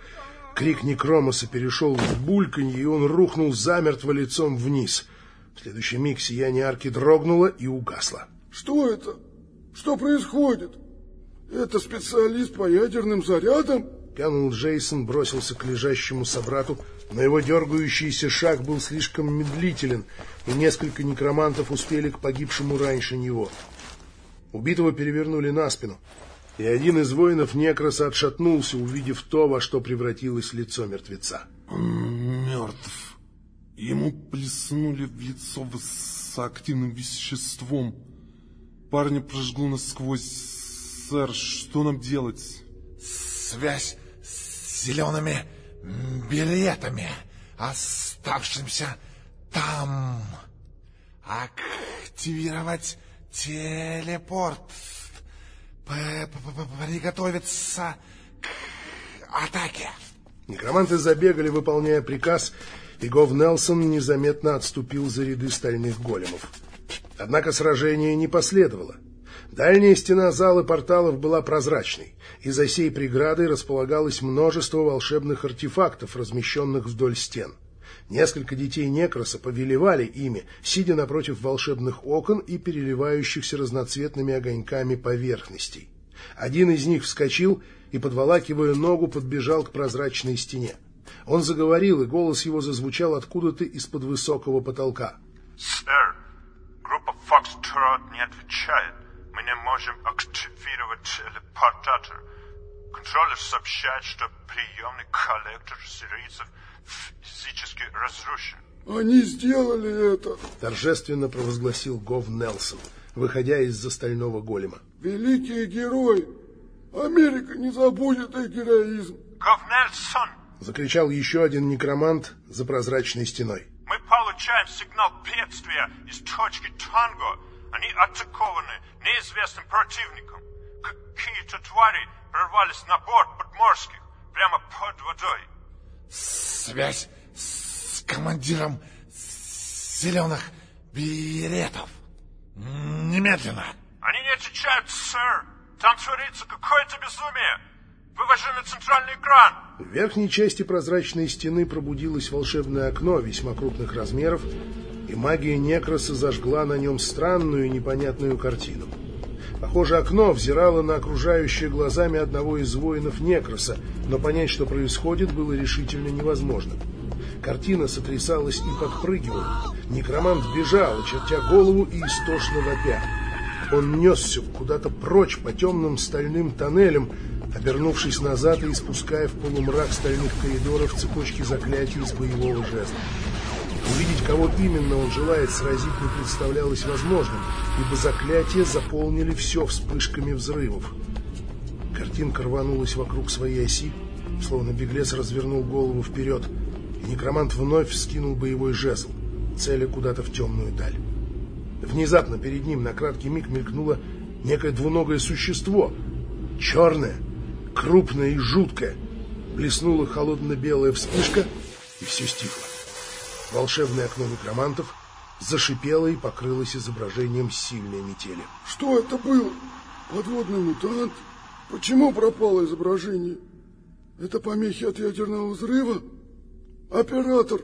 Крик Некромоса перешел в бульканье, и он рухнул замертво лицом вниз. В следующий миг сияние арки дрогнуло и угасло. Что это? Что происходит? Это специалист по ядерным зарядам? Канул Джейсон бросился к лежащему собрату, но его дергающийся шаг был слишком медлителен, и несколько некромантов успели к погибшему раньше него. Убитого перевернули на спину, и один из воинов Некроса отшатнулся, увидев то, во что превратилось лицо мертвеца. Он мертв. Ему плеснули в лицо высокоактивным веществом. Парня прожгло насквозь. Сэр, что нам делать? Связь зелеными билетами, оставшимся там. Активировать телепорт. Приготовиться к атаке. Некроманты забегали, выполняя приказ, и Гов Нелсон незаметно отступил за ряды стальных големов. Однако сражение не последовало. Дальняя стена зала порталов была прозрачной, и за сей преградой располагалось множество волшебных артефактов, размещенных вдоль стен. Несколько детей Некроса повелевали ими, сидя напротив волшебных окон и переливающихся разноцветными огоньками поверхностей. Один из них вскочил и, подволакивая ногу, подбежал к прозрачной стене. Он заговорил, и голос его зазвучал откуда-то из-под высокого потолка. «Сэр, группа Фокстрот не отвечает. Мы не можем активировать телепортатор. Контроллер сообщает, что приемный коллектор сирийцев физически разрушен. Они сделали это, торжественно провозгласил Гов Нелсон, выходя из-за стального голема. Великие герои! Америка не забудет их героизм. Гов Нельсон! Закричал еще один некромант за прозрачной стеной. Мы получаем сигнал бедствия из точки Танго. Они атакованы неизвестным противником. Какие-то твари прорвались на борт подморских, прямо под водой. Связь с командиром зеленых беретов. Немедленно. Они не отвечают, сэр. Там творится какое-то безумие. Вывожу на центральный экран. В верхней части прозрачной стены пробудилось волшебное окно весьма крупных размеров, и магия Некроса зажгла на нем странную и непонятную картину. Похоже, окно взирало на окружающее глазами одного из воинов Некроса, но понять, что происходит, было решительно невозможно. Картина сотрясалась и подпрыгивала. Некромант бежал, очертя голову и истошно вопя. Он несся куда-то прочь по темным стальным тоннелям, обернувшись назад и испуская в полумрак стальных коридоров цепочки заклятий из боевого жезла. Увидеть, кого именно он желает сразить, не представлялось возможным, ибо заклятия заполнили все вспышками взрывов. Картинка рванулась вокруг своей оси, словно беглец развернул голову вперед, и некромант вновь вскинул боевой жезл, целя куда-то в темную даль. Внезапно перед ним на краткий миг мелькнуло некое двуногое существо. Черное, крупное и жуткое. Блеснула холодно-белая вспышка, и все стихло. Волшебное окно некромантов зашипело и покрылось изображением сильной метели. Что это было? Подводный мутант? Почему пропало изображение? Это помехи от ядерного взрыва? Оператор,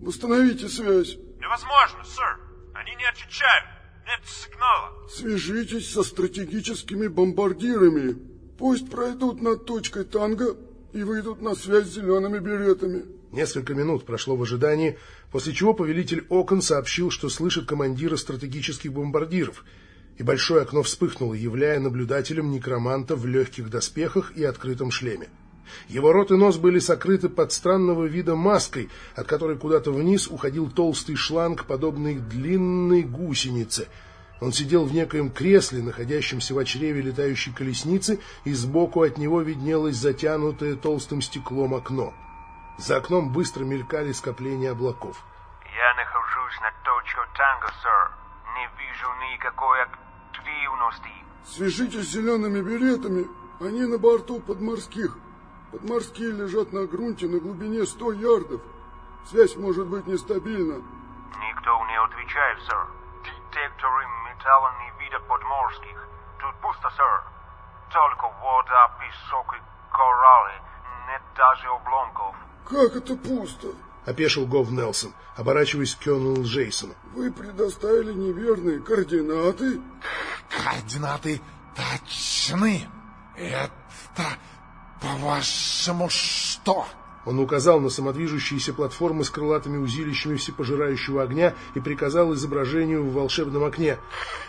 восстановите связь. Невозможно, сэр. Они не отвечают. Нет сигнала. Свяжитесь со стратегическими бомбардирами. Пусть пройдут над точкой танго и выйдут на связь с зелеными беретами. Несколько минут прошло в ожидании, после чего повелитель окон сообщил, что слышит командира стратегических бомбардиров, и большое окно вспыхнуло, являя наблюдателем некроманта в легких доспехах и открытом шлеме. Его рот и нос были сокрыты под странного вида маской, от которой куда-то вниз уходил толстый шланг, подобный длинной гусенице. Он сидел в некоем кресле, находящемся в чреве летающей колесницы, и сбоку от него виднелось затянутое толстым стеклом окно. За окном быстро мелькали скопления облаков. Я нахожусь на точке танго, сэр. Не вижу никакой активности. Свяжитесь с зелеными беретами. Они на борту подморских. Подморские лежат на грунте на глубине 100 ярдов. Связь может быть нестабильна. Никто не отвечает, сэр. Детекторы металла не видят подморских. Тут пусто, сэр. Только вода, песок и кораллы. Нет даже обломков. Как это пусто? Опешил Гов Нелсон, оборачиваясь к Кёнелу Джейсону. Вы предоставили неверные координаты? Координаты точны. Это по-вашему что? Он указал на самодвижущиеся платформы с крылатыми узилищами всепожирающего огня и приказал изображению в волшебном окне.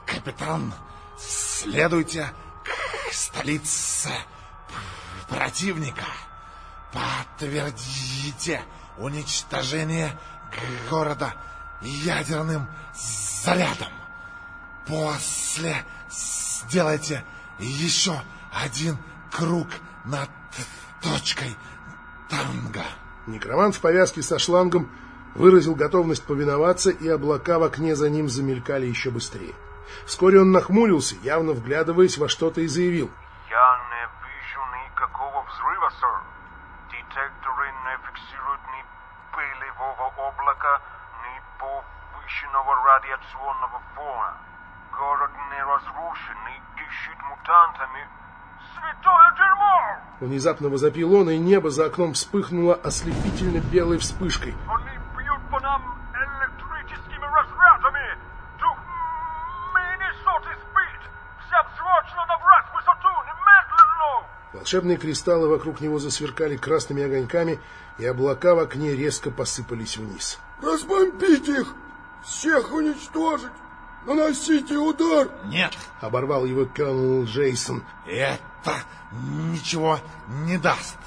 Капитан, следуйте к столице противника. Подтвердите уничтожение города ядерным зарядом. После сделайте еще один круг над точкой танго. Некромант в повязке со шлангом выразил готовность повиноваться, и облака в окне за ним замелькали еще быстрее. Вскоре он нахмурился, явно вглядываясь во что-то, и заявил. Я не вижу никакого взрыва, сэр. Детекторы не фиксируют ни пылевого облака, ни повышенного радиационного фона. Город не разрушен, не дышит мутантами. Святое дерьмо! Внезапно возопил он, и небо за окном вспыхнуло ослепительно белой вспышкой. Они бьют по нам электрическими разрядами! Дух Миннесоты Волшебные кристаллы вокруг него засверкали красными огоньками, и облака в окне резко посыпались вниз. Разбомбить их! Всех уничтожить! Наносите удар! Нет! Оборвал его Кёнл Джейсон. Это ничего не даст.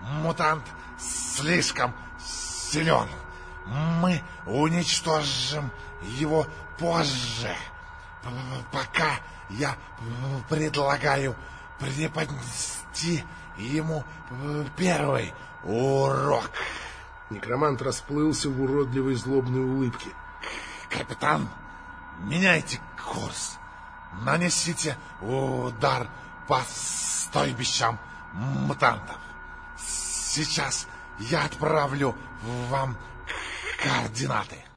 Мутант слишком силен. Мы уничтожим его позже. Пока я предлагаю преподнести ему первый урок. Некромант расплылся в уродливой злобной улыбке. Капитан, меняйте курс. Нанесите удар по стойбищам мутантов. Сейчас я отправлю вам координаты.